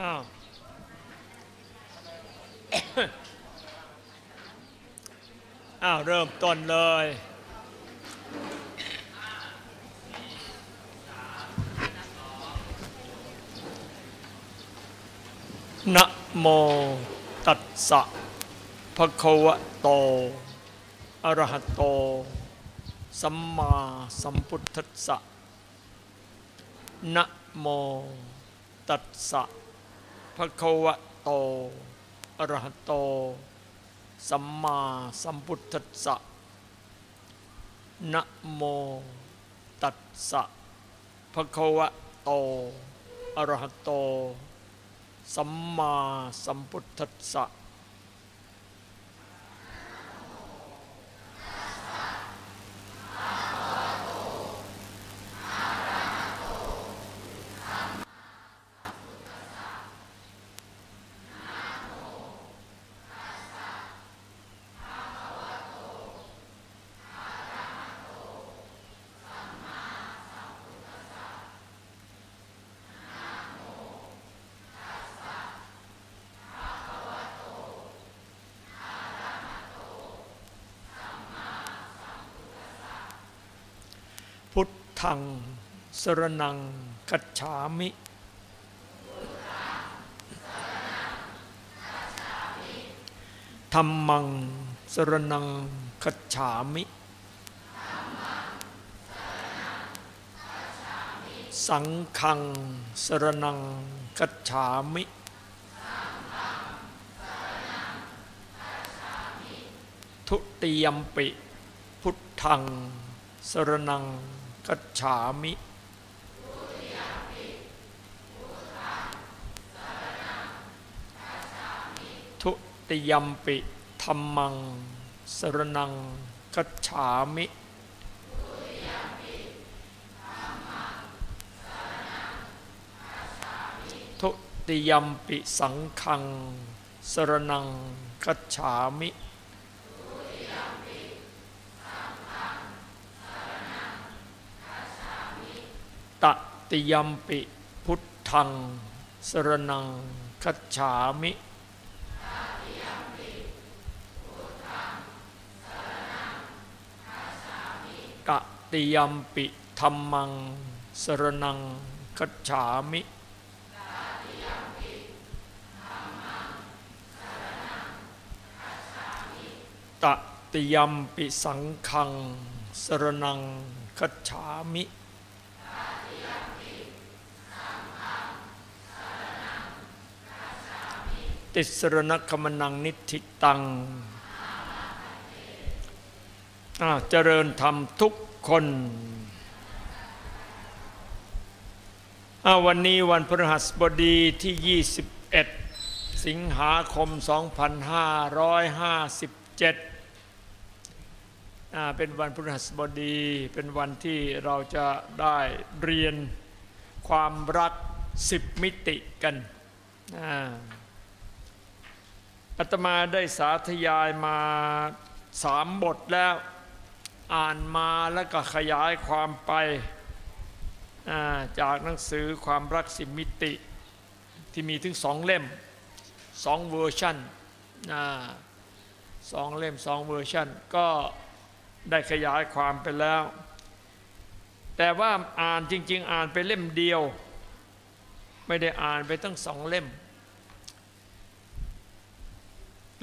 อ้าว อ้าว เริ่มต้นเลยนะโมตัสสะภะคะวะโต อะระหะโต สัมมาสัมพุทธัสสะนะโมตัสสะ ภะคะวะโตอรหะโต สัมมาสัมพุทธัสสะนะโมตัสสะภะคะวะโตอรหะโต สัมมาสัมพุทธัสสะ พุท ธัง สรนังกัจฉามิธรรมัง สรนังกัจฉามิ สังฆัง สรนังกัจฉามิทุติยมปิ พุทธัง สรนัง กัจฉามิทุติยมปิธรรมัง สรนังกัจฉามิทุติยมปิสังฆัง สรนังกัจฉามิ ติยมปิพุทธัง สรนังคัจฉามิตติยมปิธรรมัง สรนังคัจฉามิตติยมปิสังฆัง สรนังคัจฉามิ ติสรณคมนังนิธิตังเจริญธรรมทุกคนวันนี้วันพฤหัสบดีที่ 21 สิงหาคม 2557อ่าเป็นวันพฤหัสบดี เป็นวันที่เราจะได้เรียนความรักสิบมิติกันอ่า อาตมาได้สาธยายมาสามบทแล้ว อ่านมาแล้วก็ขยายความไปาจากหนังสือความรักสิมิติ ที่มีถึงสองเล่มสองเวอร์ชันสองเล่มสองเวอร์ชันก็ได้ขยายความไปแล้ว แต่ว่าอ่านจริง ๆ อ่านไปเล่มเดียว ไม่ได้อ่านไปตั้งสองเล่ม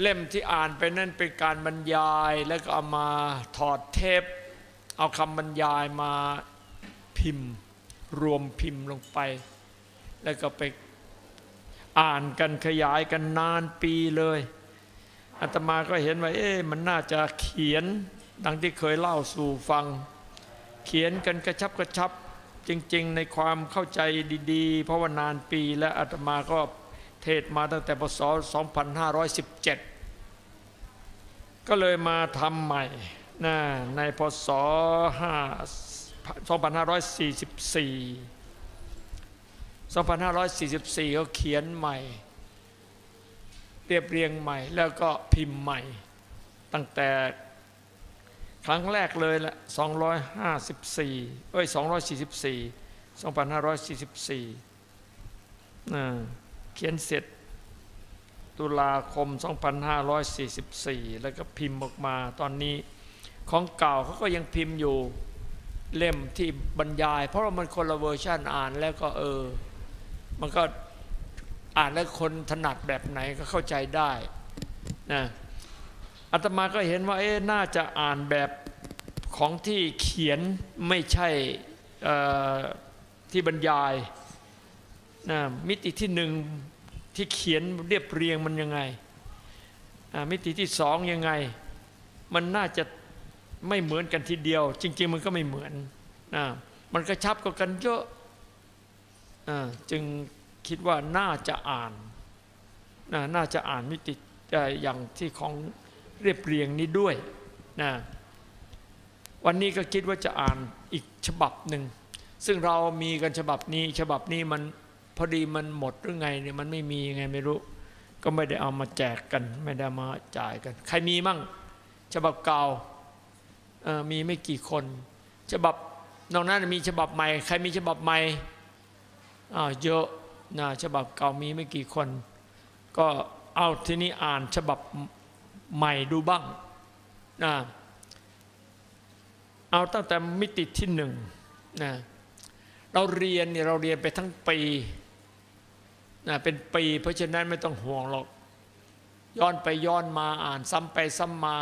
เล่มที่อ่านไปนั่นเป็นการบรรยายแล้วก็เอามาถอดเทป เอาคำบรรยายมาพิมพ์ รวมพิมพ์ลงไป แล้วก็ไปอ่านกันขยายกันนานปีเลยอาตมาก็เห็นว่าเอ๊ะมันน่าจะเขียนดังที่เคยเล่าสู่ฟัง เขียนกันกระชับกระชับจริง ๆ ในความเข้าใจดี ๆ เพราะว่านานปีและอาตมาก็ เทศมาตั้งแต่พศ 2517 ก็เลยมาทำใหม่นะในพศ 2544 2544เขาเขียนใหม่ เรียบเรียงใหม่ แล้วก็พิมพ์ใหม่ ตั้งแต่ครั้งแรกเลยละ254 เอ้ย 244 2544นะ เขียนเสร็จตุลาคม 2544 แล้วก็พิมพ์ออกมาตอนนี้ของเก่าเขาก็ยังพิมพ์อยู่เล่มที่บรรยาย เพราะว่ามันคนละเวอร์ชันอ่านแล้วก็เออ มันก็อ่านแล้วคนถนัดแบบไหนก็เข้าใจได้นะอาตมาก็เห็นว่าเอ๊น่าจะอ่านแบบของที่เขียนไม่ใช่ที่บรรยาย มิติที่หนึ่งที่เขียนเรียบเรียงมันยังไง มิติที่สองยังไง มันน่าจะไม่เหมือนกันทีเดียว จริง ๆ มันก็ไม่เหมือนนะมันกระชับกว่ากันเยอะจึงคิดว่าน่าจะอ่านนน่าจะอ่านมิติอย่างที่ของเรียบเรียงนี้ด้วยนะวันนี้ก็คิดว่าจะอ่านอีกฉบับหนึ่ง ซึ่งเรามีกันฉบับนี้ฉบับนี้มัน พอดีมันหมดหรือไงเนี่ยมันไม่มีไงไม่รู้ ก็ไม่ได้เอามาแจกกัน ไม่ได้มาจ่ายกัน ใครมีมั่ง ฉบับเก่ามีไม่กี่คน ฉบับนอกนั้นมีฉบับใหม่ ใครมีฉบับใหม่เยอะนะฉบับเก่ามีไม่กี่คน ก็เอาทีนี้อ่านฉบับใหม่ดูบ้างนะเอาตั้งแต่มิติที่หนึ่งนะเราเรียนเนี่ยเราเรียนไปทั้งปี นะเป็นปี เพราะฉะนั้นไม่ต้องห่วงหรอก ย้อนไปย้อนมาอ่านซ้ำไปซ้ำมา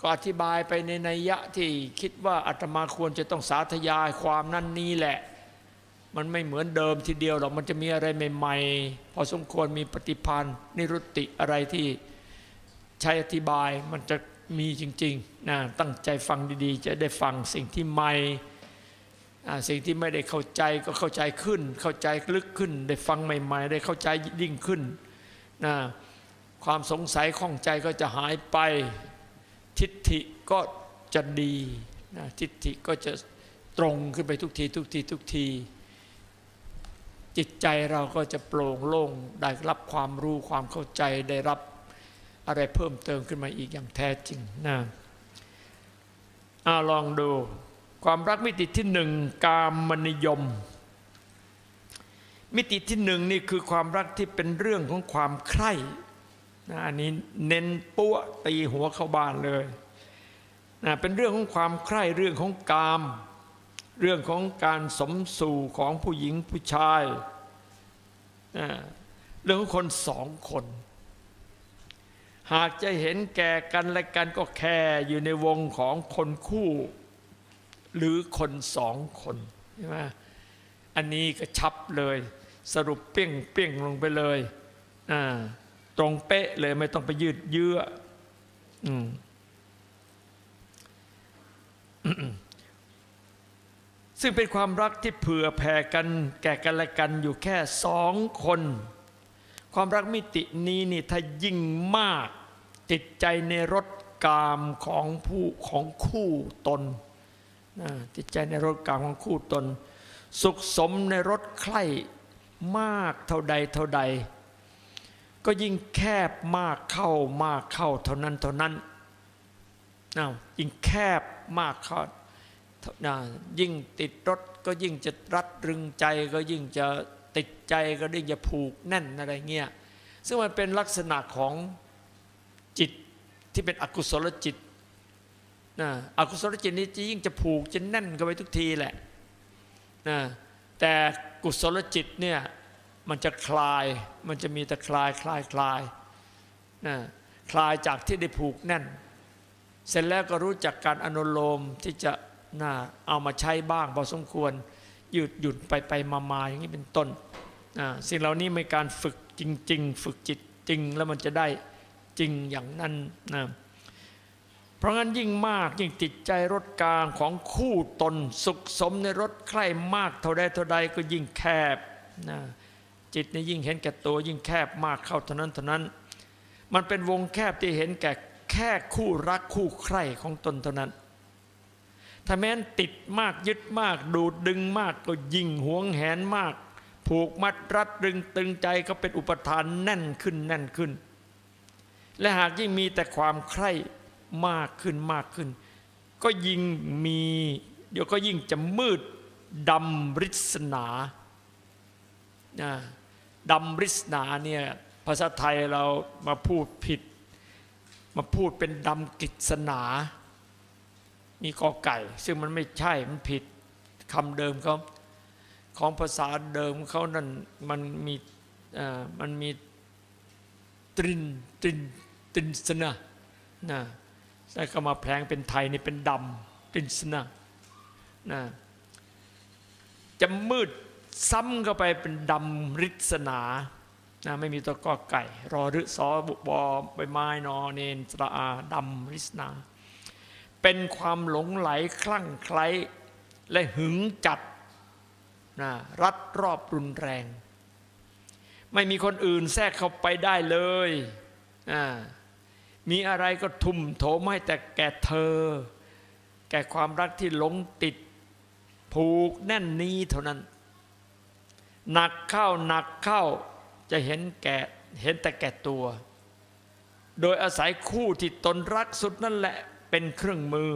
ก็อธิบายไปในนัยยะที่คิดว่าอาตมาควรจะต้องสาธยายความนั่นนี้แหละ มันไม่เหมือนเดิมทีเดียวหรอกมันจะมีอะไรใหม่ๆ พอสมควรมีปฏิพันธ์นิรุตติอะไรที่ใช้อธิบายมันจะมีจริงๆนะตั้งใจฟังดีๆ จะได้ฟังสิ่งที่ใหม่ สิ่งที่ไม่ได้เข้าใจก็เข้าใจขึ้น เข้าใจลึกขึ้น ได้ฟังใหม่ ๆ ได้เข้าใจยิ่งขึ้นนะความสงสัยข้องใจก็จะหายไป ทิฏฐิก็จะดีนะทิฏฐิก็จะตรงขึ้นไปทุกทีทุกทีทุกที จิตใจเราก็จะโปร่งโล่งได้รับความรู้ความเข้าใจได้รับอะไรเพิ่มเติมขึ้นมาอีกอย่างแท้จริงนะอาลองดู ความรักมิติที่หนึ่งกามมนิยม มิติที่หนึ่งนี่คือความรักที่เป็นเรื่องของความใคร่นะอันนี้เน้นปั้วตีหัวเข้าบ้านเลยนะเป็นเรื่องของความใคร่เรื่องของกาม เรื่องของการสมสู่ของผู้หญิงผู้ชายนะเรื่องของคนสองคน หากจะเห็นแก่กันและกันก็แค่อยู่ในวงของคนคู่ หรือคนสองคนใช่ไหมอันนี้ก็ชับเลย สรุปเปี้ยงเปี้ยงลงไปเลยตรงเป๊ะเลยไม่ต้องไปยืดเยื้อซึ่งเป็นความรักที่เผื่อแผ่กัน แก่กันและกันอยู่แค่สองคน ความรักมิตินี้นี่ถ้ายิ่งมากติดใจในรสกามของผู้ของคู่ตน จิตใจในรสกามของคู่ตน สุขสมในรสใคร่มากเท่าใดเท่าใด ก็ยิ่งแคบมากเข้ามากเข้าเท่านั้นเท่านั้นนะยิ่งแคบมากเข้านะยิ่งติดรถก็ยิ่งจะรัดรึงใจก็ยิ่งจะติดใจก็ยิ่งจะผูกแน่นอะไรเงี้ยซึ่งมันเป็นลักษณะของจิตที่เป็นอกุศลจิต นะอกุศลจิตนี้จะยิ่งจะผูกจะแน่นกันไปทุกทีแหละนะแต่กุศลจิตเนี่ยมันจะคลายมันจะมีแต่คลายคลายคลายนะคลายจากที่ได้ผูกแน่น เสร็จแล้วก็รู้จักการอนุโลมที่จะน่าเอามาใช้บ้างพอสมควรหยืดหยุ่นไปไปมามาอย่างนี้เป็นต้นนะสิ่งเหล่านี้เป็นการฝึกจริง ๆ ฝึกจิตจริงแล้วมันจะได้จริงอย่างนั้นนะ เพราะงั้นยิ่งมากยิ่งติดใจรถกลางของคู่ตนสุขสมในรถใคร่มากเท่าใดเท่าใดก็ยิ่งแคบนะจิตนี่ยิ่งเห็นแก่ตัวยิ่งแคบมากเข้าเท่านั้นเท่านั้น มันเป็นวงแคบที่เห็นแก่แค่คู่รักคู่ใคร่ของตนเท่านั้น ถ้าแม้นติดมากยึดมากดูดดึงมากก็ยิ่งหวงแหนมาก ผูกมัดรัดดึงตึงใจก็เป็นอุปทานแน่นขึ้นแน่นขึ้น และหากยิ่งมีแต่ความใคร่ มากขึ้นมากขึ้น ก็ยิ่งมี เดี๋ยวก็ยิ่งจะมืดดำริศนาดำริศนาเนี่ยภาษาไทยเรามาพูดผิด มาพูดเป็นดำกิศนา มีกอไก่ ซึ่งมันไม่ใช่มันผิดคำเดิมเขาของภาษาเดิมเขานั่นมันมีมันมีตรินตรินตรินสนะนะ แต่ก็มาแพลงเป็นไทยนี่เป็นดำตรินสนะนะจะมืดซ้ำเข้าไปเป็นดำริศนานะไม่มีตัวกอไก่ รอรึสอบุบอใบไม้นอเนนสระอาดำริศนา เป็นความหลงไหลคลั่งไคล้และหึงจัดนะรัดรอบรุนแรง ไม่มีคนอื่นแทรกเข้าไปได้เลยนะ มีอะไรก็ทุ่มโถมให้แต่แก่เธอ แก่ความรักที่หลงติดผูกแน่นนี้เท่านั้น หนักเข้าหนักเข้าจะเห็นแก่เห็นแต่แก่ตัว โดยอาศัยคู่ที่ตนรักสุดนั่นแหละเป็นเครื่องมือ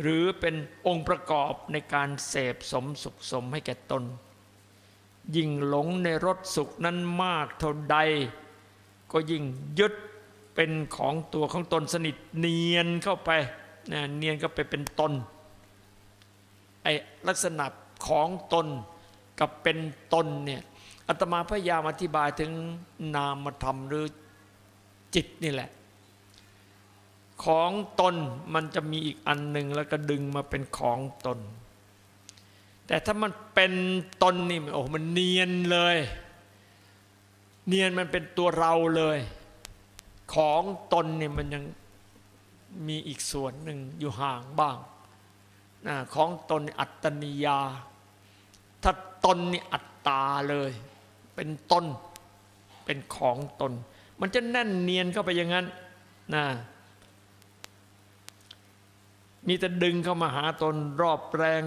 หรือเป็นองค์ประกอบในการเสพสมสุขสมให้แก่ตน ยิ่งหลงในรสสุขนั้นมากเท่าใด ก็ยิ่งยึด เป็นของตัวของตนสนิทเนียนเข้าไปเนียนก็ไปเป็นตนไอลักษณะของตนกับเป็นตนเนี่ยอาตมาพยายามอธิบายถึงนามธรรมหรือจิตนี่แหละ ของตนมันจะมีอีกอันหนึ่งแล้วก็ดึงมาเป็นของตน แต่ถ้ามันเป็นตนนี่โอ้มันเนียนเลย เนียนมันเป็นตัวเราเลย ของตนนี่มันยังมีอีกส่วนหนึ่งอยู่ห่างบ้างของตนอัตตนิยา ถ้าตนนี่อัตตาเลย เป็นตนเป็นของตน มันจะแน่นเนียนเข้าไปอย่างนั้นนะมีแต่ดึงเข้ามาหาตนรอบแรง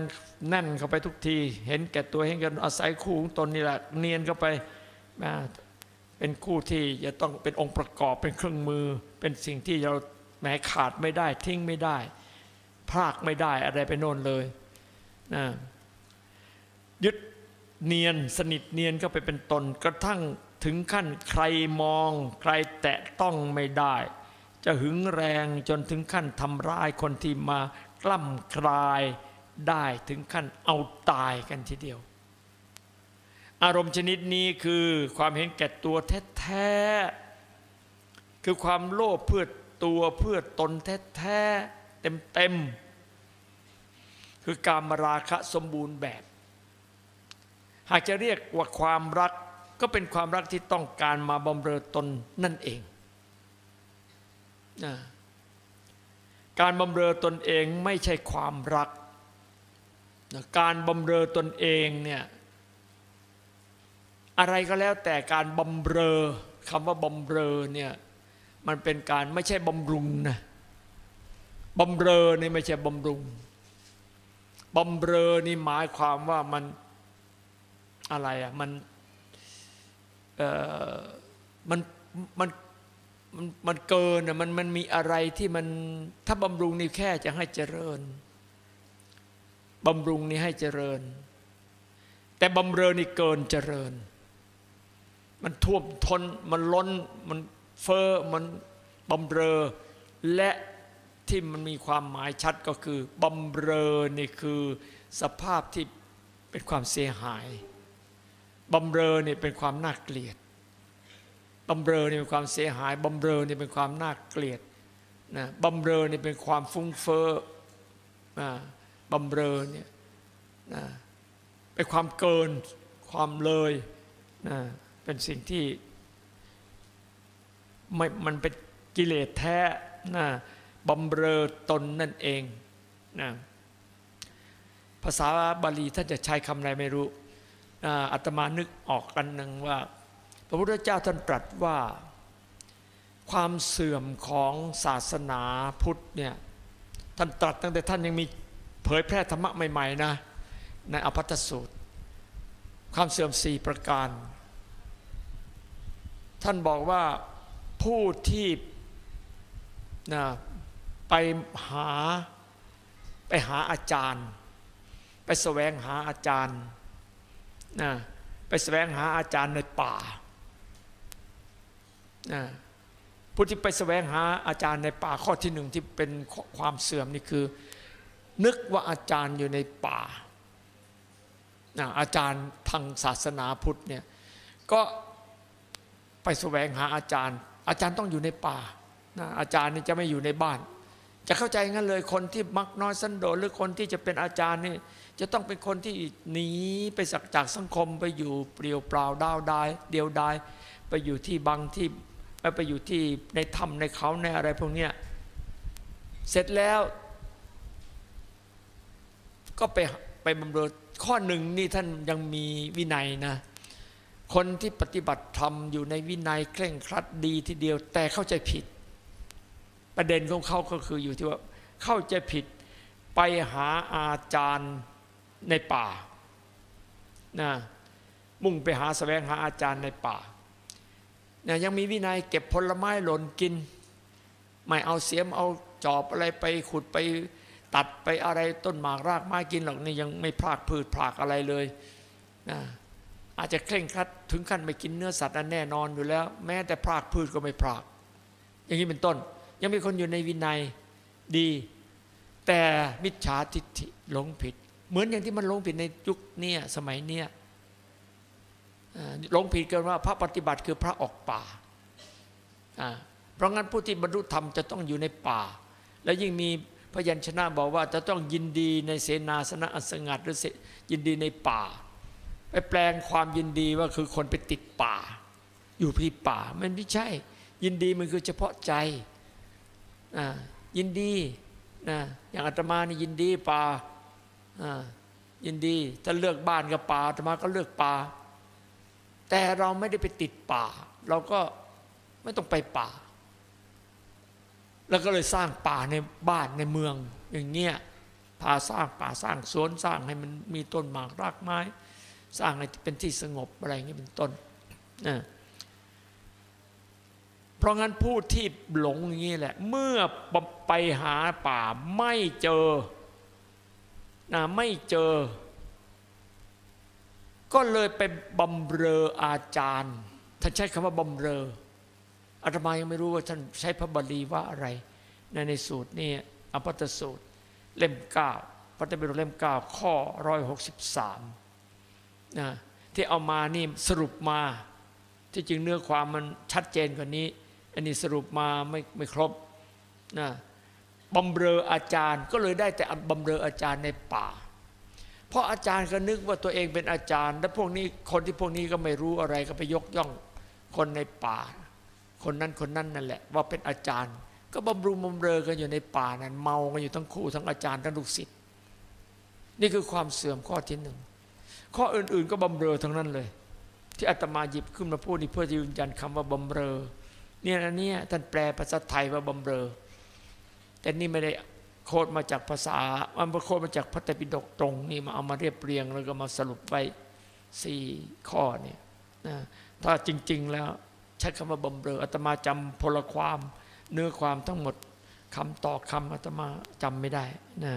แน่นเข้าไปทุกที เห็นแก่ตัวเห็นกันอาศัยคู่ของตนนี่แหละเนียนเข้าไป เป็นคู่ที่จะต้องเป็นองค์ประกอบเป็นเครื่องมือ เป็นสิ่งที่เราแม้ขาดไม่ได้ทิ้งไม่ได้พลากไม่ได้อะไรไปโน่นเลยนะยึดเนียนสนิทเนียนก็ไปเป็นตนกระทั่งถึงขั้นใครมอง ใครแตะต้องไม่ได้ จะหึงแรงจนถึงขั้นทำร้ายคนที่มากล้ำคลายได้ถึงขั้นเอาตายกันทีเดียว อารมณ์ชนิดนี้คือความเห็นแก่ตัวแท้ๆ คือความโลภเพื่อตัวเพื่อตนแท้ๆ เต็มๆ คือการมราคะสมบูรณ์แบบ หากจะเรียกว่าความรักก็เป็นความรักที่ต้องการมาบำเรอตนนั่นเองการบำเรอตนเองไม่ใช่ความรักการบำเรอตนเองเนี่ย อะไรก็แล้วแต่การบำเรอคำว่าบำเรอเนี่ยมันเป็นการไม่ใช่บำรุงนะบำเรอนี่ไม่ใช่บำรุงบำเรอนี่หมายความว่ามันอะไรอะมันเอ่อมันมันมันมันเกินอะมันมันมีอะไรที่มันถ้าบำรุงนี่แค่จะให้เจริญบำรุงนี่ให้เจริญ แต่บำเรอนี่เกินเจริญ มันท่วมทนมันล้นมันเฟอ้อมันบำเรอ และที่มันมีความหมายชัดก็คือบำเรอนี่คือสภาพที่เป็นความเสียหายบำเรอนี่เป็นความน่าเกลียดบำเรอนี่เป็นความเสียหายบำเรอนี่เป็นความน่าเกลียดนะบำเรอนี่เป็นความฟุ้งเฟ้อนะบำเรอเนี่ยนะเป็นความเกินความเลยนะ เป็นสิ่งที่ไม่มันเป็นกิเลสแท้นะบำเรอตนนั่นเองนะภาษาบาลีท่านจะใช้คำอะไรไม่รู้อาตมานึกออกกันหนึ่งว่า พระพุทธเจ้าท่านตรัสว่า ความเสื่อมของศาสนาพุทธเนี่ยท่านตรัสตั้งแต่ท่านยังมีเผยแพร่ธรรมะใหม่ๆนะในอภัตสูตร ความเสื่อมสี่ประการ ท่านบอกว่าผู้ที่นะไปหาไปหาอาจารย์ ไปแสวงหาอาจารย์นะไปแสวงหาอาจารย์ในป่าผู้ที่ไปแสวงหาอาจารย์ในป่าข้อที่หนึ่งที่เป็นความเสื่อมนี่คือ นึกว่าอาจารย์อยู่ในป่าอาจารย์ทางศาสนาพุทธเนี่ยก็ ไปแสวงหาอาจารย์ อาจารย์ต้องอยู่ในป่านะอาจารย์นี่จะไม่อยู่ในบ้าน จะเข้าใจงั้นเลยคนที่มักน้อยสันโดษหรือคนที่จะเป็นอาจารย์นี่จะต้องเป็นคนที่หนีไปจากจากสังคมไปอยู่เปลี่ยวเปล่าดาวดายเดียวดายไปอยู่ที่บางที่ไปอยู่ที่ในถ้ำในเขาในอะไรพวกเนี้ยเสร็จแล้ว ก็ไปไปบำเรอข้อหนึ่งนี่ท่านยังมีวินัยนะ คนที่ปฏิบัติธรรมอยู่ในวินัยเคร่งครัดดีทีเดียว แต่เข้าใจผิด ประเด็นของเขาก็คืออยู่ที่ว่าเข้าใจผิดไปหาอาจารย์ในป่านะมุ่งไปหาแสวงหาอาจารย์ในป่าเนี่ยยังมีวินัยเก็บผลไม้หล่นกิน ไม่เอาเสียมเอาจอบอะไรไปขุดไปตัดไปอะไรต้นหมากรากไม้กินหรอกนี่ยังไม่พลากพืชพลากอะไรเลยนะ อาจจะเคร่งครัดถึงขั้นไม่กินเนื้อสัตว์อันแน่นอนอยู่แล้ว แม้แต่พลากพืชก็ไม่พลาก อย่างนี้เป็นต้น ยังมีคนอยู่ในวินัยดี แต่มิจฉาทิฏฐิหลงผิด เหมือนอย่างที่มันหลงผิดในยุคเนี้ยสมัยเนี้ยหลงผิดกันว่าพระปฏิบัติคือพระออกป่า เพราะงั้นผู้ที่บรรลุธรรมจะต้องอยู่ในป่า และยิ่งมีพยัญชนะบอกว่าจะต้องยินดีในเสนาสนะอันสงัดหรือยินดีในป่า ไปแปลงความยินดีว่าคือคนไปติดป่า อยู่ที่ป่ามันไม่ใช่ ยินดีมันคือเฉพาะใจยินดีนะอย่างอาตมานี่ยินดีป่ายินดีถ้าเลือกบ้านกับป่าอาตมาก็เลือกป่า แต่เราไม่ได้ไปติดป่า เราก็ไม่ต้องไปป่า แล้วก็เลยสร้างป่าในบ้านในเมืองอย่างเงี้ยพาสร้างป่าสร้างสวนสร้างให้มันมีต้นหมากรากไม้ สร้างให้เป็นที่สงบอะไรอย่างเงี้ยเป็นต้นนะเพราะงั้นผู้ที่หลงอย่างนี้แหละ เมื่อไปหาป่าไม่เจอนะไม่เจอ ก็เลยไปบำเรออาจารย์ท่านใช้คำว่าบำเรออาตมายังไม่รู้ว่าท่านใช้พระบาลีว่าอะไร ในในสูตรนี่อภัตสูตร เล่มเก้าพระเตปิฎกเล่มเก้าข้อร้อยหกสิบสาม นะที่เอามานี่สรุปมาที่จริงเนื้อความมันชัดเจนกว่านี้ อันนี้สรุปมาไม่ไม่ครบนะบำเรออาจารย์ก็เลยได้แต่บำเรออาจารย์ในป่า เพราะอาจารย์ก็นึกว่าตัวเองเป็นอาจารย์ และพวกนี้คนที่พวกนี้ก็ไม่รู้อะไรก็ไปยกย่องคนในป่า คนนั้นคนนั้นนั่นแหละ ว่าเป็นอาจารย์ ก็บำรุงบำเรอกันอยู่ในป่านั้นเมากันอยู่ทั้งคู่ทั้งอาจารย์ทั้งลูกศิษย์นี่คือความเสื่อมข้อที่หนึ่ง ข้ออื่น ๆ ก็บำเรอทั้งนั้นเลย ที่อาตมาหยิบขึ้นมาพูดนี่เพื่อยืนยันคำว่าบำเรอเนี่ยอันนี้ท่านแปลภาษาไทยว่าบำเรอ แต่นี่ไม่ได้โคดมาจากภาษามันโคดมาจากพระไตรปิฎกตรงนี่มาเอามาเรียบเรียงแล้วก็มาสรุปไว้สี่ข้อเนี่ยนะถ้าจริง ๆ แล้วใช้คำว่าบำเรออาตมาจำพลความเนื้อความทั้งหมดคำต่อคำอาตมาจำไม่ได้นะ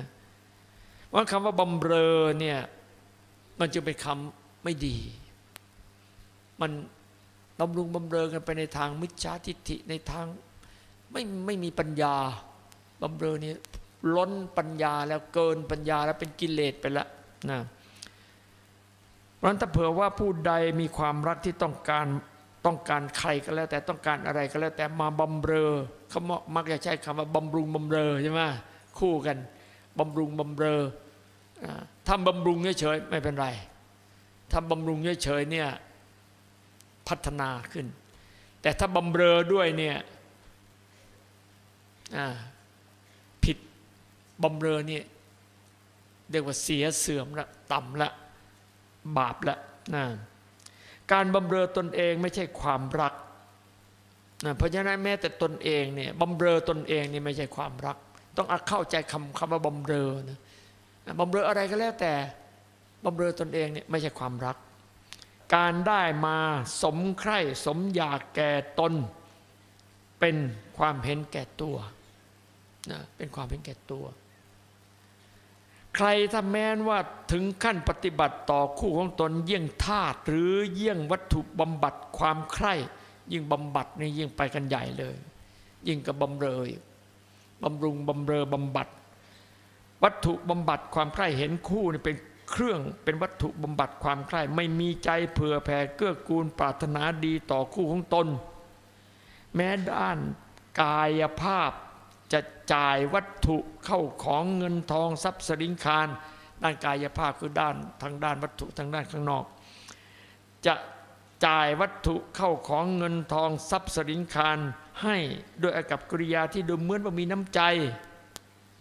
ว่าคำว่าบำเรอเนี่ย มันจะเป็นคำไม่ดี มันบำรุงบำเรอกันไปในทางมิจฉาทิฏฐิในทางไม่ไม่มีปัญญาบำเรอนี่ล้นปัญญาแล้วเกินปัญญาแล้วเป็นกิเลสไปแล้วนะเพราะนั้นถ้าเผื่อว่าผู้ใดมีความรักที่ต้องการต้องการใครก็แล้ว แต่ต้องการอะไรก็แล้ว แต่มาบำเรอเขามักจะใช้คำว่าบำรุงบำเรอใช่ไหมคู่กันบำรุงบำเรอ ทำบำรุงเฉยๆไม่เป็นไรทำบำรุงเฉยๆเนี่ยพัฒนาขึ้น แต่ถ้าบำเรอด้วยเนี่ยผิดบำเรอนี่ยเรียกว่าเสียเสื่อมละต่ำละบาปละนะการบำเรอตนเองไม่ใช่ความรักนะเพราะฉะนั้นแม้แต่ตนเองเนี่ยบำเรอตนเองนี่ไม่ใช่ความรัก ต้องเข้าใจคำคำว่าบำเรอนะ บำเรออะไรก็แล้วแต่บำเรอตนเองเนี่ยไม่ใช่ความรัก การได้มาสมใคร่สมอยากแก่ตน เป็นความเห็นแก่ตัวนะเป็นความเห็นแก่ตัว ใครถ้าแม้นว่าถึงขั้นปฏิบัติต่อคู่ของตนเยี่ยงธาตุหรือเยี่ยงวัตถุบำบัดความใคร่ ยิ่งบำบัดนี่ยิ่งไปกันใหญ่เลย ยิ่งกับบำเรออีกบำรุงบำเรอบำบัด วัตถุบำบัดความใคร่เห็นคู่นี่เป็นเครื่องเป็นวัตถุบำบัดความใคร่ไม่มีใจเผื่อแผ่เกื้อกูลปรารถนาดีต่อคู่ของตน แม้ด้านกายภาพจะจ่ายวัตถุเข้าของเงินทองทรัพย์สินคารด้านกายภาพคือด้านทางด้านวัตถุทางด้านข้างนอก จะจ่ายวัตถุเข้าของเงินทองทรัพย์สินคารให้ด้วยอากับกิริยาที่ดูเหมือนว่ามีน้ำใจ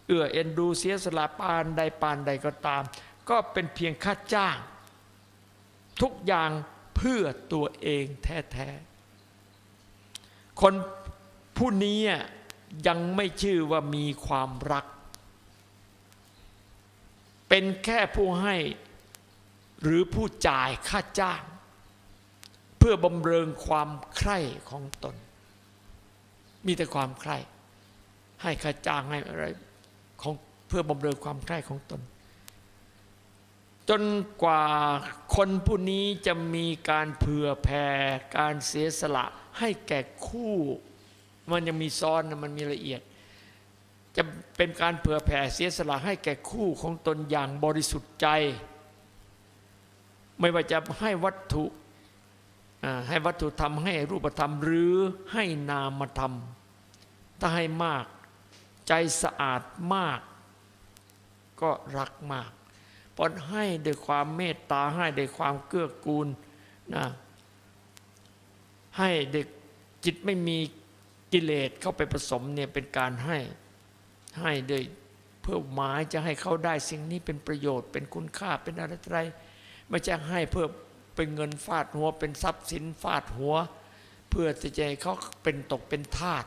เอื้อเอ็นดูเสียสละปานใดปานใดก็ตาม ก็เป็นเพียงค่าจ้าง ทุกอย่างเพื่อตัวเองแท้ๆ คนผู้นี้ยังไม่ชื่อว่ามีความรัก เป็นแค่ผู้ให้หรือผู้จ่ายค่าจ้าง เพื่อบำเริงความใคร่ของตน มีแต่ความใคร่ให้ค่าจ้างให้อะไร เพื่อบำเริงความใคร่ของตน จนกว่าคนผู้นี้จะมีการเผื่อแผ่การเสียสละให้แก่คู่ มันยังมีซ้อนนะมันมีละเอียด จะเป็นการเผื่อแผ่เสียสละให้แก่คู่ของตนอย่างบริสุทธิ์ใจ ไม่ว่าจะให้วัตถุให้วัตถุธรรมให้รูปธรรมหรือให้นามธรรม ถ้าให้มากใจสะอาดมาก ก็รักมากปอนให้ด้วยความเมตตาให้ด้วยความเกื้อกูลนะให้เด็กจิตไม่มีกิเลสเข้าไปผสมเนี่ยเป็นการให้ให้ด้วยเพื่อหมายจะให้เขาได้สิ่งนี้เป็นประโยชน์เป็นคุณค่าเป็นอะไรอะไรไม่ใช่ให้เพื่อเป็นเงินฟาดหัวเป็นทรัพย์สินฟาดหัว เพื่อจะให้เขาเป็นตกเป็นทาส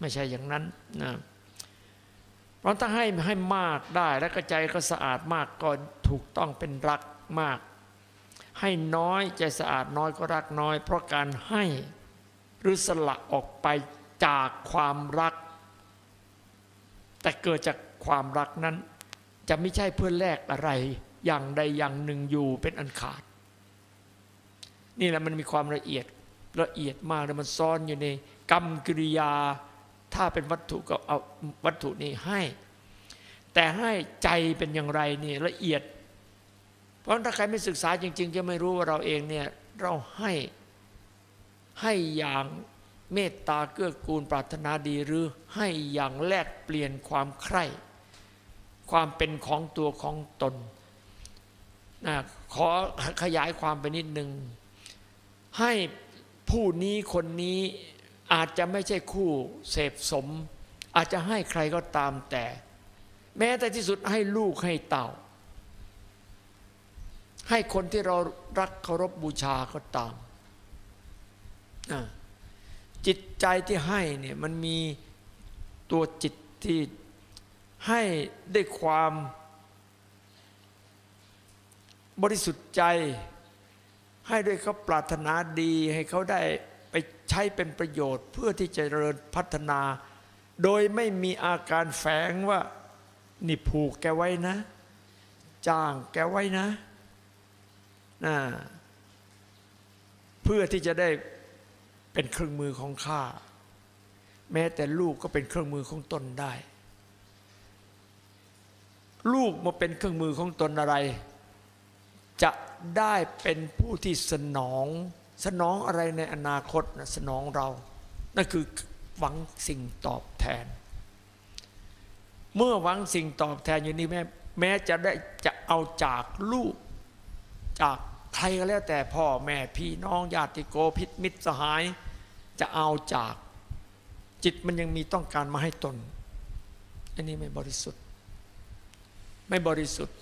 ไม่ใช่อย่างนั้นนะ เพราะถ้าให้ให้มากได้แล้วก็ใจก็สะอาดมากก็ถูกต้องเป็นรักมาก ให้น้อยใจสะอาดน้อยก็รักน้อย เพราะการให้หรือสละออกไปจากความรัก แต่เกิดจากความรักนั้น จะไม่ใช่เพื่อแลกอะไร อย่างใดอย่างหนึ่งอยู่เป็นอันขาด นี่แหละมันมีความละเอียดละเอียดมากแล้วมันซ่อนอยู่ในกรรมกิริยา ถ้าเป็นวัตถุก็เอาวัตถุนี้ให้ แต่ให้ใจเป็นอย่างไรนี่ละเอียด เพราะถ้าใครไม่ศึกษาจริง ๆ จะไม่รู้ว่าเราเองเนี่ยเราให้ให้อย่างเมตตาเกื้อกูลปรารถนาดีหรือให้อย่างแลกเปลี่ยนความใคร่ ความเป็นของตัวของตนนะขอขยายความไปนิดหนึ่งให้ผู้นี้คนนี้ อาจจะไม่ใช่คู่เสพสม อาจจะให้ใครก็ตามแต่ แม้แต่ที่สุดให้ลูกให้เต่า ให้คนที่เรารักเคารพบบูชาก็ตาม จิตใจที่ให้เนี่ยมันมีตัวจิตที่ให้ด้วยความบริสุทธิ์ใจ ให้ด้วยเขาปรารถนาดีให้เขาได้ ใช้เป็นประโยชน์เพื่อที่จะเจริญพัฒนา โดยไม่มีอาการแฝงว่านี่ผูกแกไว้นะ จ้างแกไว้นะนะเพื่อที่จะได้เป็นเครื่องมือของข้าแม้แต่ลูกก็เป็นเครื่องมือของตนได้ ลูกมาเป็นเครื่องมือของตนอะไร จะได้เป็นผู้ที่สนอง สนองอะไรในอนาคตนะสนองเรา นั่นคือหวังสิ่งตอบแทน เมื่อหวังสิ่งตอบแทนอยู่นี้แม้แม้จะได้จะเอาจากลูก จากใครก็แล้วแต่พ่อแม่พี่น้องญาติโกพิษมิตรสหาย จะเอาจากจิตมันยังมีต้องการมาให้ตน อันนี้ไม่บริสุทธิ์ ไม่บริสุทธิ์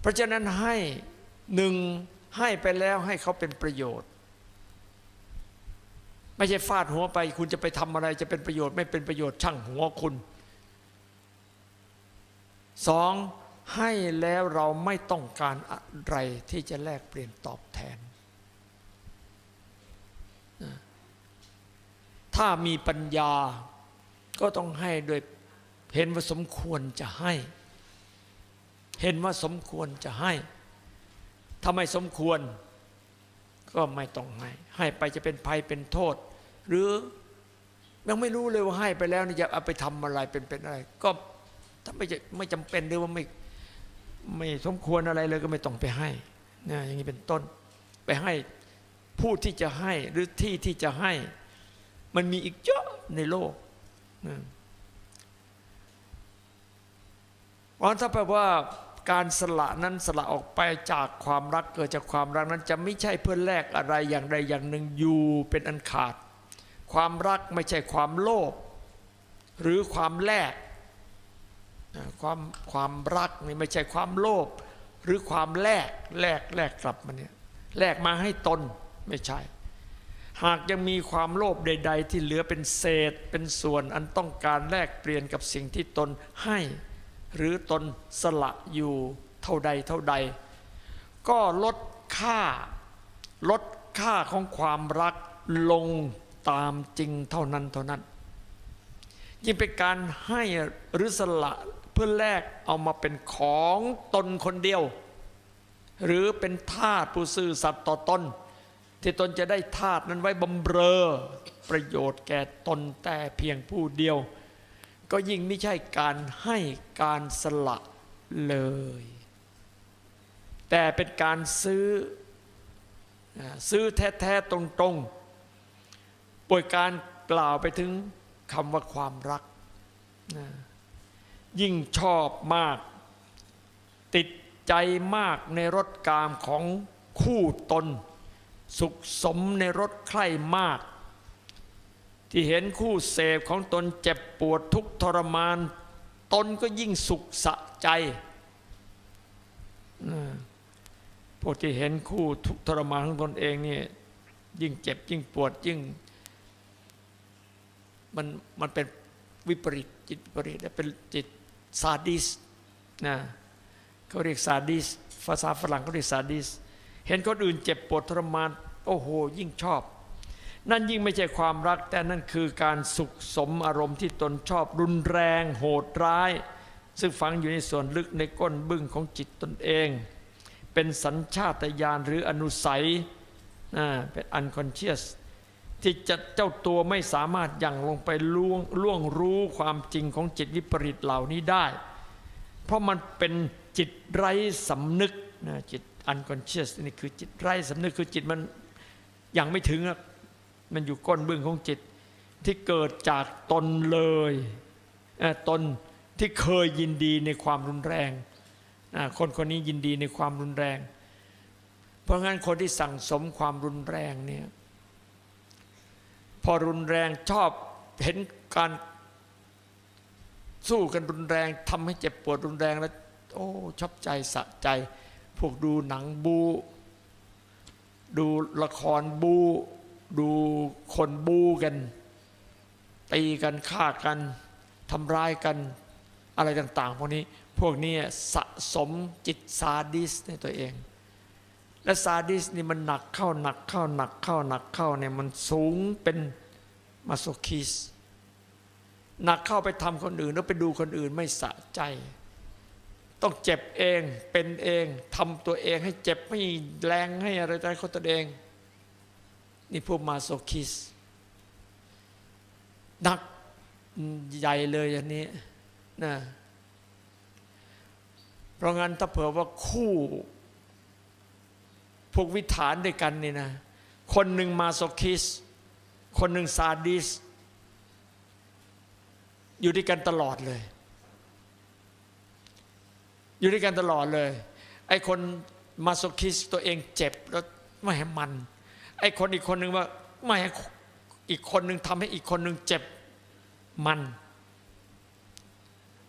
เพราะฉะนั้นให้ หนึ่งให้ไปแล้วให้เขาเป็นประโยชน์ ไม่ใช่ฟาดหัวไป คุณจะไปทำอะไรจะเป็นประโยชน์ ไม่เป็นประโยชน์ช่างหัวคุณสองให้แล้วเราไม่ต้องการอะไรที่จะแลกเปลี่ยนตอบแทน ถ้ามีปัญญาก็ต้องให้โดยเห็นว่าสมควรจะให้ เห็นว่าสมควรจะให้ ถ้าไม่สมควรก็ไม่ต้องให้ ให้ไปจะเป็นภัยเป็นโทษ หรือยังไม่รู้เลยว่าให้ไปแล้วนี่จะเอาไปทำอะไรเป็นเป็นอะไร ก็ถ้าไม่จะไม่จำเป็นหรือว่าไม่ไม่สมควรอะไรเลยก็ไม่ต้องไปให้นะอย่างนี้เป็นต้น ไปให้ผู้ที่จะให้หรือที่ที่จะให้ มันมีอีกเยอะในโลกนะเพราะถ้าแปลว่า การสละนั้นสละออกไปจากความรักเกิดจากความรักนั้นจะไม่ใช่เพื่อแลกอะไรอย่างใดอย่างหนึ่งอยู่เป็นอันขาด ความรักไม่ใช่ความโลภหรือความแลกความความรักนี่ไม่ใช่ความโลภหรือความแลกแลกแลกกลับมาเนี่ยแลกมาให้ตนไม่ใช่ หากยังมีความโลภใด ๆ ที่เหลือเป็นเศษเป็นส่วนอันต้องการแลกเปลี่ยนกับสิ่งที่ตนให้ หรือตนสละอยู่เท่าใดเท่าใด ก็ลดค่า ลดค่าของความรักลงตามจริงเท่านั้นเท่านั้น ยิ่งเป็นการให้หรือสละเพื่อแลกเอามาเป็นของตนคนเดียว หรือเป็นทาสผู้ซื่อสัตย์ต่อตนที่ตนจะได้ทาสนั้นไว้บำเรอประโยชน์แก่ตนแต่เพียงผู้เดียว ก็ยิ่งไม่ใช่การให้การสละเลย แต่เป็นการซื้อ ซื้อแท้ๆตรงๆป่วยการกล่าวไปถึงคำว่าความรัก ยิ่งชอบมาก ติดใจมากในรสกามของคู่ตน สุขสมในรสใคร่มาก ที่เห็นคู่เสพของตนเจ็บปวดทุกทรมาน ตนก็ยิ่งสุขสะใจพวกที่เห็นคู่ทุกทรมานของตนเองนี่ยิ่งเจ็บยิ่งปวดยิ่งมันมันเป็นวิปริตจิตวิปริตเป็นจิตซาดิสนะเขาเรียกซาดิสภาษาฝรั่งเขาเรียกซาดิส เห็นคนอื่นเจ็บปวดทรมาน โอ้โห ยิ่งชอบ นั่นยิ่งไม่ใช่ความรักแต่นั่นคือการสุขสมอารมณ์ที่ตนชอบรุนแรง โหดร้าย ซึ่งฝังอยู่ในส่วนลึกในก้นบึ้งของจิตตนเอง เป็นสัญชาตญาณหรืออนุสัยเป็น unconscious ที่จะเจ้าตัวไม่สามารถยั่งลงไปล่วงล่วงรู้ความจริงของจิตวิปริตเหล่านี้ได้ เพราะมันเป็นจิตไร้สำนึกนะจิต unconscious นี่คือจิตไร้สำนึกคือจิตมันยังไม่ถึง มันอยู่ก้นบึ้งของจิต ที่เกิดจากตนเลยตนที่เคยยินดีในความรุนแรง คนคนนี้ยินดีในความรุนแรง เพราะงั้นคนที่สั่งสมความรุนแรงเนี่ยพอรุนแรงชอบเห็นการสู้กันรุนแรงทำให้เจ็บปวดรุนแรงแล้ว โอ้ชอบใจสะใจ พวกดูหนังบู ดูละครบู ดูคนบูกัน ตีกันฆ่ากันทำร้ายกันอะไรต่าง ๆ พวกนี้พวกนี้สะสมจิตซาดิสในตัวเอง และซาดิสนี่มันหนักเข้าหนักเข้าหนักเข้าหนักเข้าเนี่ยมันสูงเป็นมาโซคิสหนักเข้าไปทำคนอื่นแล้วไปดูคนอื่นไม่สะใจ ต้องเจ็บเองเป็นเองทำตัวเองให้เจ็บให้แรงให้อะไรใจเขาตัวเอง นี่พวกมาโซคิสนักใหญ่เลยอันนี้นะเพราะงั้นถ้าเผื่อว่าคู่ พวกวิถานด้วยกันนี่นะ คนหนึ่งมาโซคิส คนหนึ่งซาดิส อยู่ด้วยกันตลอดเลย อยู่ด้วยกันตลอดเลย ไอ้คนมาโซคิสตัวเองเจ็บแล้วไม่ให้มัน ไอ้คนอีกคนหนึ่งว่าไม่อีกคนหนึ่งทำให้อีกคนหนึ่งเจ็บมัน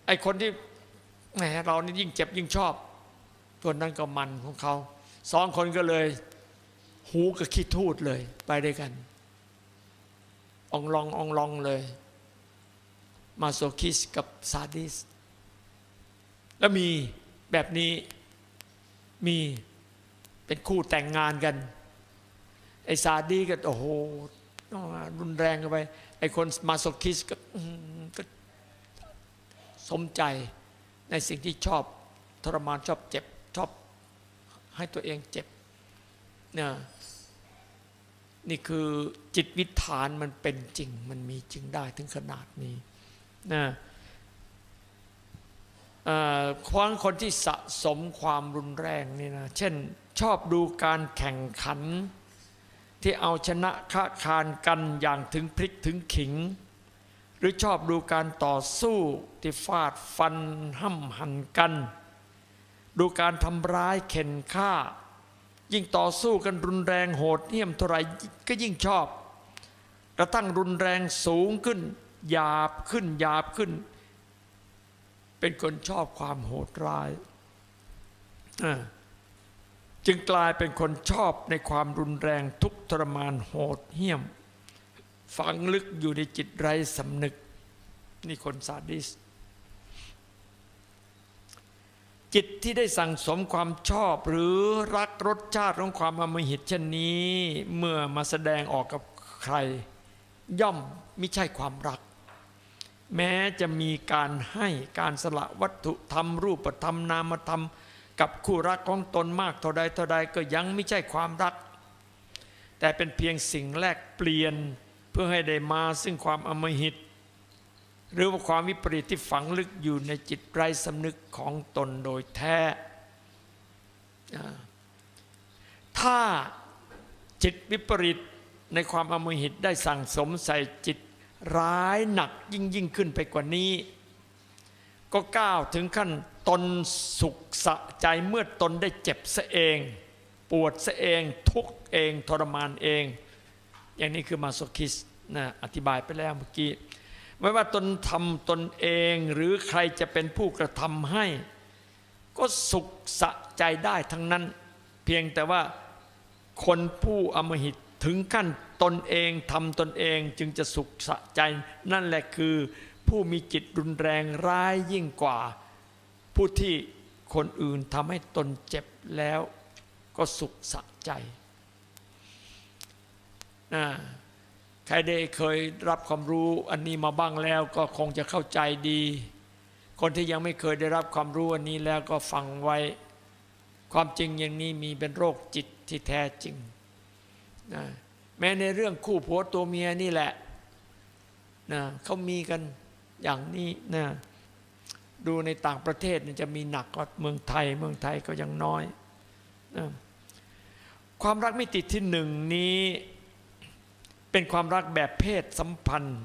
ไอ้คนที่แหมเรานี่ยิ่งเจ็บยิ่งชอบ ตัวนั้นก็มันของเขาสองคนก็เลย หูกับขี้ทูดเลย ไปด้วยกันองลององลองเลย มาโซคิสกับซาดิส แล้วมีแบบนี้มีเป็นคู่แต่งงานกัน ไอ้ซาดีก็โอ้โหรุนแรงกันไป ไอ้คนมาโซคิสก็ก็สมใจในสิ่งที่ชอบทรมานชอบเจ็บชอบให้ตัวเองเจ็บนี่นี่คือจิตวิถานมันเป็นจริง มันมีจริงได้ถึงขนาดนี้นะความคนที่สะสมความรุนแรงนี่นะ เช่นชอบดูการแข่งขัน ที่เอาชนะค้าคานกันอย่างถึงพริกถึงขิง หรือชอบดูการต่อสู้ที่ฟาดฟันห้ำหันกัน ดูการทำร้ายเข็นฆ่า ยิ่งต่อสู้กันรุนแรงโหดเหี้ยมเท่าไรก็ยิ่งชอบกระทั่งรุนแรงสูงขึ้นหยาบขึ้นหยาบขึ้น เป็นคนชอบความโหดร้าย จึงกลายเป็นคนชอบในความรุนแรงทุกทรมานโหดเหี้ยม ฝังลึกอยู่ในจิตไร้สำนึก นี่คนซาดิส จิตที่ได้สั่งสมความชอบหรือรักรสชาติของความอมหิตเช่นนี้ เมื่อมาแสดงออกกับใคร ย่อมไม่ใช่ความรัก แม้จะมีการให้การสละวัตถุธรรมรูปธรรมนามธรรม กับคู่รักของตนมากเท่าใดเท่าใดก็ยังไม่ใช่ความรัก แต่เป็นเพียงสิ่งแลกเปลี่ยนเพื่อให้ได้มาซึ่งความอมหิต หรือว่าความวิปริตที่ฝังลึกอยู่ในจิตไร้สำนึกของตนโดยแท้ ถ้าจิตวิปริตในความอมหิตได้สั่งสมใส่จิตร้ายหนักยิ่งยิ่งขึ้นไปกว่านี้ ก็ก้าวถึงขั้น ตนสุขสะใจเมื่อตนได้เจ็บซะเอง ปวดซะเองทุกเองทรมานเอง อย่างนี้คือมาโซคิสนะอธิบายไปแล้วเมื่อกี้ไม่ว่าตนทำตนเองหรือใครจะเป็นผู้กระทำให้ ก็สุขสะใจได้ทั้งนั้น เพียงแต่ว่าคนผู้อมหิตถึงขั้นตนเองทำตนเองจึงจะสุขสะใจ นั่นแหละคือผู้มีจิตรุนแรงร้ายยิ่งกว่า ผู้ที่คนอื่นทำให้ตนเจ็บแล้วก็สุขสะใจนะใครได้เคยรับความรู้อันนี้มาบ้างแล้วก็คงจะเข้าใจดี คนที่ยังไม่เคยได้รับความรู้อันนี้แล้วก็ฟังไว้ ความจริงอย่างนี้มีเป็นโรคจิตที่แท้จริงนะแม้ในเรื่องคู่ผัวตัวเมียนี่แหละนะเขามีกันอย่างนี้นะ ดูในต่างประเทศจะมีหนักกว่าเมืองไทย เมืองไทยก็ยังน้อยนะความรักมิติที่หนึ่งนี้เป็นความรักแบบเพศสัมพันธ์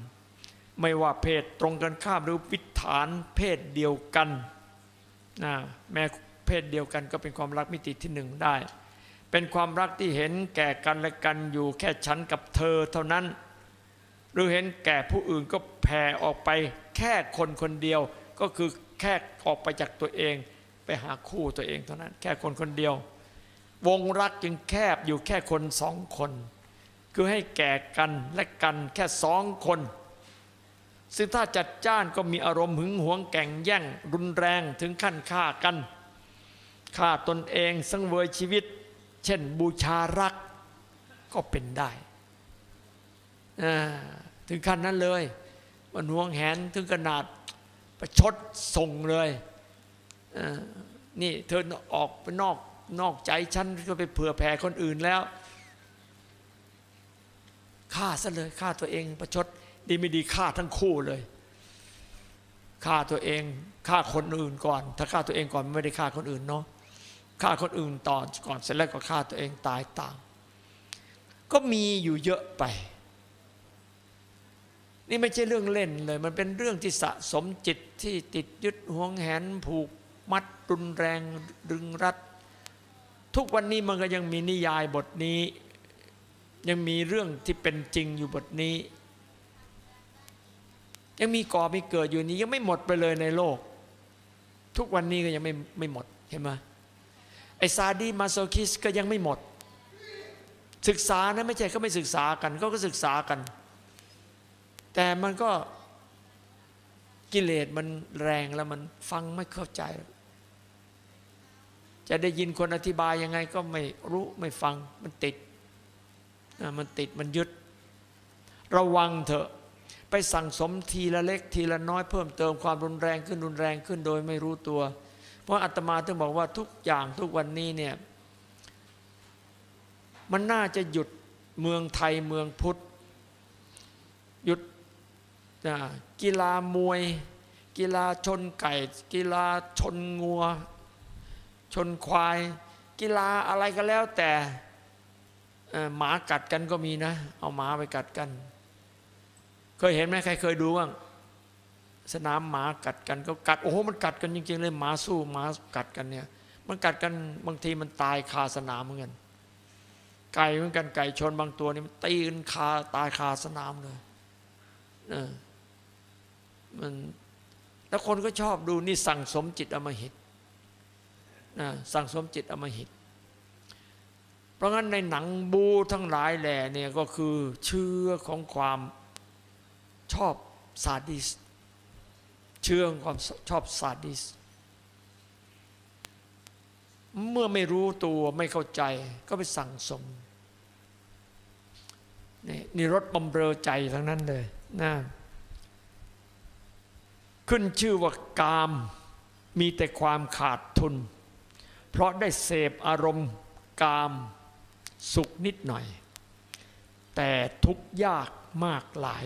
ไม่ว่าเพศตรงกันข้ามหรือวิถานเพศเดียวกันนะแม้เพศเดียวกันก็เป็นความรักมิติที่หนึ่งได้ เป็นความรักที่เห็นแก่กันและกันอยู่แค่ฉันกับเธอเท่านั้น หรือเห็นแก่ผู้อื่นก็แผ่ออกไปแค่คนคนเดียวก็คือ แค่ออกไปจากตัวเอง ไปหาคู่ตัวเองเท่านั้น แค่คนคนเดียว วงรักจึงแคบอยู่แค่คนสองคน คือให้แก่กันและกันแค่สองคน ซึ่งถ้าจัดจ้านก็มีอารมณ์หึงหวงแก่งแย่ง รุนแรงถึงขั้นฆ่ากันฆ่าตนเองสังเวยชีวิต เช่นบูชารักก็เป็นได้ ถึงขั้นนั้นเลย มันหวงแหนถึงขนาด ประชดส่งเลยนี่เธอออกไปนอกนอกใจฉันก็ไปเผื่อแผ่คนอื่นแล้วฆ่าซะเลยฆ่าตัวเองประชดดีไม่ดีฆ่าทั้งคู่เลยฆ่าตัวเองฆ่าคนอื่นก่อน ถ้าฆ่าตัวเองก่อนไม่ได้ฆ่าคนอื่นเนาะฆ่าคนอื่นต่อก่อนเสร็จแล้วก็ฆ่าตัวเองตายตามก็มีอยู่เยอะไป นี่ไม่ใช่เรื่องเล่นเลย มันเป็นเรื่องที่สะสมจิตที่ติดยึดห่วงแหนผูกมัดรุนแรงดึงรัด ทุกวันนี้มันก็ยังมีนิยายบทนี้ ยังมีเรื่องที่เป็นจริงอยู่บทนี้ ยังมีก่อมีเกิดอยู่นี้ยังไม่หมดไปเลยในโลก ทุกวันนี้ก็ยังไม่ไม่หมดเห็นไหมไอซาดีมาโซคิสก็ยังไม่หมด ศึกษานะไม่ใช่เขาไม่ศึกษากันเขาก็ศึกษากัน แต่มันก็กิเลสมันแรงแล้วมันฟังไม่เข้าใจ จะได้ยินคนอธิบายยังไงก็ไม่รู้ไม่ฟังมันติดมันติดมันยึด ระวังเถอะ ไปสั่งสมทีละเล็กทีละน้อยเพิ่มเติมความรุนแรงขึ้นรุนแรงขึ้นโดยไม่รู้ตัว เพราะอาตมาถึงบอกว่าทุกอย่างทุกวันนี้เนี่ยมันน่าจะหยุดเมืองไทยเมืองพุทธหยุด กีฬามวย กีฬาชนไก่ กีฬาชนงัว ชนควาย กีฬาอะไรก็แล้วแต่หมากัดกันก็มีนะ เอาหมาไปกัดกัน เคยเห็นไหมใครเคยดูบ้างสนามหมากัดกันก็กัดโอ้โหมันกัดกันจริงๆเลยหมาสู้หมากัดกันเนี่ย มันกัดกันบางทีมันตายคาสนามเหมือนกันไก่เหมือนกันไก่ชนบางตัวนี่มันตีกันคาตายคาสนามเลยเออ มันแล้วคนก็ชอบดูนี่สั่งสมจิตอมหิตนะสั่งสมจิตอมหิต เพราะงั้นในหนังบูทั้งหลายแหล่เนี่ยก็คือเชื่อของความชอบซาดิส เชื่อของความชอบซาดิส เมื่อไม่รู้ตัวไม่เข้าใจก็ไปสั่งสมนี่นี่รถบำเรอใจทั้งนั้นเลยนะ ขึ้นชื่อว่ากามมีแต่ความขาดทุน เพราะได้เสพอารมณ์กามสุขนิดหน่อย แต่ทุกยากมากหลาย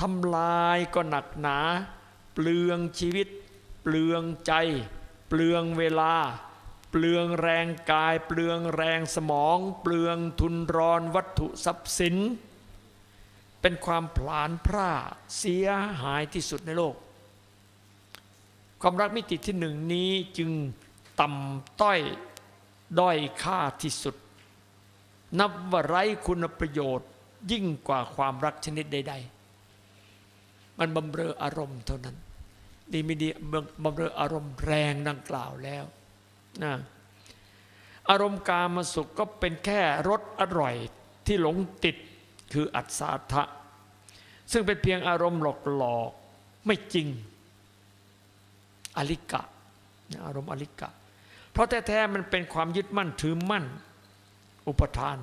ทำลายก็หนักหนา เปลืองชีวิต เปลืองใจ เปลืองเวลา เปลืองแรงกาย เปลืองแรงสมอง เปลืองทุนรอนวัตถุทรัพย์สิน เป็นความผลาญพร่าเสียหายที่สุดในโลก ความรักมิติที่หนึ่งนี้จึงต่ำต้อยด้อยค่าที่สุด นับว่าไร้คุณประโยชน์ยิ่งกว่าความรักชนิดใด ๆ มันบำเรออารมณ์เท่านั้น ดีไม่ดีบำเรออารมณ์แรงดังกล่าวแล้วนะอารมณ์กามสุขก็เป็นแค่รสอร่อยที่หลงติด คืออัศทะซึ่งเป็นเพียงอารมณ์หลอกหลอกๆไม่จริงอลิกะอารมณ์อลิกะ เพราะแท้ๆมันเป็นความยึดมั่นถือมั่น อุปทาน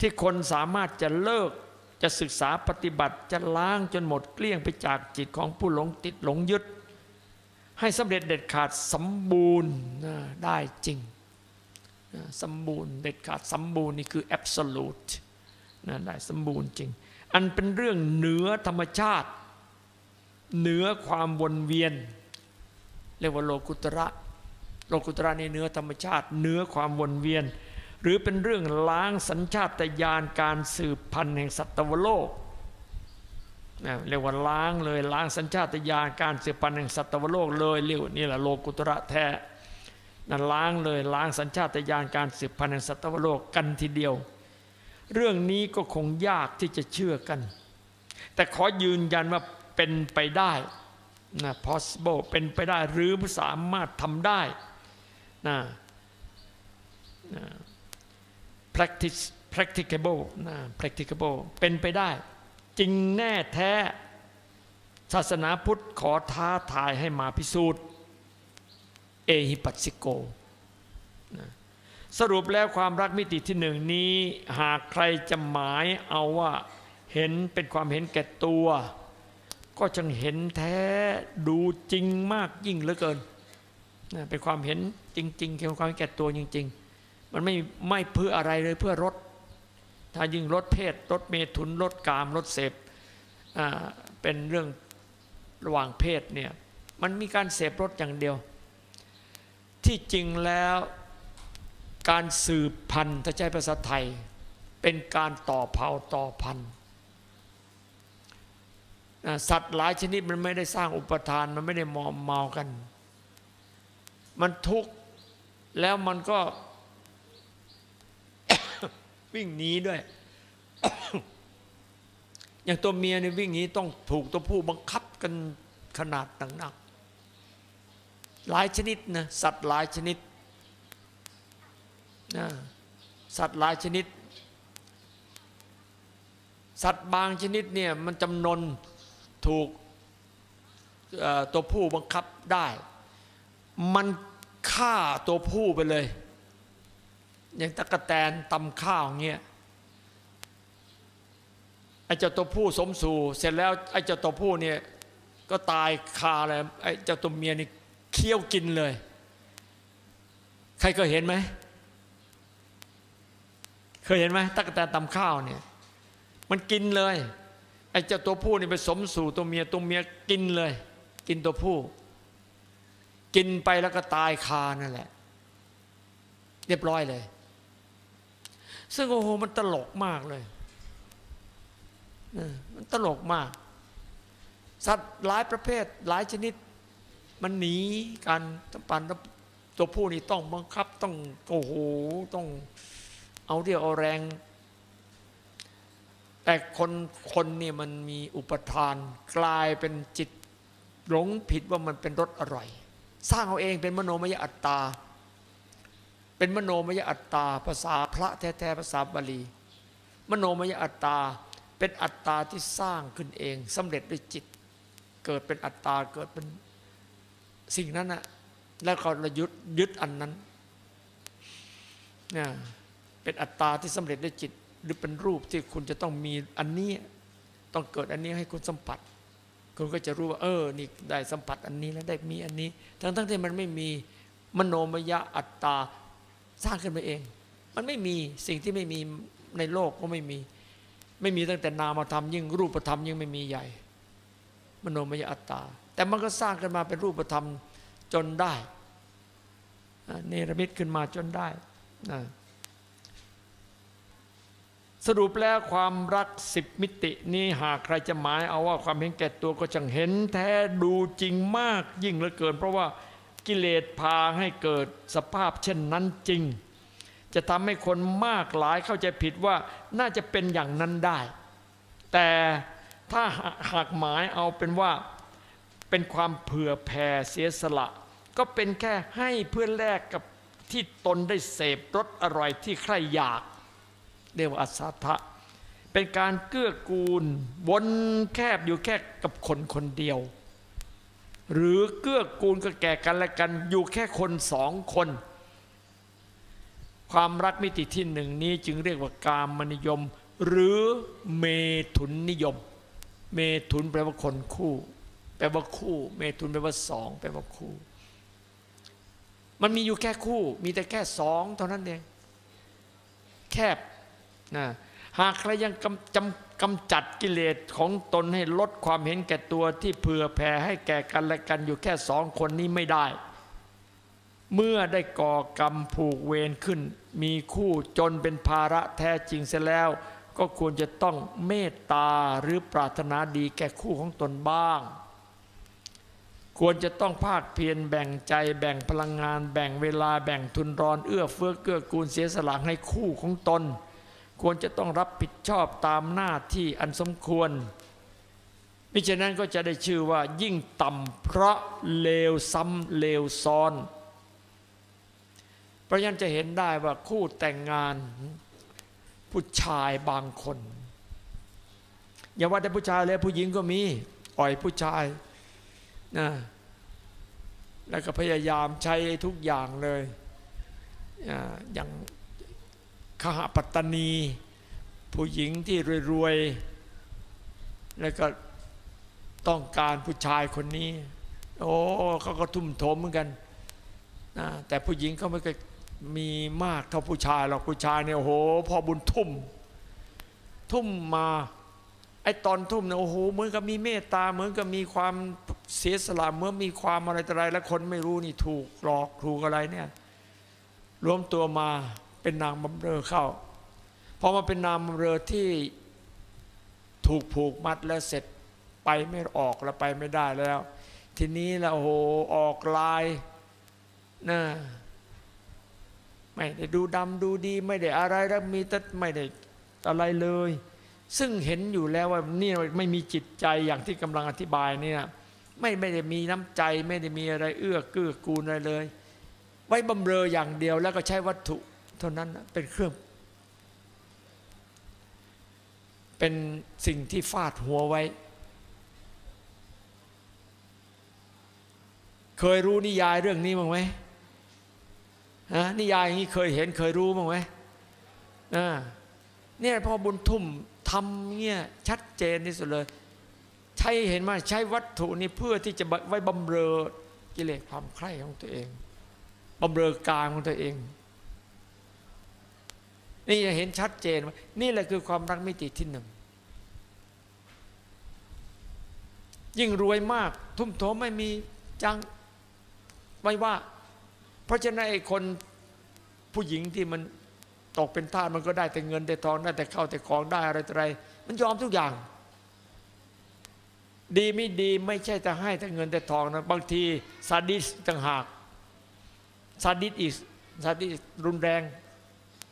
ที่คนสามารถจะเลิกจะศึกษาปฏิบัติจะล้างจนหมดเกลี้ยงไปจากจิตของผู้หลงติดหลงยึด ให้สำเร็จเด็ดขาดสมบูรณ์ได้จริง สมบูรณ์เด็ดขาดสมบูรณ์นี่คือ absolute นะได้สมบูรณ์จริง อันเป็นเรื่องเหนือธรรมชาติ เหนือความวนเวียน เรียกว่าโลกุตระ โลกุตระในเหนือธรรมชาติเหนือความวนเวียน หรือเป็นเรื่องล้างสัญชาตญาณการสืบพันธุ์แห่งสัตวโลกนะเรียกว่าล้างเลยล้างสัญชาตญาณการสืบพันธุ์แห่งสัตวโลกเลยเรียกนี่แหละโลกุตระแท้นั่นล้างเลยล้างสัญชาตญาณการสืบพันธุ์แห่งสัตวโลกกันทีเดียว เรื่องนี้ก็คงยากที่จะเชื่อกัน แต่ขอยืนยันว่าเป็นไปได้นะ possible เป็นไปได้หรือสามารถทำได้นะนะ practice practicable นะ practicable เป็นไปได้ จริงแน่แท้ ศาสนาพุทธขอท้าทายให้มาพิสูจน์ เอหิปัสสิโก สรุปแล้วความรักมิติที่หนึ่งนี้ หากใครจะหมายเอาว่าเห็นเป็นความเห็นแก่ตัว ก็จังเห็นแท้ดูจริงมากยิ่งเหลือเกินเป็นความเห็นจริงๆเป็นความเห็นแก่ตัวจริง ๆ มันไม่ไม่เพื่ออะไรเลยเพื่อลดถ้ายิ่งลดเพศลดเมถุนลดกามลดเสพเป็นเรื่องระหว่างเพศเนี่ยมันมีการเสพรสอย่างเดียว ที่จริงแล้ว การสืบพันธุ์ถ้าใช้ภาษาไทย เป็นการต่อเผ่าต่อพันธุ์สัตว์หลายชนิดมันไม่ได้สร้างอุปทาน มันไม่ได้มอมเมากัน มันทุกข์แล้วมันก็ วิ่งหนีด้วย อย่างตัวเมียเนี่ยวิ่งหนีต้องถูกตัวผู้บังคับกันขนาดหนักๆหลายชนิดนะสัตว์หลายชนิด สัตว์หลายชนิด สัตว์บางชนิดเนี่ยมันจำนนถูกตัวผู้บังคับได้ มันฆ่าตัวผู้ไปเลย อย่างตะกะแตนตำข้าวอย่างเงี้ยไอ้เจ้าตัวผู้สมสู่เสร็จแล้วไอ้เจ้าตัวผู้เนี่ยก็ตายคาเลยไอ้เจ้าตัวเมียนี่เคี้ยวกินเลย ใครเคยเห็นไหม เคยเห็นไหมตั๊กแตนตำข้าวเนี่ย มันกินเลยไอ้เจ้าตัวผู้นี่ไปสมสู่ตัวเมียตัวเมียกินเลย กินตัวผู้ กินไปแล้วก็ตายคานั่นแหละ เรียบร้อยเลย ซึ่งโอ้โหมันตลกมากเลยมันตลกมาก สัตว์หลายประเภทหลายชนิด มันหนีกันตปันตัวผู้นี่ต้องบังคับต้องโอ้โหต้อง เอาเดียวเอาแรง แต่คนคนนี่มันมีอุปทาน กลายเป็นจิตหลงผิดว่ามันเป็นรสอร่อย สร้างเอาเองเป็นมโนมยอัตตา เป็นมโนมยอัตตา ภาษาพระแท้ๆภาษาบาลี มโนมยอัตตา เป็นอัตตาที่สร้างขึ้นเองสำเร็จด้วยจิต เกิดเป็นอัตตาเกิดเป็นสิ่งนั้นนะแล้วก็ระยุดยึดอันนั้นเนี่ย เป็นอัตตาที่สำเร็จด้วยจิต หรือเป็นรูปที่คุณจะต้องมีอันนี้ ต้องเกิดอันนี้ให้คุณสัมผัส คุณก็จะรู้ว่า เออ นี่ได้สัมผัสอันนี้แล้วได้มีอันนี้ ทั้งทั้งที่มันไม่มีมโนมยะอัตตาสร้างขึ้นมาเอง มันไม่มีสิ่งที่ไม่มีในโลกก็ไม่มี ไม่มีตั้งแต่นามธรรมยิ่งรูปธรรมยิ่งไม่มีใหญ่ มโนมยอัตตา แต่มันก็สร้างขึ้นมาเป็นรูปธรรมจนได้เนรมิตขึ้นมาจนได้นะ สรุปแล้วความรักสิบมิตินี้หากใครจะหมายเอาว่าความเห็นแก่ตัวก็จังเห็นแท้ดูจริงมากยิ่งเหลือเกิน เพราะว่ากิเลสพาให้เกิดสภาพเช่นนั้นจริง จะทำให้คนมากหลายเข้าใจผิดว่าน่าจะเป็นอย่างนั้นได้ แต่ถ้าหากหมายเอาเป็นว่าเป็นความเผื่อแผ่เสียสละ ก็เป็นแค่ให้เพื่อแลกกับที่ตนได้เสพรสอร่อยที่ใครอยาก เรียกว่าอัศทะเป็นการเกื้อกูล วนแคบอยู่แค่กับคนคนเดียว หรือเกื้อกูลก็แก่กันและกันอยู่แค่คนสองคน ความรักมิติที่หนึ่งนี้จึงเรียกว่ากามนิยม หรือเมถุนนิยม เมถุนแปลว่าคนคู่ แปลว่าคู่ เมถุนแปลว่าสองแปลว่าคู่มันมีอยู่แค่คู่ มีแต่แค่สองเท่านั้นเอง แคบ นะหากใครยังกำจำกำจัดกิเลสของตนให้ลดความเห็นแก่ตัวที่เผื่อแผ่ให้แก่กันและกันอยู่แค่สองคนนี้ไม่ได้ เมื่อได้ก่อกรรมผูกเวรขึ้น มีคู่จนเป็นภาระแท้จริงเสียแล้ว ก็ควรจะต้องเมตตาหรือปรารถนาดีแก่คู่ของตนบ้าง ควรจะต้องภาคเพียรแบ่งใจ แบ่งพลังงาน แบ่งเวลาแบ่งทุนรอนเอื้อเฟื้อเกื้อกูลเสียสละให้คู่ของตน ควรจะต้องรับผิดชอบตามหน้าที่อันสมควร มิฉะนั้นก็จะได้ชื่อว่ายิ่งต่ำเพราะเลวซ้ำเลวซ้อนเพราะฉะนั้นจะเห็นได้ว่าคู่แต่งงานผู้ชายบางคน อย่าว่าแต่ผู้ชายเลยผู้หญิงก็มี อ่อยผู้ชายนะแล้วก็พยายามใช้ทุกอย่างเลย อย่าง ขหปัตตนี ผู้หญิงที่รวยๆ แล้วก็ต้องการผู้ชายคนนี้ โอ้เขาก็ทุ่มโถมเหมือนกันนะแต่ผู้หญิงเขาไม่เคยมีมากเท่าผู้ชายหรอกผู้ชายเนี่ยโอ้โหพอบุญทุ่ม ทุ่มมาไอ้ตอนทุ่มเนี่ยโอ้โหเหมือนกับมีเมตตาเหมือนกับมีความเสียสละเมื่อมีความอะไรต่ออะไรแล้วคนไม่รู้นี่ถูกหลอกถูกอะไรเนี่ยรวมตัวมา เป็นนางบำเรอเข้าพอมาเป็นนางบำเรอที่ถูกผูกมัดแล้วเสร็จไปไม่ออกแล้วไปไม่ได้แล้ว ทีนี้แล้วโหออกลายนะไม่ได้ดูดำดูดีไม่ได้อะไรแล้วมีแต่ไม่ได้อะไรเลย ซึ่งเห็นอยู่แล้วว่านี่ไม่มีจิตใจอย่างที่กำลังอธิบายเนี่ยไม่ไม่ได้มีน้ำใจไม่ได้มีอะไรเอื้อเกื้อกูลอะไรเลย ไว้บำเรออย่างเดียวแล้วก็ใช้วัตถุ เท่านั้นเป็นเครื่อง เป็นสิ่งที่ฟาดหัวไว้ เคยรู้นิยายเรื่องนี้บ้งไหมฮะนิยายอย่างนี้เคยเห็นเคยรู้บ้งไหมเนี่ยพอบุญทุ่มทำเนี่ยชัดเจนที่สุดเลย ใช้เห็นมาใช้วัตถุนี้เพื่อที่จะไว้บำเรอกิเลสความใคร่ของตัวเองบำเรอกายของตัวเอง นี่จะเห็นชัดเจนว่านี่แหละคือความรักมิติที่หนึ่งยิ่งรวยมาก ทุ่มโถมไม่มีจังไม่ว่า เพราะฉะนั้นไอ้คนผู้หญิงที่มันตกเป็นทาสมันก็ได้แต่เงินแต่ทองได้แต่เข้าแต่ของได้อะไรต่ออะไร มันยอมทุกอย่าง ดีไม่ดีไม่ใช่แต่ให้แต่เงินแต่ทองนะบางทีซาดิสต่างหากซาดิสอีกซาดิสรุนแรง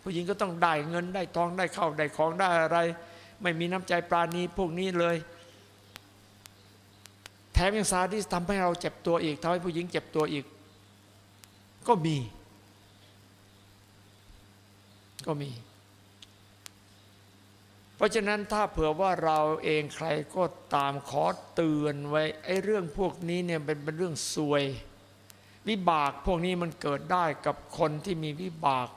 ผู้หญิงก็ต้องได้เงินได้ทองได้เข้าได้ของได้อะไร ไม่มีน้ำใจปราณีพวกนี้เลย แถมยังซาดิสทำให้เราเจ็บตัวอีกทำให้ผู้หญิงเจ็บตัวอีก ก็มี ก็มี เพราะฉะนั้นถ้าเผื่อว่าเราเองใครก็ตามขอเตือนไว้ไอ้เรื่องพวกนี้เนี่ยเป็นเป็นเรื่องซวย วิบากพวกนี้มันเกิดได้กับคนที่มีวิบาก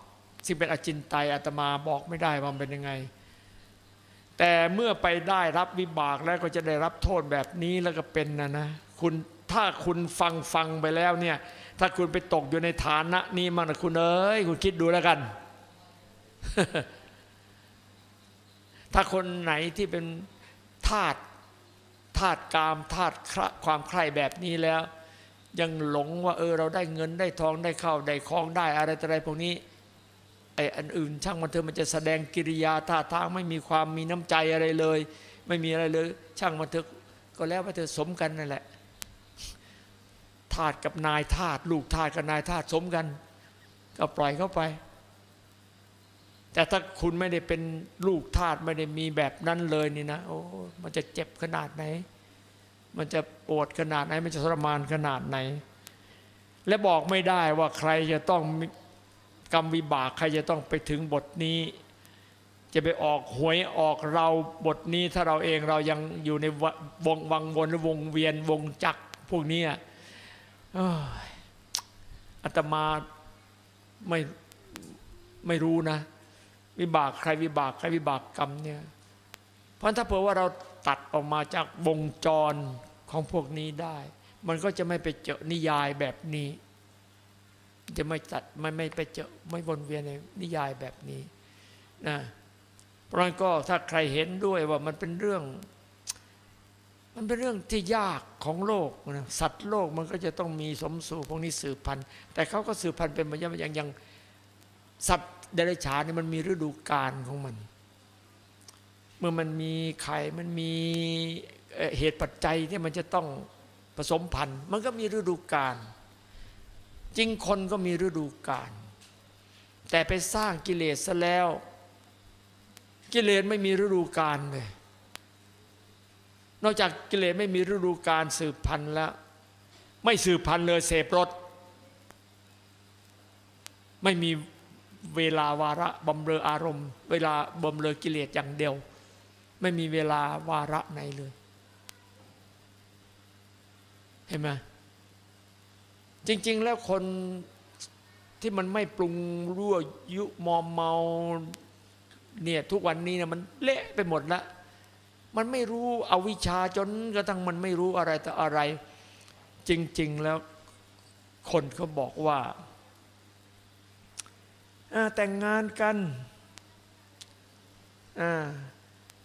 ที่เป็นอจินไตยอาตมาบอกไม่ได้ว่ามันเป็นยังไง แต่เมื่อไปได้รับวิบากแล้วก็จะได้รับโทษแบบนี้แล้วก็เป็นนะนะคุณถ้าคุณฟังฟังไปแล้วเนี่ยถ้าคุณไปตกอยู่ในฐานะนี้มันนะคุณเอ้ยคุณคิดดูแล้วกัน ถ้าคนไหนที่เป็นธาตุธาตุกามธาตุความใคร่แบบนี้แล้ว ยังหลงว่าเออเราได้เงินได้ทองได้ข้าวได้คองได้อะไรต่ออะไรพวกนี้ ไอ้อันอื่นช่างมันเถอะมันจะแสดงกิริยาท่าทางไม่มีความมีน้ำใจอะไรเลย ไม่มีอะไรเลย ช่างมันเถอะก็แล้วไปเถอะสมกันนั่นแหละทาสกับนายทาสลูกทาสกับนายทาสสมกัน ก็ปล่อยเข้าไป แต่ถ้าคุณไม่ได้เป็นลูกทาสไม่ได้มีแบบนั้นเลยนี่นะโอ้มันจะเจ็บขนาดไหน มันจะปวดขนาดไหน มันจะทรมานขนาดไหน และบอกไม่ได้ว่าใครจะต้อง กรรมวิบากใครจะต้องไปถึงบทนี้ จะไปออกหวยออกเราบทนี้ถ้าเราเองเรายังอยู่ในวงวังวนวงเวียนวงจักรพวกนี้อาตมาไม่ไม่รู้นะ วิบากใครวิบากใครวิบากกรรมเนี่ยเพราะถ้าเผื่อว่าเราตัดออกมาจากวงจรของพวกนี้ได้ มันก็จะไม่ไปเจอนิยายแบบนี้ จะไม่ตัดไม่ไม่ไปเจอไม่วนเวียนในนิยายแบบนี้นะเพราะนั้นก็ถ้าใครเห็นด้วยว่ามันเป็นเรื่อง มันเป็นเรื่องที่ยากของโลกนะสัตว์โลกมันก็จะต้องมีสมสู่พวกนี้สืบพันธุ์ แต่เขาก็สืบพันธุ์เป็นมาอย่างอย่างอย่างสัตว์เดรัจฉานนี่มันมีฤดูกาลของมัน เมื่อมันมีไข่มันมีเหตุปัจจัยที่มันจะต้องผสมพันธุ์ มันก็มีฤดูกาล จริงคนก็มีฤดูกาลแต่ไปสร้างกิเลสซะแล้ว กิเลสไม่มีฤดูกาลเลย นอกจากกิเลสไม่มีฤดูกาลสืบพันธุ์แล้ว ไม่สืบพันธุ์เลยเสพรสไม่มีเวลาวาระบำเรออารมณ์ เวลาบำเรอกิเลสอย่างเดียว ไม่มีเวลาวาระไหนเลย เห็นไหม จริง ๆ แล้วคนที่มันไม่ปรุงรั่วยุมอมเมาเนี่ยทุกวันนี้เนี่ยมันเละไปหมดละมันไม่รู้อวิชาจนกระทั่งมันไม่รู้อะไรแต่อะไร จริง ๆ แล้วคนเขาบอกว่าแต่งงานกัน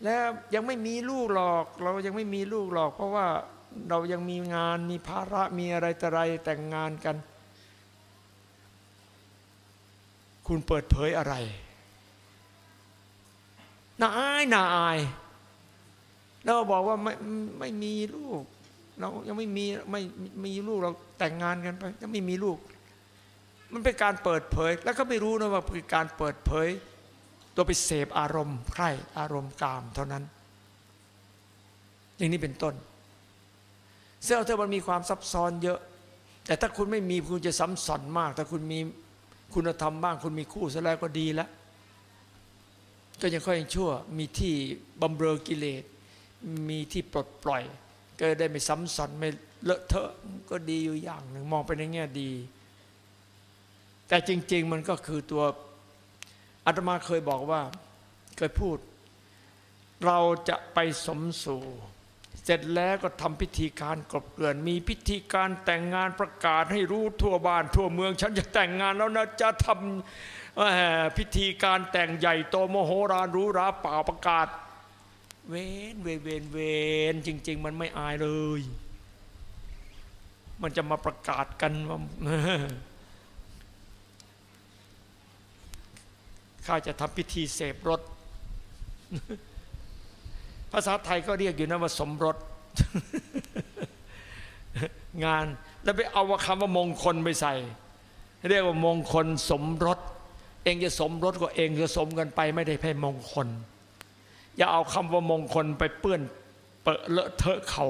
แล้วยังไม่มีลูกหรอก เรายังไม่มีลูกหรอก เพราะว่า เรายังมีงานมีภาระมีอะไรแต่ไรแต่งงานกัน คุณเปิดเผยอะไรน่าอายน่าอายแล้วบอกว่าไม่ไม่มีลูก เรายังไม่มีไม่มีลูกเราแต่งงานกันไปยังไม่มีลูก มันเป็นการเปิดเผย แล้วก็ไม่รู้นะว่าเป็นการเปิดเผย ตัวไปเสพอารมณ์ใครอารมณ์กามเท่านั้น อย่างนี้เป็นต้น เสื้อเธอมันมีความซับซ้อนเยอะ แต่ถ้าคุณไม่มีคุณจะซ้ำซ้อนมาก ถ้าคุณมีคุณธรรมบ้าง คุณมีคู่ซะแล้วก็ดีแล้ว ก็ยังค่อยยังชั่ว มีที่บำเรอกิเลส มีที่ปลดปล่อย ก็ได้ไม่ซ้ำซ้อนไม่เลอะเทอะ ก็ดีอยู่อย่างหนึ่งมองไปในแง่ดี แต่จริง ๆ มันก็คือตัวอาตมาเคยบอกว่าเคยพูด เราจะไปสมสู่ เสร็จแล้วก็ทำพิธีการกลบเกลื่อน มีพิธีการแต่งงานประกาศให้รู้ทั่วบ้านทั่วเมือง ฉันจะแต่งงานแล้วนะจะทำพิธีการแต่งใหญ่โตมโหฬารหรูหราเป่าประกาศ เวนเวนเวนเวนจริง ๆ มันไม่อายเลย มันจะมาประกาศกันว่าข้าจะทำพิธีเสพรส ภาษาไทยก็เรียกอยู่นะว่าสมรส งานแล้วไปเอาคำว่ามงคลไปใส่ เรียกว่ามงคลสมรส เองจะสมรสก็เองจะสมกันไปไม่ได้ให้มงคล อย่าเอาคำว่ามงคลไปเปื้อนเปอะเลอะเทอะเขา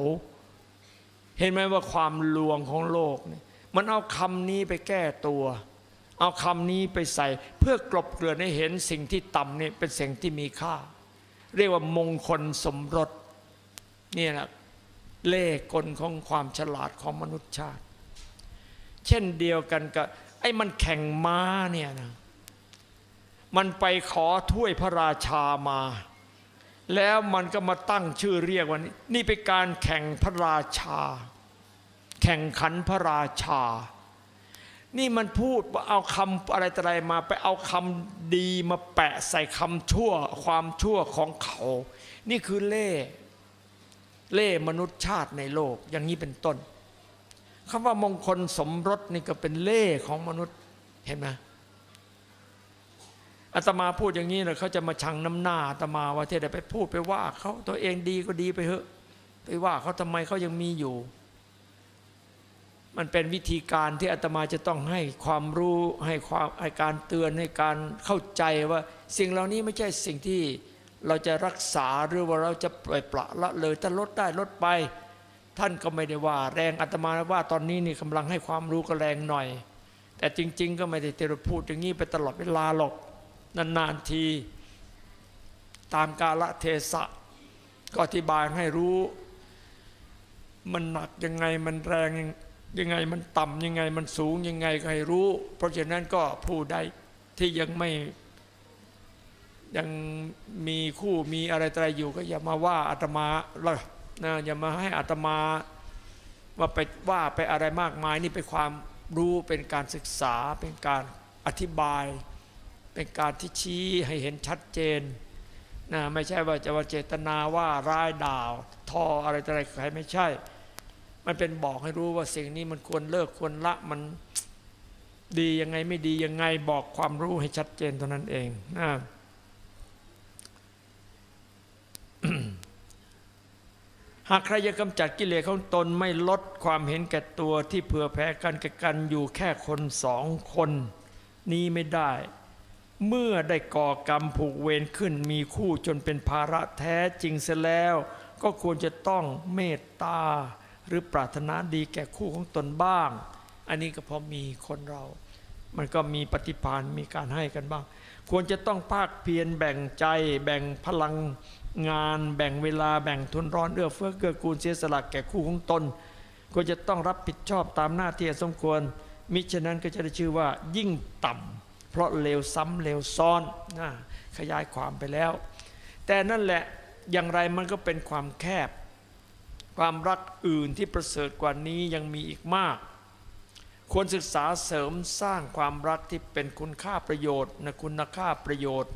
เห็นไหมว่าความลวงของโลกเนี่ยมันเอาคำนี้ไปแก้ตัว เอาคำนี้ไปใส่ เพื่อกลบเกลื่อนให้เห็นสิ่งที่ต่ำนี่เป็นสิ่งที่มีค่า เรียกว่ามงคลสมรสนี่แหละเล่กลของความฉลาดของมนุษยชาติ เช่นเดียวกันกับไอ้มันแข่งม้าเนี่ยนะมันไปขอถ้วยพระราชามา แล้วมันก็มาตั้งชื่อเรียกว่านี่นี่เป็นการแข่งพระราชา แข่งขันพระราชา นี่มันพูดว่าเอาคำอะไรอะไรมาไปเอาคำดีมาแปะใส่คำชั่วความชั่วของเขา นี่คือเล่เล่มนุษยชาติในโลกอย่างนี้เป็นต้นคำว่ามงคลสมรสนี่ก็เป็นเล่ของมนุษย์เห็นไหมอาตมาพูดอย่างนี้นะเขาจะมาชังน้ำหน้าอาตมาว่าเที่ได้ไปพูดไปว่าเขาตัวเองดีก็ดีไปเถอะ ไปว่าเขาทำไมเขายังมีอยู่ มันเป็นวิธีการที่อาตมาจะต้องให้ความรู้ให้ความให้การเตือนให้การเข้าใจว่า สิ่งเหล่านี้ไม่ใช่สิ่งที่เราจะรักษาหรือว่าเราจะปล่อยปละละเลยถ้าลดได้ลดไป ท่านก็ไม่ได้ว่า แรงอาตมาว่าตอนนี้นี่กำลังให้ความรู้ก็แรงหน่อย แต่จริง ๆ ก็ไม่ได้เตรพูดอย่างนี้ไปตลอดเวลาหรอกนานๆที ตามกาลเทศะก็อธิบายให้รู้ มันหนักยังไงมันแรง ยังไงมันต่ำยังไงมันสูงยังไงให้รู้ เพราะฉะนั้นก็ผู้ใดที่ยังไม่ยังมีคู่มีอะไรอะไรอยู่ก็อย่ามาว่าอาตมาเละนะอย่ามาให้อาตมาว่าไปว่าไปอะไรมากมายนี่เป็นความรู้เป็นการศึกษาเป็นการอธิบาย เป็นการที่ชี้ให้เห็นชัดเจนนะไม่ใช่ว่าจะว่าเจตนาว่าร้ายด่าวทออะไรอะไรใครไม่ใช่ มันเป็นบอกให้รู้ว่าสิ่งนี้มันควรเลิกควรละมันดียังไงไม่ดียังไงบอกความรู้ให้ชัดเจนเท่านั้นเองนะหากใครจะกำจัดกิเลสของตนไม่ลดความเห็นแก่ตัวที่เผื่อแผ่กันแก่กันอยู่แค่คนสองคนนี้ไม่ได้ เมื่อได้ก่อกรรมผูกเวรขึ้นมีคู่จนเป็นภาระแท้จริงเสียแล้ว ก็ควรจะต้องเมตตา รือปรารถนาดีแก่คู่ของตนบ้าง อันนี้ก็พอมีคนเรา มันก็มีปฏิภาณมีการให้กันบ้าง ควรจะต้องภาคเพียรแบ่งใจ แบ่งพลังงาน แบ่งเวลาแบ่งทุนร้อนเอื้อเฟื้อเกื้อกูลเสียสละแก่คู่ของตน ควรจะต้องรับผิดชอบตามหน้าที่สมควร มิฉะนั้นก็จะได้ชื่อว่ายิ่งต่ำเพราะเลวซ้ำเลวซ้อนนะขยายความไปแล้ว แต่นั่นแหละอย่างไรมันก็เป็นความแคบ ความรักอื่นที่ประเสริฐกว่านี้ยังมีอีกมาก ควรศึกษาเสริมสร้างความรักที่เป็นคุณค่าประโยชน์นะคุณค่าประโยชน์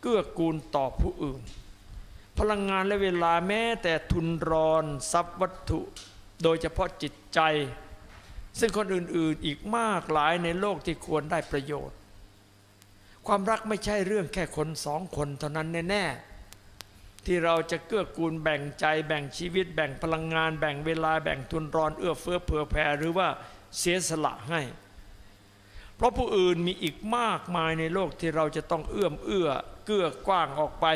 เกื้อกูลต่อผู้อื่น พลังงานและเวลาแม้แต่ทุนรอนทรัพย์วัตถุ โดยเฉพาะจิตใจ ซึ่งคนอื่นๆอีกมากหลายในโลกที่ควรได้ประโยชน์ ความรักไม่ใช่เรื่องแค่คนสองคนเท่านั้นแน่ๆ ที่เราจะเกื้อกูลแบ่งใจแบ่งชีวิต แบ่งพลังงาน แบ่งเวลาแบ่งทุนรอนเอื้อเฟื้อเผื่อแผ่หรือว่าเสียสละให้ เพราะผู้อื่นมีอีกมากมายในโลกที่เราจะต้องเอื้อมเอื้อเกื้อกว้างออกไป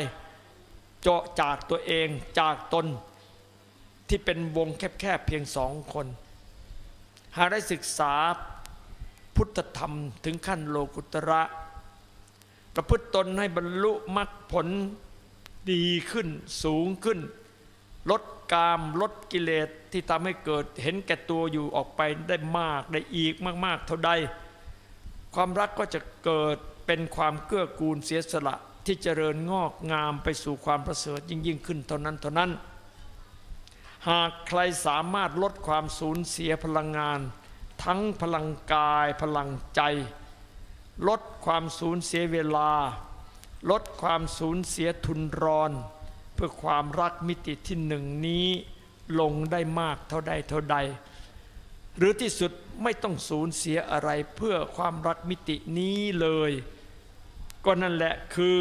เจาะจากตัวเองจากตน ที่เป็นวงแคบๆเพียงสองคน หากได้ศึกษาพุทธธรรมถึงขั้นโลกุตระ ประพฤติตนให้บรรลุมรรคผล ดีขึ้นสูงขึ้น ลดกามลดกิเลสที่ทำให้เกิดเห็นแก่ตัวอยู่ออกไปได้มากได้อีกมาก ๆ เท่าใด ความรักก็จะเกิดเป็นความเกื้อกูลเสียสละที่เจริญงอกงามไปสู่ความประเสริฐยิ่งยิ่งขึ้นเท่านั้นเท่านั้น หากใครสามารถลดความสูญเสียพลังงาน ทั้งพลังกายพลังใจ ลดความสูญเสียเวลา ลดความสูญเสียทุนรอน เพื่อความรักมิติที่หนึ่งนี้ลงได้มากเท่าใดเท่าใด หรือที่สุดไม่ต้องสูญเสียอะไรเพื่อความรักมิตินี้เลย ก็นั่นแหละคือ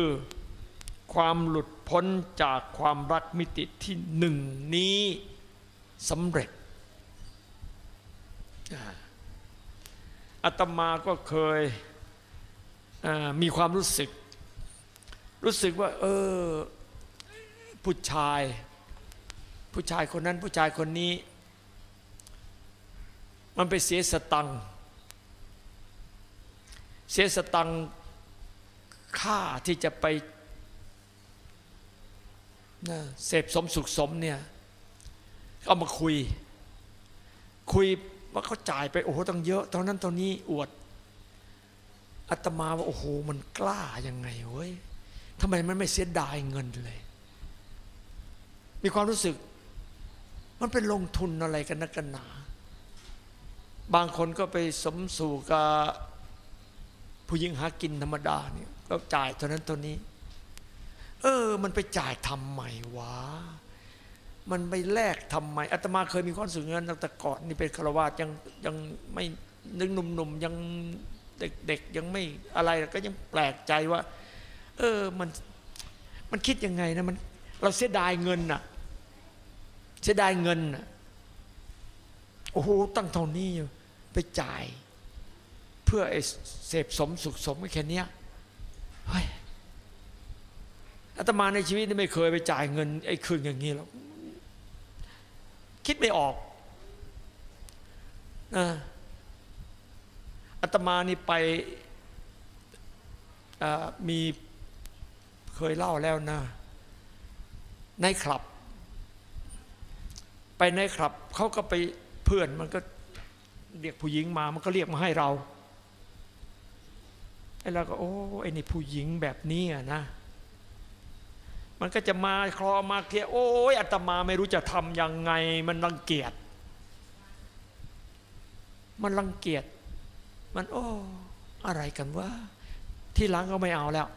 ความหลุดพ้นจากความรักมิติที่หนึ่งนี้สำเร็จอาตมาก็เคยมีความรู้สึก รู้สึกว่า เออ ผู้ชาย ผู้ชายคนนั้นผู้ชายคนนี้ มันไปเสียสตังเสียสตังค์ค่าที่จะไปนะเสพสมสุขสมเนี่ยเอามาคุย คุยว่าเขาจ่ายไปโอ้โหตั้งเยอะตอนนั้นตอนนี้อวดอาตมาว่าโอ้โหมันกล้ายังไงเว้ย ทำไมมันไม่เสียดายเงินเลย มีความรู้สึก มันเป็นลงทุนอะไรกันนักกันหนา บางคนก็ไปสมสู่กับผู้หญิงหากินธรรมดาเนี่ยก็จ่ายเท่านั้นเท่านี้ เออ มันไปจ่ายทำไมวะมันไปแลกทำไมอาตมาเคยมีความรู้สึกงั้นตั้งแต่ก่อนนี่เป็นคารวาสยังยังไม่นึกหนุ่มๆยังเด็กๆยังไม่อะไรก็ยังแปลกใจว่า เออมันมันคิดยังไงนะมันเราเสียดายเงินน่ะ เสียดายเงินน่ะโอ้โหตั้งเท่านี้อยู่ไปจ่าย เพื่อไอ้เสพสมสุขสมแค่เนี้ยเฮ้ยอาตมาในชีวิตนี่ไม่เคยไปจ่ายเงิน ไอ้คืนอย่างนี้หรอกคิดไม่ออกนะอาตมานี่ไปมี เคยเล่าแล้วนะ ในคลับ ไปในคลับเขาก็ไปเพื่อนมันก็เรียกผู้หญิงมา มันก็เรียกมาให้เราไอ้เราก็โอ้ไอ้นี่ผู้หญิงแบบนี้อะนะ มันก็จะมาคลอมาเคลียโอ้ยอาตมาไม่รู้จะทำยังไง มันรังเกียจมันรังเกียจมันโอ้ อะไรกันวะที่หลังก็ไม่เอาแล้ว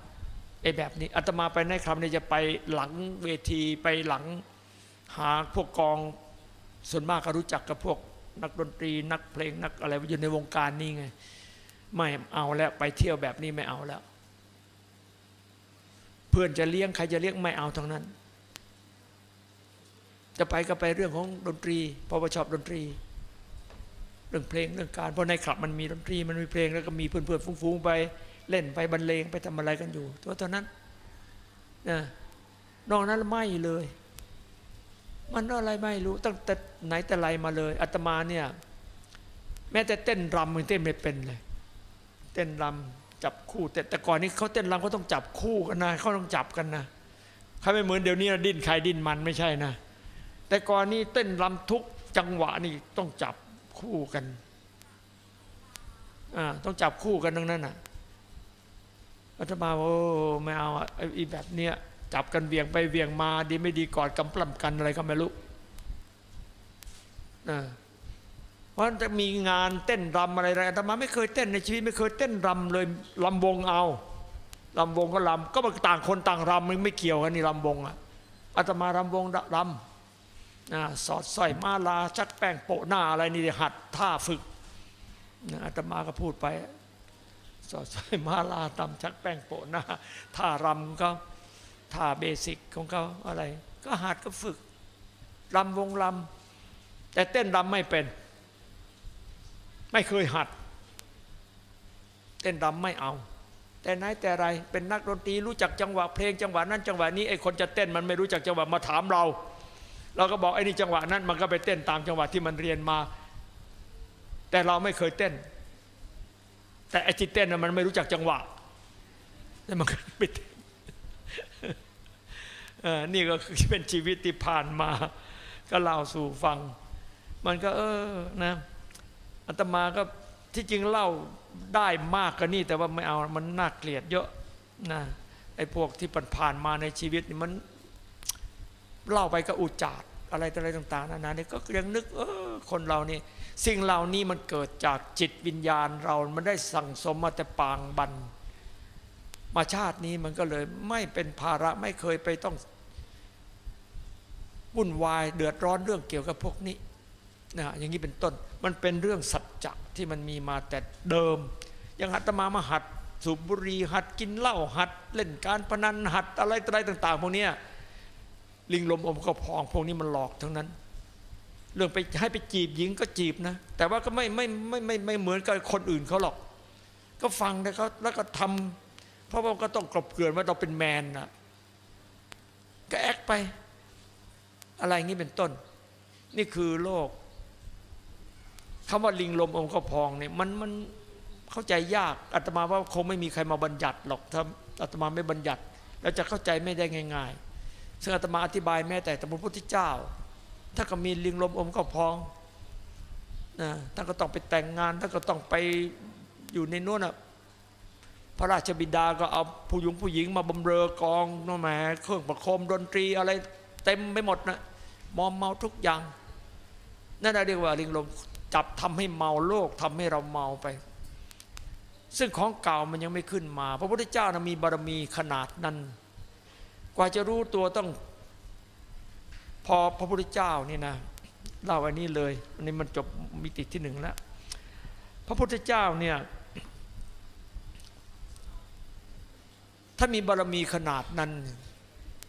อ้แบบนี้อาตมาไปในคำนี้จะไปหลังเวทีไปหลังหาพวกกองส่วนมากก็รู้จักกับพวกนักดนตรี นักเพลงนักอะไรอยู่ในวงการนี้ไง ไม่เอาแล้วไปเที่ยวแบบนี้ไม่เอาแล้ว เพื่อนจะเลี้ยงใครจะเลี้ยงไม่เอาทั้งนั้น จะไปก็ไปเรื่องของดนตรีเพราะว่าชอบดนตรี เรื่องเพลงเรื่องการเพราะในคลับมันมีดนตรีมันมีเพลงแล้วก็มีเพื่อนๆฟุ้งๆไป เล่นไปบรรเลงไปทำอะไรกันอยู่ตัวเท่านั้นนะนอกนั้นไม่เลย มันอะไรไม่รู้ ตั้งแต่ไหนแต่ไรมาเลยอาตมาเนี่ย แม้แต่เต้นรำมันเต้นไม่เป็นเลย เต้นรำจับคู่ แต่แต่ก่อนนี้เขาเต้นรำเขาต้องจับคู่กันนะเขาต้องจับกันนะเขาไม่เหมือนเดี๋ยวนี้ดิ้นใครดิ้นมันไม่ใช่นะ แต่ก่อนนี้เต้นรำทุกจังหวะนี่ต้องจับคู่กันอ่าต้องจับคู่กันทั้งนั้นอะ อาตมาโอ้ไม่เอาไอ้แบบเนี้ยจับกันเวียงไปเวียงมาดีไม่ดีกอดกำปล้ำกันอะไรก็ไม่รู้นะเพราะจะมีงานเต้นรำอะไรอะไรอาตมาไม่เคยเต้นในชีวิตไม่เคยเต้นรำเลยลำวงเอาลำวงก็ลำก็มันต่างคนต่างรำมันไม่เกี่ยวกันนี่ลำวงอะอาตมารำวงรำนะสอดสร้อยมาลาชักแป้งโปะหน้าอะไรนี่หัดท่าฝึกอาตมาก็พูดไป สอดใส่มาลาตำชักแป้งโปะหน้าท่ารำก็ท่าเบสิกของเขาอะไร ก็หัดก็ฝึกรำวงรำแต่เต้นรำไม่เป็น ไม่เคยหัด เต้นรำไม่เอา แต่ไหนแต่ไรเป็นนักดนตรีรู้จักจังหวะเพลงจังหวะนั้นจังหวะนี้ไอ้คนจะเต้นมันไม่รู้จักจังหวะมาถามเรา เราก็บอกไอ้นี่จังหวะนั้นมันก็ไปเต้นตามจังหวะที่มันเรียนมา แต่เราไม่เคยเต้น แต่ไอจิตเต้นมันไม่รู้จักจังหวะนั่นมันก็ไม่เต้นนี่ก็คือเป็นชีวิตที่ผ่านมา ก็เล่าสู่ฟัง มันก็เออนะอาตมาก็ที่จริงเล่าได้มากกันนี่แต่ว่าไม่เอามันน่าเกลียดเยอะนะไอ้พวกที่ผ่านมาในชีวิตนี่มันเล่าไปก็อุจจาดอะไรต่ออะไรต่าง ๆนานาเนี่ยก็ยังนึกเออคนเรานี่ สิ่งเหล่านี้มันเกิดจากจิตวิญญาณเรา มันได้สั่งสมมาแต่ปางบัน มาชาตินี้มันก็เลยไม่เป็นภาระไม่เคยไปต้องวุ่นวายเดือดร้อนเรื่องเกี่ยวกับพวกนี้นะอย่างนี้เป็นต้นมันเป็นเรื่องสัจจะที่มันมีมาแต่เดิมอย่างอาตมามาหัดสูบบุหรี่หัดกินเหล้าหัด เล่นการพนันหัดอะไรอะไรต่าง ๆ พวกนี้ลิงลมอมก็พองพวกนี้มันหลอกทั้งนั้น เรื่องไปให้ไปจีบหญิงก็จีบนะ แต่ว่าก็ไม่ไม่ไม่ไม่ไม่เหมือนกับคนอื่นเขาหรอก ก็ฟังแต่เขาแล้วก็ทำเพราะว่าก็ต้องกลบเกลื่อนว่าเราเป็นแมนนะก็แอคไป อะไรงี้เป็นต้น นี่คือโลกคำว่าลิงลมอมก็พองเนี่ยมันมันเข้าใจยากอาตมาว่าคงไม่มีใครมาบัญญัติหรอกถ้าอาตมาไม่บัญญัติ แล้วจะเข้าใจไม่ได้ง่าย ๆ ซึ่งอาตมาอธิบายแม้แต่พระพุทธเจ้า ถ้าก็มีลิงลมอมก็พองนะท่านก็ต้องไปแต่งงานท่านก็ต้องไปอยู่ในนู้นอะพระราชบิดาก็เอาผู้หญิงผู้หญิงมาบำเรอกองน้แหมเครื่องประโคมดนตรีอะไรเต็มไปหมดนะมอมเมาทุกอย่างนั่นเรียกว่าลิงลมจับทำให้เมาโลกทำให้เราเมาไป ซึ่งของเก่ามันยังไม่ขึ้นมา พระพุทธเจ้านะมีบารมีขนาดนั้น กว่าจะรู้ตัวต้อง พอพระพุทธเจ้านี่นะเล่าอันนี้เลยอันนี้มันจบมิติที่หนึ่งแล้ว พระพุทธเจ้าเนี่ยถ้ามีบารมีขนาดนั้น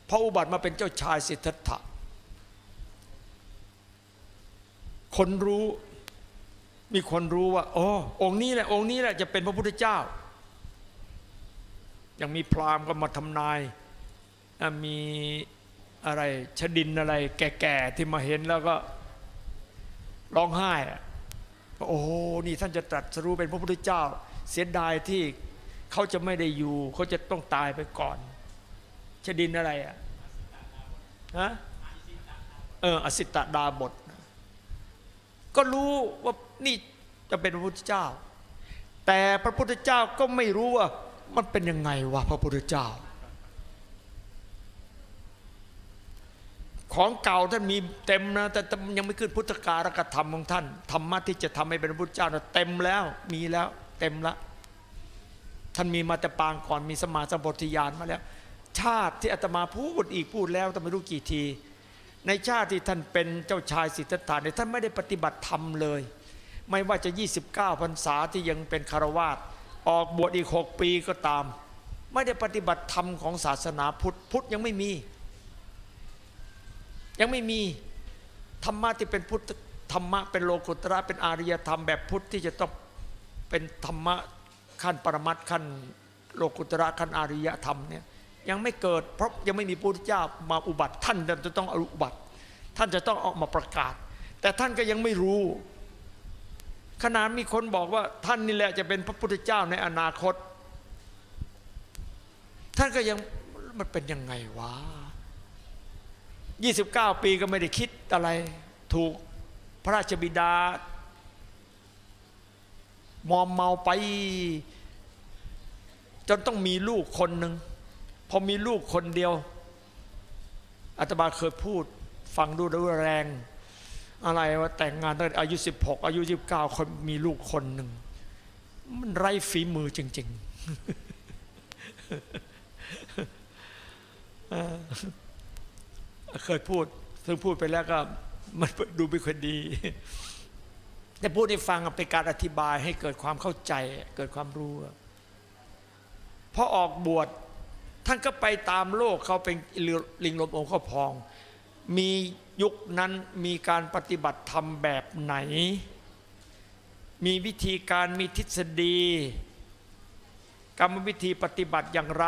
พระอุบัติมาเป็นเจ้าชายสิทธัตถะ คนรู้มีคนรู้ว่าอ๋อองค์นี้แหละองค์นี้แหละจะเป็นพระพุทธเจ้า ยังมีพราหมณ์ก็มาทำนายมี อะไรชดินอะไร แก่ๆที่มาเห็นแล้วก็ร้องไห้โอ้นี่ท่านจะตรัสรู้เป็นพระพุทธเจ้า เสียดายที่เขาจะไม่ได้อยู่ เขาจะต้องตายไปก่อน ชดินอะไรอะฮะเอออสิตดาบท ก็รู้ว่านี่จะเป็นพระพุทธเจ้า แต่พระพุทธเจ้าก็ไม่รู้ว่ามันเป็นยังไงวะพระพุทธเจ้า ของเก่าท่านมีเต็มนะแต่ยังไม่ขึ้นพุทธการกธรรมของท่านธรรมะที่จะทำให้เป็นพระพุทธเจ้าเต็มแล้วมีแล้วเต็มละ ท่านมีมาแต่ปางก่อนมีสมาสัมปทิยานมาแล้ว ชาติที่อาตมาพูดอีกพูดแล้วแต่ไม่รู้กี่ที ในชาติที่ท่านเป็นเจ้าชายสิทธัตถะเนี่ยท่านไม่ได้ปฏิบัติธรรมเลย ไม่ว่าจะ 29พรรษาที่ยังเป็นคารวาสออกบวชอีก 6 ปีก็ตาม ไม่ได้ปฏิบัติธรรมของศาสนาพุทธพุทธยังไม่มี ยังไม่มีธรรมะที่เป็นพุทธธรรมะเป็นโลกุตระเป็นอาริยธรรมแบบพุทธที่จะต้องเป็นธรรมะขั้นปรมัตขั้นโลกุตระขั้นอาริยธรรมเนี่ยยังไม่เกิดเพราะยังไม่มีพระพุทธเจ้ามาอุบัติ ท่านจะต้องอุบัติ ท่านจะต้องออกมาประกาศ แต่ท่านก็ยังไม่รู้ ขนาดมีคนบอกว่าท่านนี่แหละจะเป็นพระพุทธเจ้าในอนาคต ท่านก็ยังมันเป็นยังไงวะ 29 ปีก็ไม่ได้คิดอะไรถูกพระราชบิดามอมเมาไป จนต้องมีลูกคนหนึ่งพอมีลูกคนเดียวอาตมาเคยพูดฟังดูด้วยแรง อะไรว่าแต่งงานตั้งอายุ 16 อายุ 29 คนมีลูกคนหนึ่งมันไร้ฝีมือจริง ๆ เคยพูดถึงพูดไปแล้วก็มันดูไม่ค่อยดี แต่พูดให้ฟังเป็นการอธิบายให้เกิดความเข้าใจ เกิดความรู้พอออกบวชท่านก็ไปตามโลกเขาเป็นลิงลมองค์ข้าพอง มียุคนั้นมีการปฏิบัติธรรมแบบไหน มีวิธีการมีทฤษฎี กรรมวิธีปฏิบัติอย่างไร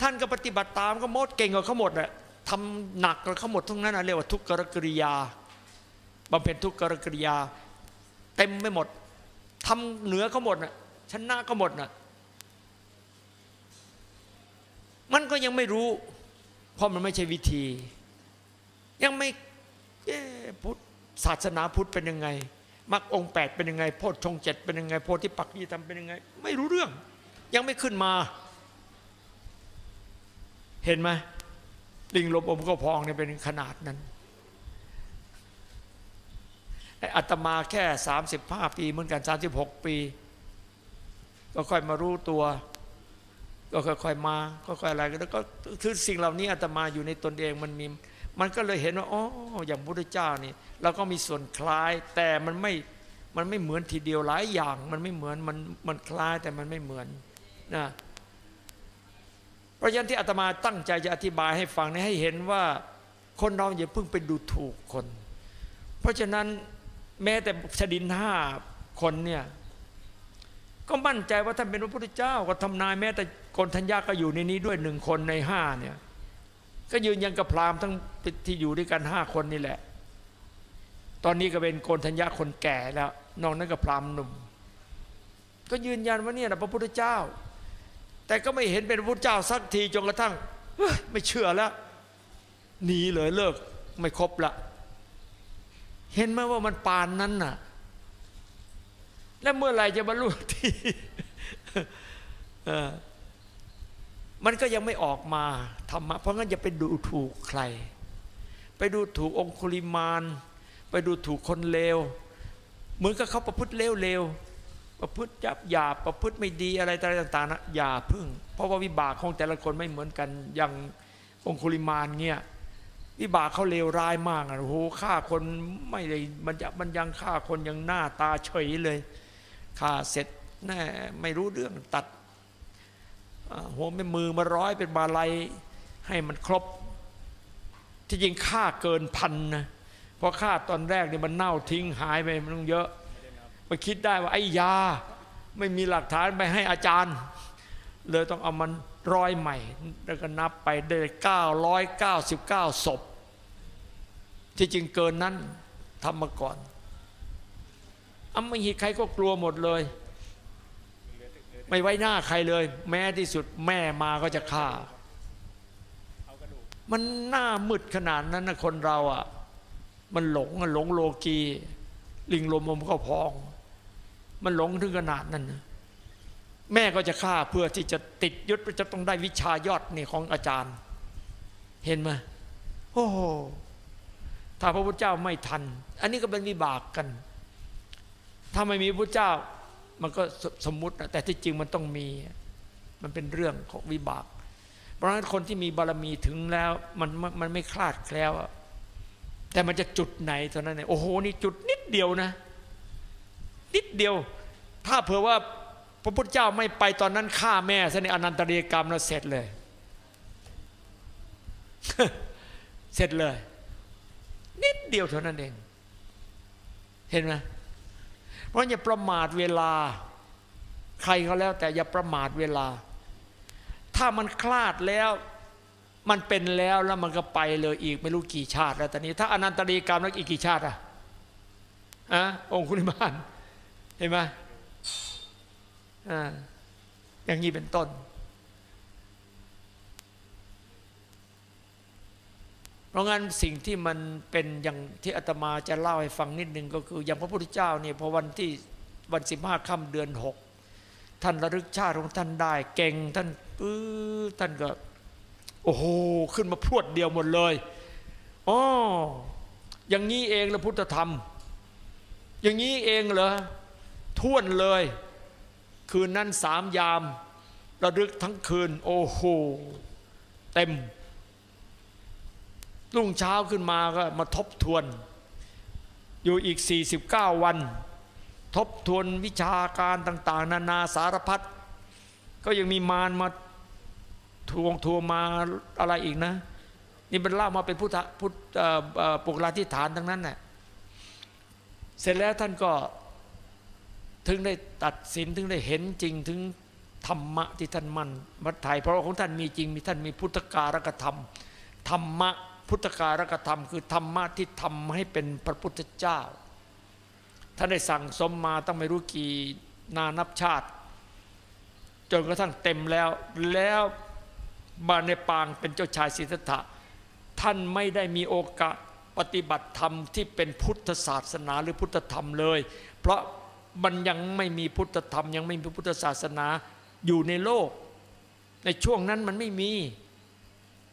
ท่านก็ปฏิบัติตามก็มดเก่งกว่าเขาหมดอะ ทำหนักกว่าเขาหมดทั้งนั้นเรียกว่าทุกขกริยาบำเพ็ญทุกขกริยา เต็มไม่หมดทำเหนือเขาหมดน่ะชนะก็หมดน่ะมันก็ยังไม่รู้ เพราะมันไม่ใช่วิธี ยังไม่พุทธศาสนาพุทธเป็นยังไงมรรคองแปดเป็นยังไงโพชฌงเจ็ดเป็นยังไงโพธิปักจีทำเป็นยังไง ไม่รู้เรื่อง ยังไม่ขึ้นมา เห็นไหม ลิงลมอมก็พองเนี่ยเป็นขนาดนั้นไออาตมาแค่ 35 ปีเหมือนกัน 36 ปี ก็ค่อยมารู้ตัว ก็ค่อยๆมาก็ค่อยอะไรแล้วก็คือสิ่งเหล่านี้อาตมาอยู่ในตนเองมันมี มันก็เลยเห็นว่าอ๋ออย่างพุทธเจ้านี่เราก็มีส่วนคล้าย แต่มันไม่มันไม่เหมือนทีเดียวหลายอย่าง มันไม่เหมือนมันมันคล้ายแต่มันไม่เหมือนนะ เพราะฉะนั้นที่อาตมาตั้งใจจะอธิบายให้ฟังให้เห็นว่าคนเราอย่าเพิ่งไปดูถูกคน เพราะฉะนั้นแม้แต่ชดินห้าคนเนี่ยก็มั่นใจว่าท่านเป็นพระพุทธเจ้าก็ทำนายแม้แต่กนทัญญาก็อยู่ในนี้ด้วยหนึ่งคนในห้าเนี่ยก็ยืนยันกับพราหมณ์ทั้งที่อยู่ด้วยกันห้าคนนี่แหละ ตอนนี้ก็เป็นโกนทัญญาคนแก่แล้วนอกนั้นก็พราหมณ์หนุ่ม ก็ยืนยันว่าเนี่ยนะพระพุทธเจ้า แต่ก็ไม่เห็นเป็นพระพุทธเจ้าสักทีจนกระทั่งไม่เชื่อแล้วหนีเลยเลิกไม่ครบละ เห็นไหมว่ามันปานนั้นน่ะ แล้วเมื่อไหร่จะบรรลุทีมันก็ยังไม่ออกมาธรรมะเพราะงั้นอย่าไปดูถูกใคร ไปดูถูกองคุลิมาน ไปดูถูกคนเลว เหมือนกับเขาประพฤติเลวๆ ประพฤติจับหยาประพฤติไม่ดีอะไรต่างๆนะอย่าพึ่ง เพราะว่าวิบากของแต่ละคนไม่เหมือนกันอย่างองคุลิมานเนี่ยวิบากเขาเลวร้ายมากโอ้โหฆ่าคนไม่ได้มันจะมันยังฆ่าคนยังหน้าตาเฉยเลยฆ่าเสร็จแน่ไม่รู้เรื่องตัดหัวไม่มือมาร้อยเป็นบาลัยให้มันครบ ที่จริงฆ่าเกินพันนะเพราะฆ่าตอนแรกนี่มันเน่าทิ้งหายไปมันต้องเยอะ ไปคิดได้ว่าไอ้ยา ไม่มีหลักฐานไปให้อาจารย์ เลยต้องเอามันร้อยใหม่ แล้วก็นับไปได้999ศพที่จริงเกินนั้นทำมาก่อนอำมหิใครก็กลัวหมดเลย ไม่ไว้หน้าใครเลย แม้ที่สุดแม่มาก็จะฆ่า มันหน้ามืดขนาดนั้นนะคนเราอะ มันหลงหลงโลกี ลิงลมมก็พอง มันหลงถึงขนาดนั้นนะแม่ก็จะฆ่าเพื่อที่จะติดยศจะต้องได้วิชายอดนี่ของอาจารย์ เห็นไหมโอ้ถ้าพระพุทธเจ้าไม่ทัน อันนี้ก็เป็นวิบากกัน ถ้าไม่มีพระเจ้า มันก็สมมุตินะแต่ที่จริงมันต้องมี มันเป็นเรื่องของวิบาก เพราะฉะนั้นคนที่มีบารมีถึงแล้วมันมันไม่คลาดแคล้วแต่มันจะจุดไหนเท่านั้นเองโอ้โหนี่จุดนิดเดียวนะ นิดเดียว ถ้าเผื่อว่าพระพุทธเจ้าไม่ไปตอนนั้นฆ่าแม่ซะในอนันตริยกรรมแล้วเสร็จเลย เสร็จเลย นิดเดียวเท่านั้นเอง เห็นไหมเพราะอย่าประมาทเวลา ใครก็แล้ว แต่อย่าประมาทเวลา ถ้ามันคลาดแล้วมันเป็นแล้วแล้วมันก็ไปเลยอีกไม่รู้กี่ชาติแล้วตอนนี้ ถ้าอนันตริยกรรมแล้วอีกกี่ชาติอะอะองคุลิมาน เห็นไหมอย่างนี้เป็นต้น เพราะงั้นสิ่งที่มันเป็นอย่างที่อาตมาจะเล่าให้ฟังนิดนึงก็คืออย่างพระพุทธเจ้าเนี่ยพอวันที่วันสิบห้าค่ำเดือนหกท่านระลึกชาติของท่านได้ เก่งท่านปื้อท่านก็โอ้โหขึ้นมาพรวดเดียวหมดเลยอ๋ออย่างนี้เองละพุทธธรรม อย่างนี้เองเหรอ ท่วนเลย คืนนั้นสามยาม ระลึกทั้งคืน โอ้โห เต็ม รุ่งเช้าขึ้นมาก็มาทบทวน อยู่อีก 49 วัน ทบทวนวิชาการต่าง ๆ นานาสารพัดก็ยังมีมารมาทวงทวงมาอะไรอีกนะ นี่เป็นเล่ามาเป็นพุทธพุทธปุกลาธิฐานทั้งนั้นแหละเสร็จแล้วท่านก็ ถึงได้ตัดสินถึงได้เห็นจริงถึงธรรมะที่ท่านมั่นมัดไทยเพราะว่าของท่านมีจริงมีท่านมีพุทธการกธรรมธรรมะพุทธการกธรรม คือธรรมะที่ทำให้เป็นพระพุทธเจ้าท่านได้สั่งสมมาตั้งไม่รู้กี่นานับชาติ จนกระทั่งเต็มแล้ว แล้วมาในปางเป็นเจ้าชายสิทธัตถะท่านไม่ได้มีโอกาสปฏิบัติธรรมที่เป็นพุทธศาสนาหรือพุทธธรรมเลย เพราะ มันยังไม่มีพุทธธรรม ยังไม่มีพุทธศาสนาอยู่ในโลก ในช่วงนั้นมันไม่มี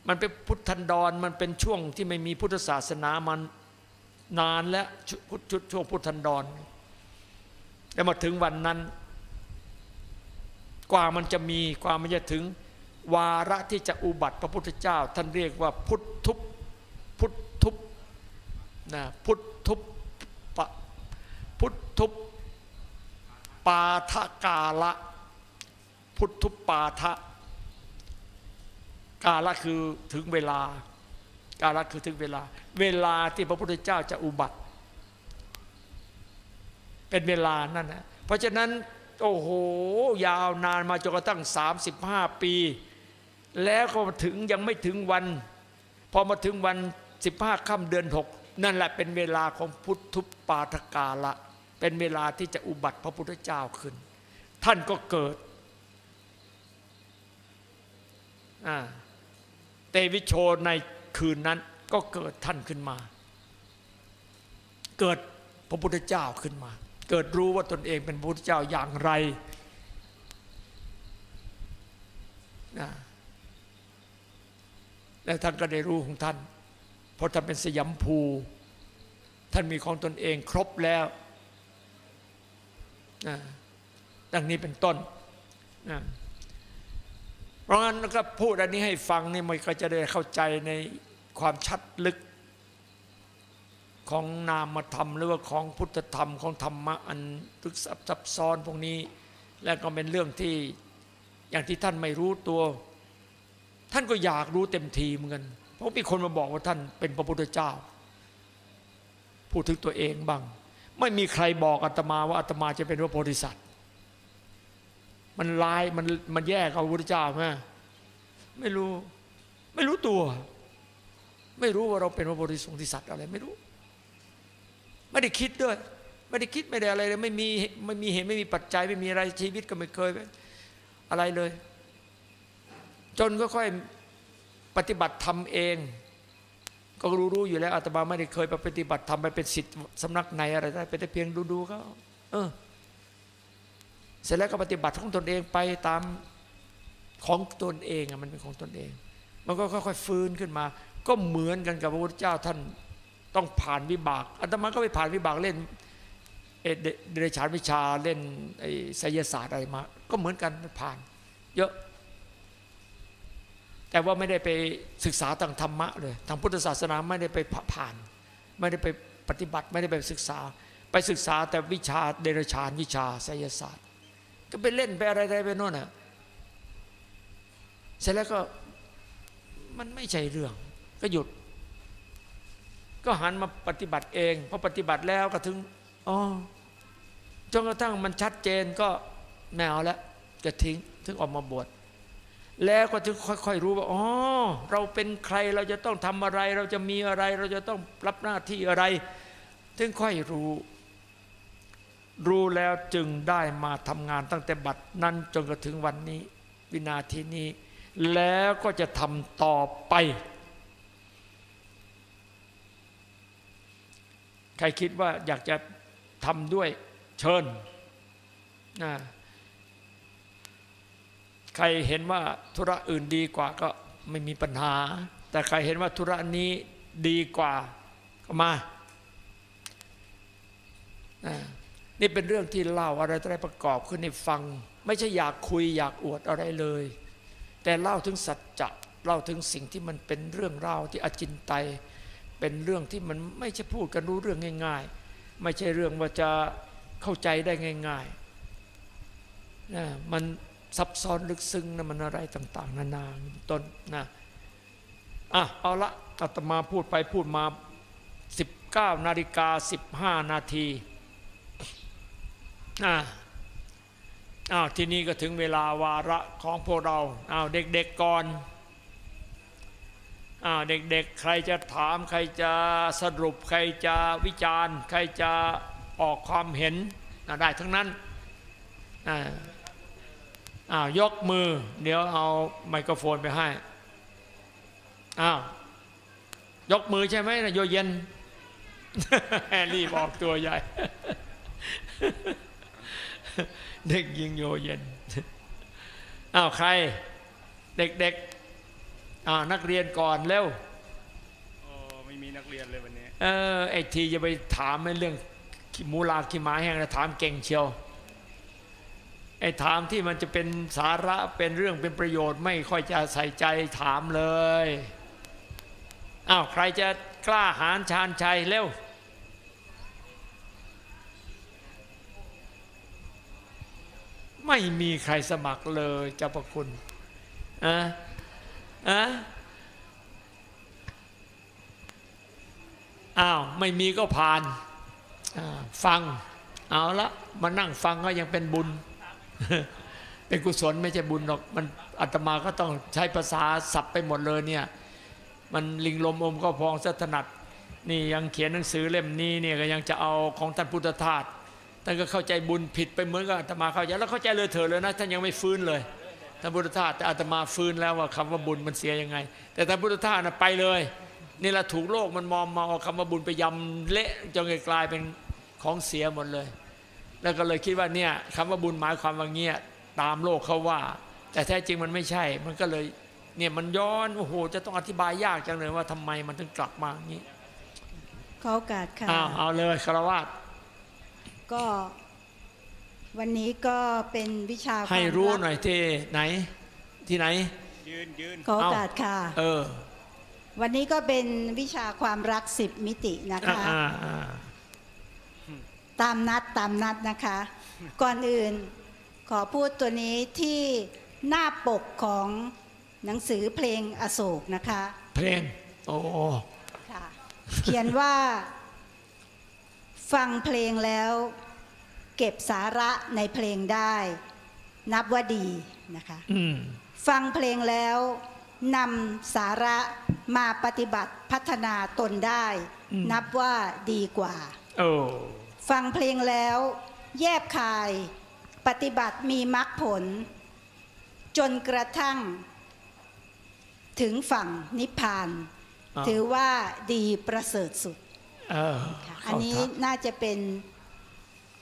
มันเป็นพุทธันดรมันเป็นช่วงที่ไม่มีพุทธศาสนามันนานแล้วชุพุทธชุดช่วงพุทธันดรแล้วมาถึงวันนั้น กว่ามันจะมีกว่ามันจะถึง วาระที่จะอุบัติพระพุทธเจ้า ท่านเรียกว่าพุทธุพุทธุนะพุทธุปปะพุทธุป ปาทกาละ พุทธุปปาทะกาละคือถึงเวลา กาละคือถึงเวลา เวลาที่พระพุทธเจ้าจะอุบัติ เป็นเวลานั่นนะเพราะฉะนั้นโอ้โห ยาวนานมาจนกระทั่ง 35 ปี แล้วก็ถึงยังไม่ถึงวัน พอมาถึงวัน 15ค่ำเดือน 6 นั่นแหละเป็นเวลาของพุทธุปปาทกาละ เป็นเวลาที่จะอุบัติพระพุทธเจ้าขึ้น ท่านก็เกิดอ่าเตวิโชในคืนนั้นก็เกิดท่านขึ้นมา เกิดพระพุทธเจ้าขึ้นมา เกิดรู้ว่าตนเองเป็นพระพุทธเจ้าอย่างไรนะแล้วท่านก็ได้รู้ของท่าน เพราะท่านเป็นสยามภู ท่านมีของตนเองครบแล้ว ดังนี้เป็นต้น เพราะงั้นก็พูดอันนี้ให้ฟังนี่มันก็จะได้เข้าใจในความชัดลึก ของนามธรรมหรือว่าของพุทธธรรมของธรรมะอันลึกซับซ้อนพวกนี้ และก็เป็นเรื่องที่อย่างที่ท่านไม่รู้ตัว ท่านก็อยากรู้เต็มทีเหมือนกันเพราะมีคนมาบอกว่าท่านเป็นพระพุทธเจ้า พูดถึงตัวเองบ้าง ไม่มีใครบอกอาตมาว่าอาตมาจะเป็นพระโพธิสัตว์ มันลายมันมันแยกกับพระพุทธเจ้าไหมไม่รู้ ไม่รู้ตัว ไม่รู้ว่าเราเป็นพระโพธิสัตว์อะไรไม่รู้ ไม่ได้คิดด้วย ไม่ได้คิดไม่ได้อะไรเลยไม่มีไม่มีเหตุไม่มีปัจจัย ไม่มีอะไรชีวิตก็ไม่เคยอะไรเลย จนค่อยปฏิบัติธรรมเอง ก็รู้รู้อยู่แล้วอาตมาไม่ได้เคยไปปฏิบัติธรรมไปเป็นสิทธิ์สำนักไหนอะไรได้เป็นแต่เพียงดูดูเขาเออ เสร็จแล้วก็ปฏิบัติของตนเองไปตามของตนเองอะมันเป็นของตนเอง มันก็ค่อยๆฟื้นขึ้นมา ก็เหมือนกันกับพระพุทธเจ้าท่านต้องผ่านวิบากอาตมาก็ไปผ่านวิบากเล่นเอเดรฉานวิชาเล่นไอ้ไสยศาสตร์อะไรมา ก็เหมือนกันผ่าน เยอะ แต่ว่าไม่ได้ไปศึกษาทางธรรมะเลย ทางพุทธศาสนาไม่ได้ไปผ่าน ไม่ได้ไปปฏิบัติไม่ได้ไปศึกษา ไปศึกษาแต่วิชาเดรฉานวิชาไสยศาสตร์ ก็ไปเล่นไปอะไรไปโน่นน่ะเสร็จแล้วก็มันไม่ใช่เรื่อง ก็หยุด ก็หันมาปฏิบัติเองพอปฏิบัติแล้วก็ถึงอ๋อจนกระทั่งมันชัดเจนก็แมวแล้วจะทิ้งถึงออกมาบวช แล้วก็ถึงค่อย ๆ รู้ว่าอ๋อเราเป็นใครเราจะต้องทำอะไร เราจะมีอะไร เราจะต้องรับหน้าที่อะไร ถึงค่อยรู้ รู้แล้วจึงได้มาทำงานตั้งแต่บัดนั้นจนกระถึงวันนี้ วินาทีนี้ แล้วก็จะทำต่อไป ใครคิดว่าอยากจะทำด้วยเชิญนะ ใครเห็นว่าธุระอื่นดีกว่าก็ไม่มีปัญหา แต่ใครเห็นว่าธุระนี้ดีกว่าก็มา นี่เป็นเรื่องที่เล่าอะไรอะไรประกอบขึ้นในฟัง ไม่ใช่อยากคุยอยากอวดอะไรเลย แต่เล่าถึงสัจจะเล่าถึงสิ่งที่มันเป็นเรื่องเล่าที่อจินไตยเป็นเรื่องที่มันไม่ใช่พูดกันรู้เรื่องง่าย ๆ ไม่ใช่เรื่องว่าจะเข้าใจได้ง่ายๆนะมัน ซับซ้อนลึกซึ้งนะมันอะไรต่าง ๆ นานาต้นนะอะเอาละอาตมาพูดไปพูดมา 19นาฬิกา15 นาทีอะอ้าวที่นี้ก็ถึงเวลาวาระของพวกเราอ้าวเด็กๆก่อนอ้าวเด็กๆ ใครจะถามใครจะสรุปใครจะวิจารณ์ ใครจะออกความเห็นได้ทั้งนั้นอ้า วยกมือ เดี๋ยวเอาไมโครโฟนไปให้อ้าวยกมือใช่ไหมนะโยเย็นแฮร์รี่บอกตัวใหญ่ เด็กยิงโยเย็นอ้าวใคร เด็กๆอ้าวนักเรียนก่อนเร็วโอ้ไม่มีนักเรียนเลยวันนี้ เอเออไอ้ทีจะไปถามในเรื่องหมูลาขี้หมาแห้งนะถามเก่งเชียวไอ้ถามที่มันจะเป็นสาระเป็นเรื่องเป็นประโยชน์ ไม่ค่อยจะใส่ใจถามเลยอ้าวใครจะกล้าหาญชาญชัยเร็วไม่มีใครสมัครเลยเจ้าประคุณอะอะอ้าว ไม่มีก็ผ่าน ฟัง เอาละ มานั่งฟังก็ยังเป็นบุญ เป็นกุศลไม่ใช่บุญหรอกมันอาตมาก็ต้องใช้ภาษาสับไปหมดเลยเนี่ยมันลิงลมอมก็พองสถนัดนี่ยังเขียนหนังสือเล่มนี้เนี่ยก็ยังจะเอาของท่านพุทธทาสท่านก็เข้าใจบุญผิดไปเหมือนกับอาตมาเข้าใจแล้วเข้าใจเลยเถอะเลยนะท่านยังไม่ฟื้นเลยท่านพุทธทาสแต่อาตมาฟื้นแล้วว่าคำว่าบุญมันเสียยังไง แต่ท่านพุทธทาสน่ะไปเลย นี่แหละถูกโลกมันมอมมาเอาคำว่าบุญไปยำเละจนกลายเป็นของเสียหมดเลย แล้วก็เลยคิดว่าเนี่ยคำว่าบุญหมายความว่าเงี้ยตามโลกเขาว่า แต่แท้จริงมันไม่ใช่ มันก็เลยเนี่ยมันย้อนโอ้โหจะต้องอธิบายยากจังเลยว่าทำไมมันถึงกลับมาอย่างนี้ขอโอกาสค่ะอ้าวเอาเลยคารวะก็ วันนี้ก็เป็นวิชาให้ความรู้กหน่อยที่ไหน ที่ไหน ยืนยืนขอโอกาสค่ะ เออ วันนี้ก็เป็นวิชาความรักสิบมิตินะอ่าคะอ่าอ่า ตามนัดตามนัดนะคะ ก่อนอื่นขอพูดตัวนี้ที่หน้าปกของหนังสือเพลงอโศกนะคะ เพลง โอ้ค่ะเขียนว่า ฟังเพลงแล้ว เก็บสาระในเพลงได้ นับว่าดีนะคะอืมฟังเพลงแล้วนำสาระมาปฏิบัติพัฒนาตนได้อืมนับว่าดีกว่า โอ้ ฟังเพลงแล้ว แยบคาย ปฏิบัติมีมรรคผล จนกระทั่ง ถึงฝั่งนิพพานอ่าถือว่าดีประเสริฐสุดเออค่ะอัเข้านนี้ท่าน่าจะเป็น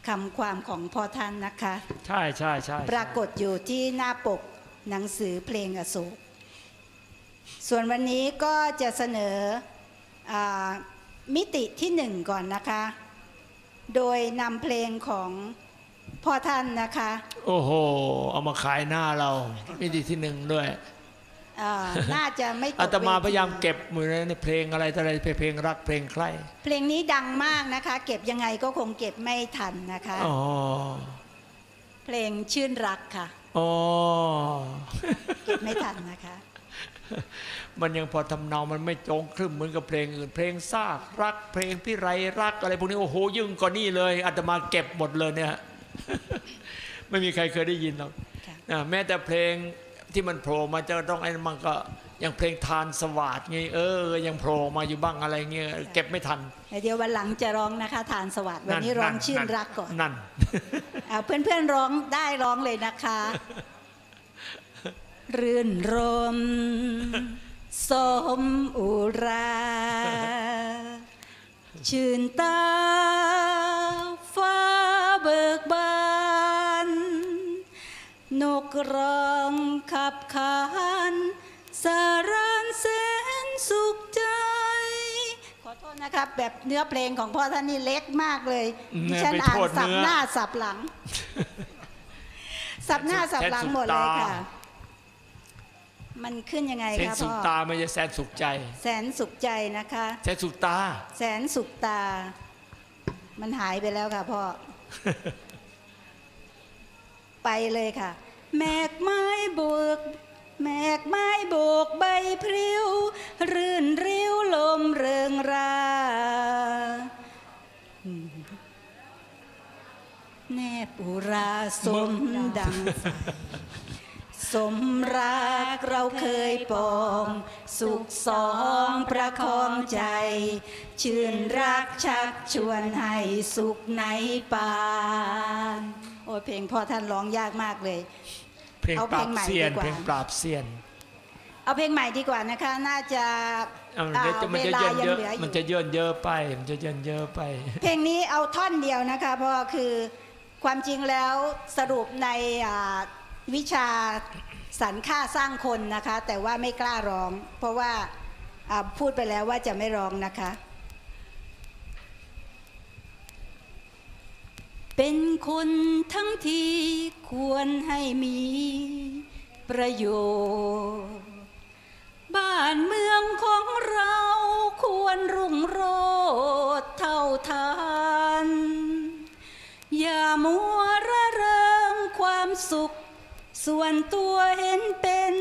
คำความของพ่อท่านนะคะ ใช่ใช่ใช่ปรากฏอยู่ที่หน้าปกหนังสือเพลงอโศกส่วนวันนี้ก็จะเสนออามิติที่หนึ่งก่อนนะคะ โดยนำเพลงของพ่อท่านนะคะ โอ้โห เอามาขายหน้าเรามิติที่หนึ่งด้วยอ่าน่าจะไม่ตกอาตมาพยายามวทีเก็บมือในเพลงอะไรต่ออะไรเพลงรักเพลงใครเพลงนี้ดังมากนะคะ เก็บยังไงก็คงเก็บไม่ทันนะคะอ๋อเพลงชื่นรักค่ะอ๋อเก็บไม่ทันนะคะ มันยังพอทำเนา มันไม่โจงครึ่มเหมือนกับเพลงอื่น เพลงซากรัก เพลงพี่ไรรักอะไรพวกนี้โอ้โหยิ่งกว่านี่เลยอาตมาเก็บหมดเลยเนี่ยไม่มีใครเคยได้ยินหรอกค่ะนะแม้แต่เพลงที่มันโผล่มาจะต้องไอ้นั่นมันก็ยังเพลงทานสวัสดไงเออ ยังโผล่มาอยู่บ้างอะไรเงี้ยเก็บไม่ทัน เดี๋ยววันหลังจะร้องนะคะ ทานสวัสดิ์วันนี้ร้องชื่นรักก่อนนั่นเอาเพื่อนๆร้องได้ร้องเลยนะคะ รื่นรม สมอุรา ชื่นตาฟ้าเบิกบาน นกร้องขับขานสารานแสนสุขใจ ขอโทษนะครับ แบบเนื้อเพลงของพ่อท่านนี่เล็กมากเลยอืมดิฉันไปอ่านโทษสับเนื้อหน้าสับหลัง สับหน้าสับหลังหมดเลยค่ะ มันขึ้นยังไงแสนคะสุพ่ขอตาไม่ใช่แสนสุขใจ แสนสุขใจนะคะ แสนสุขตา แสนสุขตา มันหายไปแล้วค่ะพ่อ ไปเลยค่ะ แมกไม้โบกแมกไม้โบกใบพริ้ว รื่นริ้วลมเริงราแนบอุราสมดังไฟ สมรักเราเคยปอง สุขสองประคองใจ ชื่นรักชักชวนให้สุขในปานโอ้ยเพลงพ่อท่านร้องยากมากเลย เพลงเอาปเพลรางบใหม่เซียนดีกว่าเพลงปราบเซียน เอาเพลงใหม่ดีกว่านะคะ น่าจะเอามันอ่าจะมันเวจะลาเยินยังเยอะเหลืออมันยู่จะเยินเยอะไป มันจะเยินเยอะไป เพลงนี้เอาท่อนเดียวนะคะ เพราะว่าคือความจริงแล้วสรุปในอ่าวิชา สรรค่าสร้างคนนะคะ แต่ว่าไม่กล้าร้อง เพราะว่าพูดไปแล้วว่าจะไม่ร้องนะคะ เป็นคนทั้งที่ควรให้มีประโยชน์ บ้านเมืองของเราควรรุ่งโรจน์เท่าทานอย่ามัวระเริงความสุข ส่วนตัวเห็นเป็น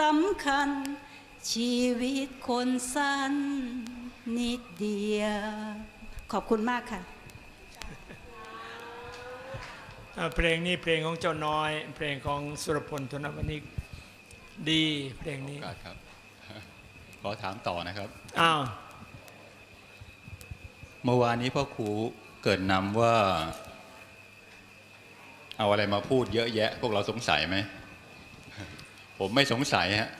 สำคัญ ชีวิตคนสั้นนิดเดียว ขอบคุณมากค่ะอ่าเพลงนี้เพลงของเจ้าน้อย เพลงของสุรพลธนวณิกดีเพลงนี้โอกาสครับขอถามต่อนะครับ อ้าว เมื่อวานนี้พ่อครูเกิดนำว่า เอาอะไรมาพูดเยอะแยะ พวกเราสงสัยไหม ผมไม่สงสัยฮะ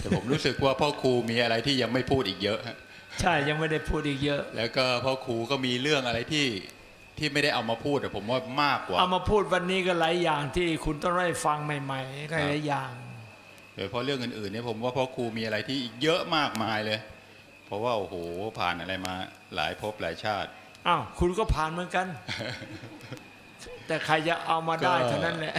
แต่ผมรู้สึกว่าพ่อครูมีอะไรที่ยังไม่พูดอีกเยอะฮะใช่ยังไม่ได้พูดอีกเยอะ แล้วก็พ่อครูก็มีเรื่องอะไรที่ที่ไม่ได้เอามาพูดแต่ผมว่ามากกว่า เอามาพูดวันนี้ก็หลายอย่างที่คุณต้องได้ฟังใหม่ๆหลายๆอย่างโดยเฉพาะเรื่องอื่นๆเนี่ยผมว่าพ่อครูมีอะไรที่อีกเยอะมากมายเลย เพราะว่าโอ้โหผ่านอะไรมาหลายภพหลายชาติอ้าวคุณก็ผ่านเหมือนกัน แต่ใครจะเอามาได้ก็เท่านั้นแหละ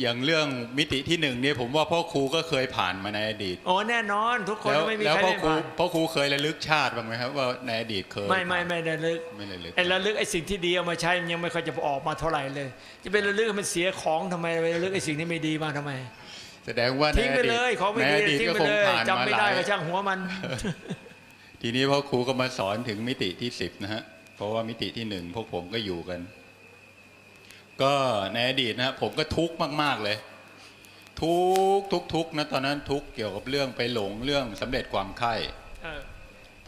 อย่างเรื่องมิติที่หนึ่งเนี่ยผมว่าพ่อครูก็เคยผ่านมาในอดีตโอ้แน่นอนทุกคนแล้วไม่มีแล้วใครพ่อได้ครูผ่านพ่อครูเคยระลึกชาติบ้างไหมครับว่าในอดีตเคยไม่ไม่ไม่ได้ลึกไม่ระลึกไอ้ระลึกไอ้สิ่งที่ดีเอามาใช้มันยังไม่ค่อยจะออกมาเท่าไหร่เลย จะเป็นระลึกให้มันเสียของทำไมไประลึกไอ้สิ่งที่ไม่ดีมาทำไม แสดงว่าในทิ้งอไปดีตเลยของไม่ในดีอดีตทิ้งก็ไปคงเลยผ่านจำมาไม่หได้ลายก็ช่างหัวมัน ทีนี้พ่อครูก็มาสอนถึงมิติที่สิบนะฮะเพราะว่ามิติที่หนึ่งพวกผมก็อยู่กัน ก็ในอดีตนะฮะผมก็ทุกข์มาก ๆ เลย ทุกข์ทุกข์ทุกข์นะตอนนั้นทุกข์เกี่ยวกับเรื่องไปหลงเรื่องสำเร็จความใคร่เออ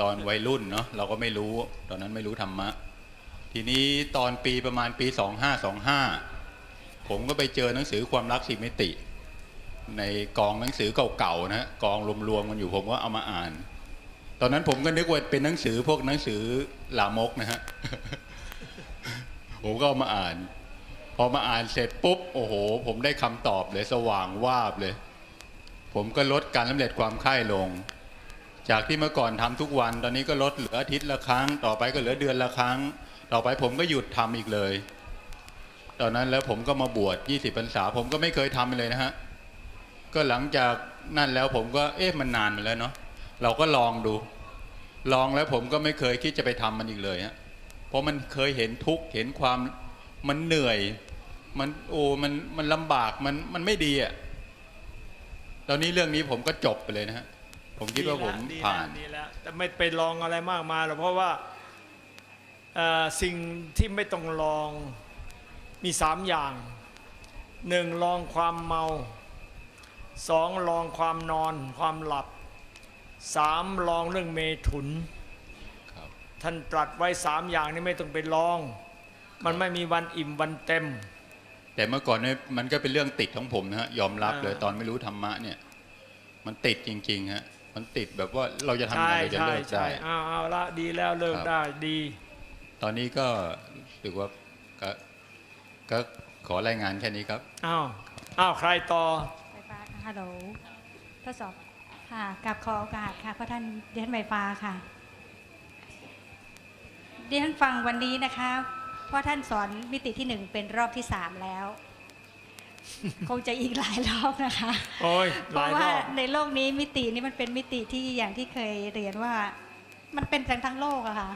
ตอนวัยรุ่นเนาะเราก็ไม่รู้ ตอนนั้นไม่รู้ธรรมะ ทีนี้ตอนปีประมาณปี 2525 ผมก็ไปเจอหนังสือความรักสิมิติ ในกองหนังสือเก่าๆนะกองรวมๆกันอยู่ผมก็เอามาอ่าน ตอนนั้นผมก็นึกว่าเป็นหนังสือพวกหนังสือลามกนะฮะผมก็เอามาอ่านพ อมาอ่านเสร็จปุ๊บโอ้โห ผมได้คำตอบเลยสว่างวาบเลย ผมก็ลดการสำเร็จความใคร่ลง จากที่เมื่อก่อนทำทุกวันตอนนี้ก็ลดเหลืออาทิตย์ละครั้ง ต่อไปก็เหลือเดือนละครั้ง ต่อไปผมก็หยุดทำอีกเลย ตอนนั้นแล้วผมก็มาบวช20พรรษา ผมก็ไม่เคยทำเลยนะฮะก็หลังจากนั่นแล้วผมก็เอ๊ะมันนานมาแล้วเนาะเราก็ลองดู ลองแล้วผมก็ไม่เคยคิดจะไปทำมันอีกเลยฮะเพราะมันเคยเห็นทุกข์เห็นความมันเหนื่อย มันโอ้มันมันลำบากมันมันไม่ดีอะ่ะตอนนี้เรื่องนี้ผมก็จบไปเลยนะฮะผมคิดว่าผมดีแล้วผ่านดีแล้วแต่ไม่ไปลองอะไรมากมายหรอกเพราะว่าเอ่อสิ่งที่ไม่ต้องลองมีสามอย่างหนึ่งลองความเมาสองลองความนอนความหลับสามลองเรื่องเมถุนครับท่านตรัสไว้สามอย่างนี้ไม่ต้องไปลอง มันไม่มีวันอิ่มวันเต็ม แต่เมื่อก่อนเนี่ยมันก็เป็นเรื่องติดของผมนะฮะยอมรับเลยอ่าตอนไม่รู้ธรรมะเนี่ย มันติดจริงๆฮะมันติดแบบว่าเราจะทำยังใช่ไงเราจะใช่เลิกใช่ได้เอาเอาละดีแล้วเลิกครับได้ดี ตอนนี้ก็รู้สึกว่าก็ก็ขอรายงานแค่นี้ครับอ้าวอ้าวใครต่อไฟฟ้าค่ะฮัลโหลทดสอบค่ะกับขอโอกาสค่ะเพราะท่านเดียนไฟฟ้าค่ะเดียนฟังวันนี้นะคะ เพราะท่านสอนมิติที่หนึ่งเป็นรอบที่สามแล้ว คงจะอีกหลายรอบนะคะโอ้ยเพหลาราะยรว่าอบในโลกนี้มิตินี้มันเป็นมิติที่อย่างที่เคยเรียนว่า มันเป็นกันทั้งโลกอะค่ะ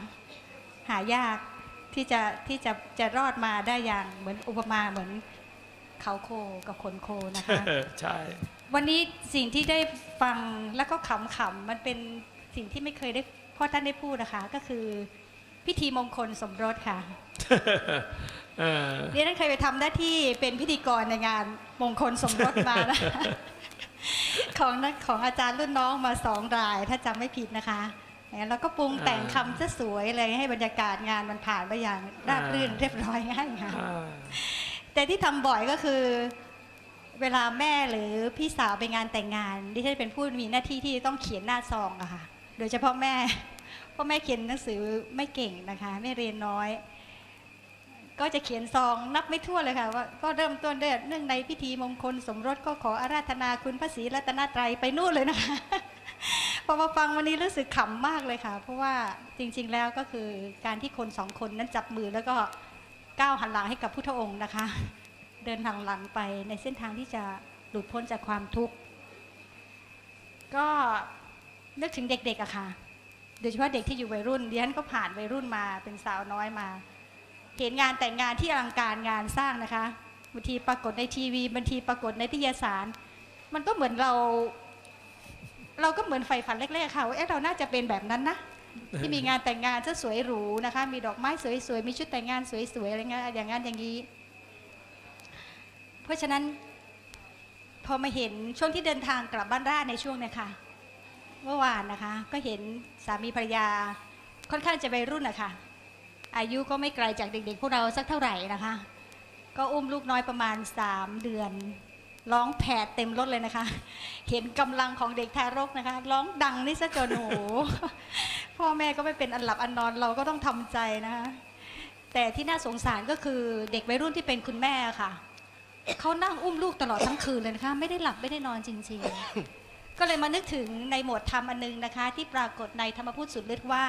หายากที่จะที่จะจะรอดมาได้อย่างเหมือนอุปมาเหมือนเขาโคกับขนโคนะคะใช่ วันนี้สิ่งที่ได้ฟังแล้วก็ขำๆมันเป็นสิ่งที่ไม่เคยได้พ่อท่านได้พูดนะคะก็คือ พิธีมงคลสมรสค่ะเออเรียนเคยไปทำหน้าที่เป็นพิธีกรในงานมงคลสมรสมานะของนักของอาจารย์รุ่นน้องมาสองราย ถ้าจำไม่ผิดนะคะแล้วก็ปรุงแต่งคำซะสวยเลยให้บรรยากาศงานมันผ่านไปอย่างราบรื่นเรียบร้อยง่ายค่ะอ่าแต่ที่ทำบ่อยก็คือ เวลาแม่หรือพี่สาวไปงานแต่งงานดิฉันเป็นผู้มีหน้าที่ที่ต้องเขียนหน้าซองอะค่ะ โดยเฉพาะแม่เพราะแม่เขียนหนังสือไม่เก่งนะคะ ไม่เรียนน้อย ก็จะเขียนซองนับไม่ทั่วนเลยค่ะว่าก็เริ่มต้นด้วยเนื่องในพิธีมงคลสมรสก็ขออาราธนาคุณพระศรีรัตนตรัยไปนู่นเลยนะคะพอมาฟังวันนี้รู้สึกขำมากเลยค่ะ เพราะว่าจริง ๆ แล้วก็คือการที่คนสองคนนั้นจับมือแล้วก็ก้าวหันหลังให้กับพุทธองค์นะคะ เดินทางหลังไปในเส้นทางที่จะหลุดพ้นจากความทุกข์ ก็นึกถึงเด็กๆอะค่ะ โดยเฉพาะเด็กที่อยู่วัยรุ่นดิฉันก็ผ่านวัยรุ่นมาเป็นสาวน้อยมา เห็นงานแต่งงานที่อลังการงานสร้างนะคะบางทีปรากฏในทีวีบางทีปรากฏในนิตยสาร มันก็เหมือนเรา เราก็เหมือนใฝ่ฝันแรกๆค่ะว่าเอ๊ะเราน่าจะเป็นแบบนั้นนะที่มีงานแต่งงานซะสวยหรูนะคะ มีดอกไม้สวยๆมีชุดแต่งงานสวยๆอะไรเงี้ยอย่างนั้นอย่างนี้ เพราะฉะนั้นพอมาเห็นช่วงที่เดินทางกลับบ้านราในช่วงเนี้ยค่ะ เมื่อวานนะคะ ก็เห็นสามีภรรยาค่อนข้างจะวัยรุ่นนะคะอายุก็ไม่ไกลจากเด็กๆ พวกเราสักเท่าไหร่นะคะ ก็อุ้มลูกน้อยประมาณ 3 เดือนร้องแผดเต็มรถเลยนะคะ เห็นกำลังของเด็กทารกนะคะ ร้องดังนี่ซะจนโหพ่อแม่ก็ไม่เป็นอันหลับอันนอนเราก็ต้องทำใจนะคะ แต่ที่น่าสงสารก็คือเด็กวัยรุ่นที่เป็นคุณแม่ค่ะเขานั่งอุ้มลูกตลอดทั้งคืนเลยนะคะ ไม่ได้หลับไม่ได้นอนจริง ๆ ก็เลยมานึกถึงในหมวดธรรมอันนึงนะคะ ที่ปรากฏในธรรมพูดสุดฤทธิ์ว่า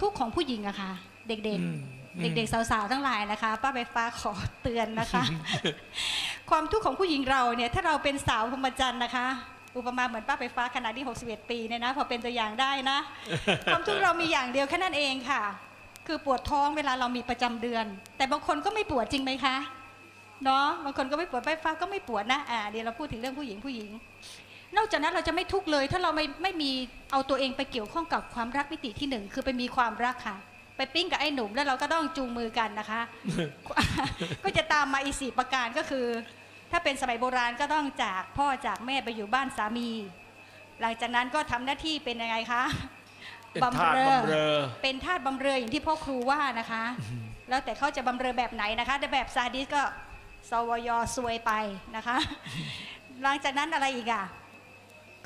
ทุกข์ของผู้หญิงอะค่ะ เด็กอืมๆเด็กๆ สาวๆ ทั้งหลายนะคะ ป้าใบฟ้าขอเตือนนะคะ ความทุกข์ของผู้หญิงเราเนี่ย ถ้าเราเป็นสาวพรหมจรรย์นะคะ อุปมาเหมือนป้าไฟฟ้าขนาดที่61 ปีเนี่ยนะ พอเป็นตัวอย่างได้นะ ความทุกข์เรามีอย่างเดียวแค่นั้นเองค่ะ คือปวดท้องเวลาเรามีประจำเดือน แต่บางคนก็ไม่ปวดจริงไหมคะเนาะบางคนก็ไม่ปวดป้าไฟฟ้าก็ไม่ปวดนะอ่าเดี๋ยวเราพูดถึงเรื่องผู้หญิงผู้หญิง นอกจากนั้นเราจะไม่ทุกข์เลย ถ้าเราไม่ไม่มีเอาตัวเองไปเกี่ยวข้องกับความรักมิติที่หนึ่งคือไปมีความรักค่ะ ไปปิ้งกับไอ้หนุ่มแล้วเราก็ต้องจูงมือกันนะคะ ก็จะตามมาอีกสี่ประการก็คือ ถ้าเป็นสมัยโบราณก็ต้องจากพ่อจากแม่ไปอยู่บ้านสามี หลังจากนั้นก็ทำหน้าที่เป็นยังไงคะเป็นทาสบำเรอเป็นทาสบำเรออย่างที่พ่อครูว่านะคะ แล้วแต่เขาจะบำเรอแบบไหนนะคะแต่แบบซาดิสก็สวยซวยไปนะคะ หลังจากนั้นอะไรอีกอะ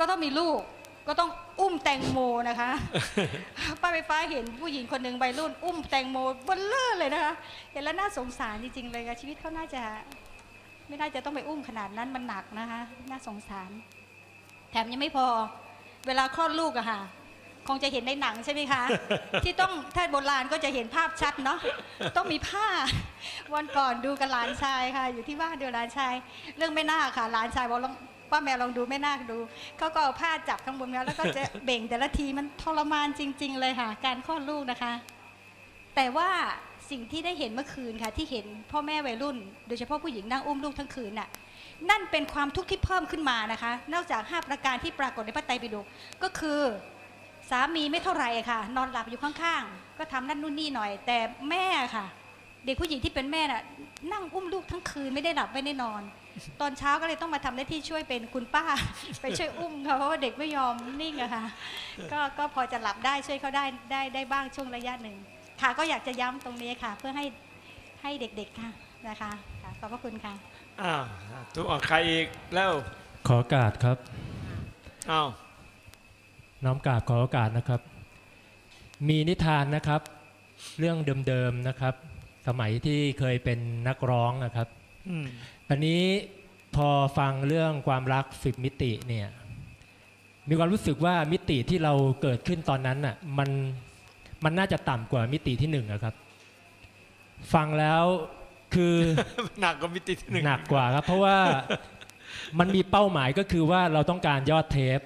ก็ต้องมีลูก ก็ต้องอุ้มแตงโมนะคะ ป้าไฟฟ้าเห็นผู้หญิงคนหนึ่งวัยรุ่น อุ้มแตงโมเบลเลอร์เลยนะคะ เห็นแล้วน่าสงสารจริงๆเลยค่ะชีวิตเขาน่าจะ ไม่น่าจะต้องไปอุ้มขนาดนั้นมันหนักนะคะ น่าสงสาร แถมยังไม่พอ เวลาคลอดลูกอะค่ะคงจะเห็นในหนังใช่ไหมคะ ที่ต้องถ้าโบราณก็จะเห็นภาพชัดเนาะต้องมีผ้า วันก่อนดูกับหลานชายค่ะ อยู่ที่บ้านดูหลานชาย เรื่องไม่น่าคค่ะ หลานชายบอกลอง ป้าแมวลองดูไม่น่าคดูเขาก็เอาผ้าจับข้างบนแล้วแล้วก็จะเบ่งแต่ละทีมันทรมานจริง ๆ เลยค่ะ การคลอดลูกนะคะ แต่ว่าสิ่งที่ได้เห็นเมื่อคืนค่ะ ที่เห็นพ่อแม่วัยรุ่น โดยเฉพาะผู้หญิงนั่งอุ้มลูกทั้งคืนน่ะนั่นเป็นความทุกข์ที่เพิ่มขึ้นมานะคะ นอกจาก 5 ประการที่ปรากฏในพระไตรปิฎกก็คือสามีไม่เท่าไหร่ค่ะ นอนหลับอยู่ข้างๆ ก็ทำนั่นนู่นนี่หน่อย แต่แม่ค่ะ เด็กผู้หญิงที่เป็นแม่น่ะนั่งอุ้มลูกทั้งคืนไม่ได้หลับไม่ได้นอน ตอนเช้าก็เลยต้องมาทำหน้าที่ช่วยเป็นคุณป้า ไปช่วยอุ้มเขาเพราะว่าเด็กไม่ยอมนิ่งอะค่ะก็ก็พอจะหลับได้ช่วยเขาได้ได้ได้บ้างช่วงระยะหนึ่งค่ะก็อยากจะย้ำตรงนี้ค่ะ เพื่อให้ให้เด็กๆค่ะนะคะค่ะขอบพระคุณค่ะอ้าวทุกอะใครอีกแล้วขอโอกาสครับอ้าวน้อมกราบขอโอกาสนะครับ มีนิทานนะครับ เรื่องเดิมๆนะครับ สมัยที่เคยเป็นนักร้องนะครับ อืมอันนี้พอฟังเรื่องความรักสิบมิติเนี่ยมีความรู้สึกว่ามิติที่เราเกิดขึ้นตอนนั้นน่ะมันมันน่าจะต่ำกว่ามิติที่หนึ่งอะครับ ฟังแล้วคือหนักกว่ามิติที่หนึ่งหนักกว่าครับ เพราะว่ามันมีเป้าหมายก็คือว่าเราต้องการยอดเทป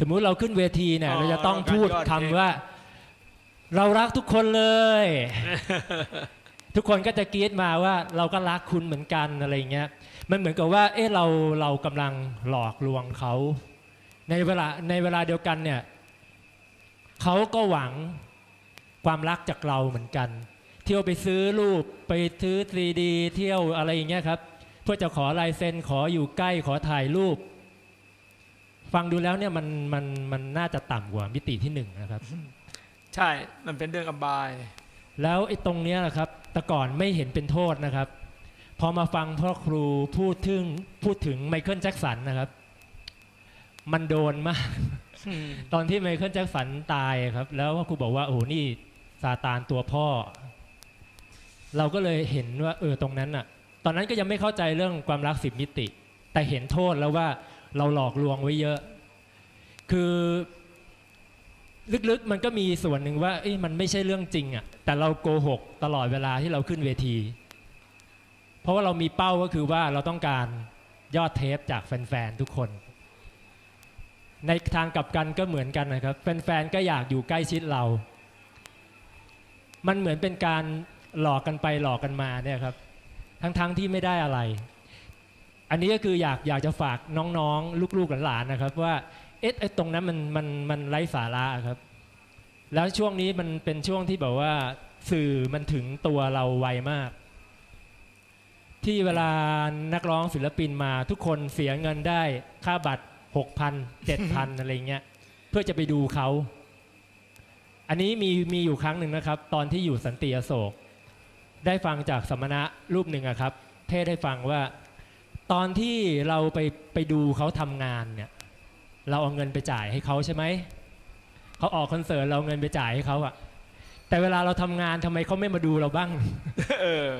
สมมุติเราขึ้นเวทีเนี่ยเราจะต้องพูดคำว่า เรารักทุกคนเลย ทุกคนก็จะกรี๊ดมาว่าเราก็รักคุณเหมือนกันอะไรเงี้ยมันเหมือนกับว่าเอ๊ะเราเรากำลังหลอกลวงเขา ในเวลาในเวลาเดียวกันเนี่ยเขาก็หวังความรักจากเราเหมือนกัน เที่ยวไปซื้อรูปไปซื้อซีดีเที่ยวอะไรอย่างเงี้ยครับเพื่อจะขอลายเซ็นขออยู่ใกล้ขอถ่ายรูป ฟังดูแล้วเนี่ยมันมันมันน่าจะต่ำกว่ามิติที่หนึ่งนะครับ ใช่มันเป็นเรื่องอบาย แล้วไอ้ตรงเนี้ยนะครับ แต่ก่อนไม่เห็นเป็นโทษนะครับ พอมาฟังพ่อครูพูดถึงพูดถึงไมเคิลแจ็คสันนะครับ มันโดนมาก ตอนที่ไมเคิลแจ็คสันตายครับ แล้วพ่อครูบอกว่าโอ้โหนี่ซาตานตัวพ่อ เราก็เลยเห็นว่าเออตรงนั้นอะตอนนั้นก็ยังไม่เข้าใจเรื่องความรักสิบมิติ แต่เห็นโทษแล้วว่าเราหลอกลวงไว้เยอะ คือ ลึกๆ มันก็มีส่วนหนึ่งว่ามันไม่ใช่เรื่องจริงอะ่ะแต่เราโกหกตลอดเวลาที่เราขึ้นเวที เพราะว่าเรามีเป้าก็คือว่าเราต้องการยอดเทปจากแฟนๆทุกคน ในทางกลับกันก็เหมือนกันนะครับแฟนๆก็อยากอยู่ใกล้ชิดเรา มันเหมือนเป็นการหลอกกันไปหลอกกันมาเนี่ยครับ ทั้งๆที่ไม่ได้อะไร อันนี้ก็คืออยากอยากจะฝากน้องๆ ลูกๆหลานๆนะครับว่า เอ๊ะไอ้ตรงนั้นมันมันมันไร้สาระครับ แล้วช่วงนี้มันเป็นช่วงที่แบบว่า สื่อมันถึงตัวเราไวมาก ที่เวลานักร้องศิลปินมาทุกคนเสียเงินได้ค่าบัตรหกพันเจ็ดพันอะไรเงี้ยเพื่อจะไปดูเขา อันนี้มีมีอยู่ครั้งหนึ่งนะครับ ตอนที่อยู่สันติอโศก ได้ฟังจากสมณะรูปหนึ่งอะครับ เทศได้ฟังว่า ตอนที่เราไปไปดูเขาทำงานเนี่ย เราเอาเงินไปจ่ายให้เขาใช่ไหมเขาออกคอนเสิร์ตเราเอาเงินไปจ่ายให้เขาอะแต่เวลาเราทำงานทำไมเขาไม่มาดูเราบ้างเออ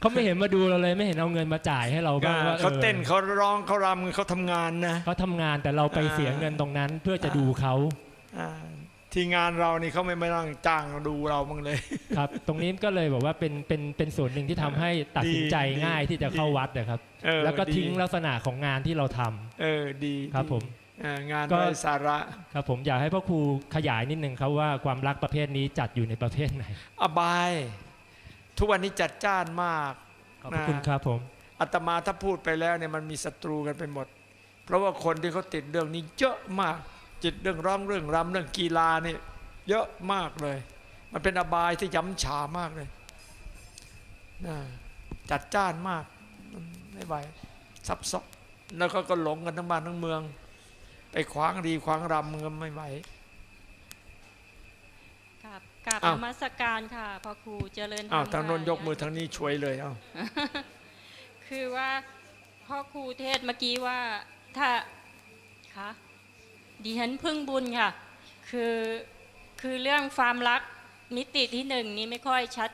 เขาไม่เห็นมาดูเราเลยไม่เห็นเอาเงินมาจ่ายให้เราบ้างว่าเขาเต้นออเขาร้องเขารำเขาทำงานนะเขาทำงานแต่เราไปอ่าเสียเงินตรงนั้นเพื่อจะดูเขาอ่า ที่งานเรานี่เขาไม่มานั่งจ้างดูเราบ้างเลย ครับ ตรงนี้ก็เลยบอกว่าเป็นเป็นเป็นส่วนหนึ่งที่ทำให้ตัดสินใจดีง่ายที่จะเข้าวัดนะครับเออแล้วก็ดีทิ้งลักษณะของงานที่เราทำเออดีครับดีผมอ่างานก็ไร้สาระครับผมอยากให้พ่อครูขยายนิดนึงครับว่าความรักประเภทนี้จัดอยู่ในประเภทไหน อบาย ทุกวันนี้จัดจ้านมากขอบพระคุณครับผมอาตมาถ้าพูดไปแล้วเนี่ยมันมีศัตรูกันไปหมด เพราะว่าคนที่เขาติดเรื่องนี้เยอะมาก จิตเรื่องร้องเรื่องรำเรื่องกีฬานี่เยอะมากเลย มันเป็นอบายที่ย้ำฉามากเลยนะจัดจ้านมากมันไม่ไหวซับซ้อนแล้วก็ก็หลงกันทั้งบ้านทั้งเมือง ไปขวางดีขวางรำมันก็ไม่ไหวครับกราบอ้าวนมัสการค่ะพระครูเจริญธรรอ้าวมทางโน้นค่ะยกมือทางนี้ช่วยเลยเอ้าคือว่าพ่อครูเทศเมื่อกี้ว่าถ้าคะ ดิฉันพึ่งบุญค่ะ คือคือเรื่องความรักมิติที่หนึ่งนี้ไม่ค่อยชัด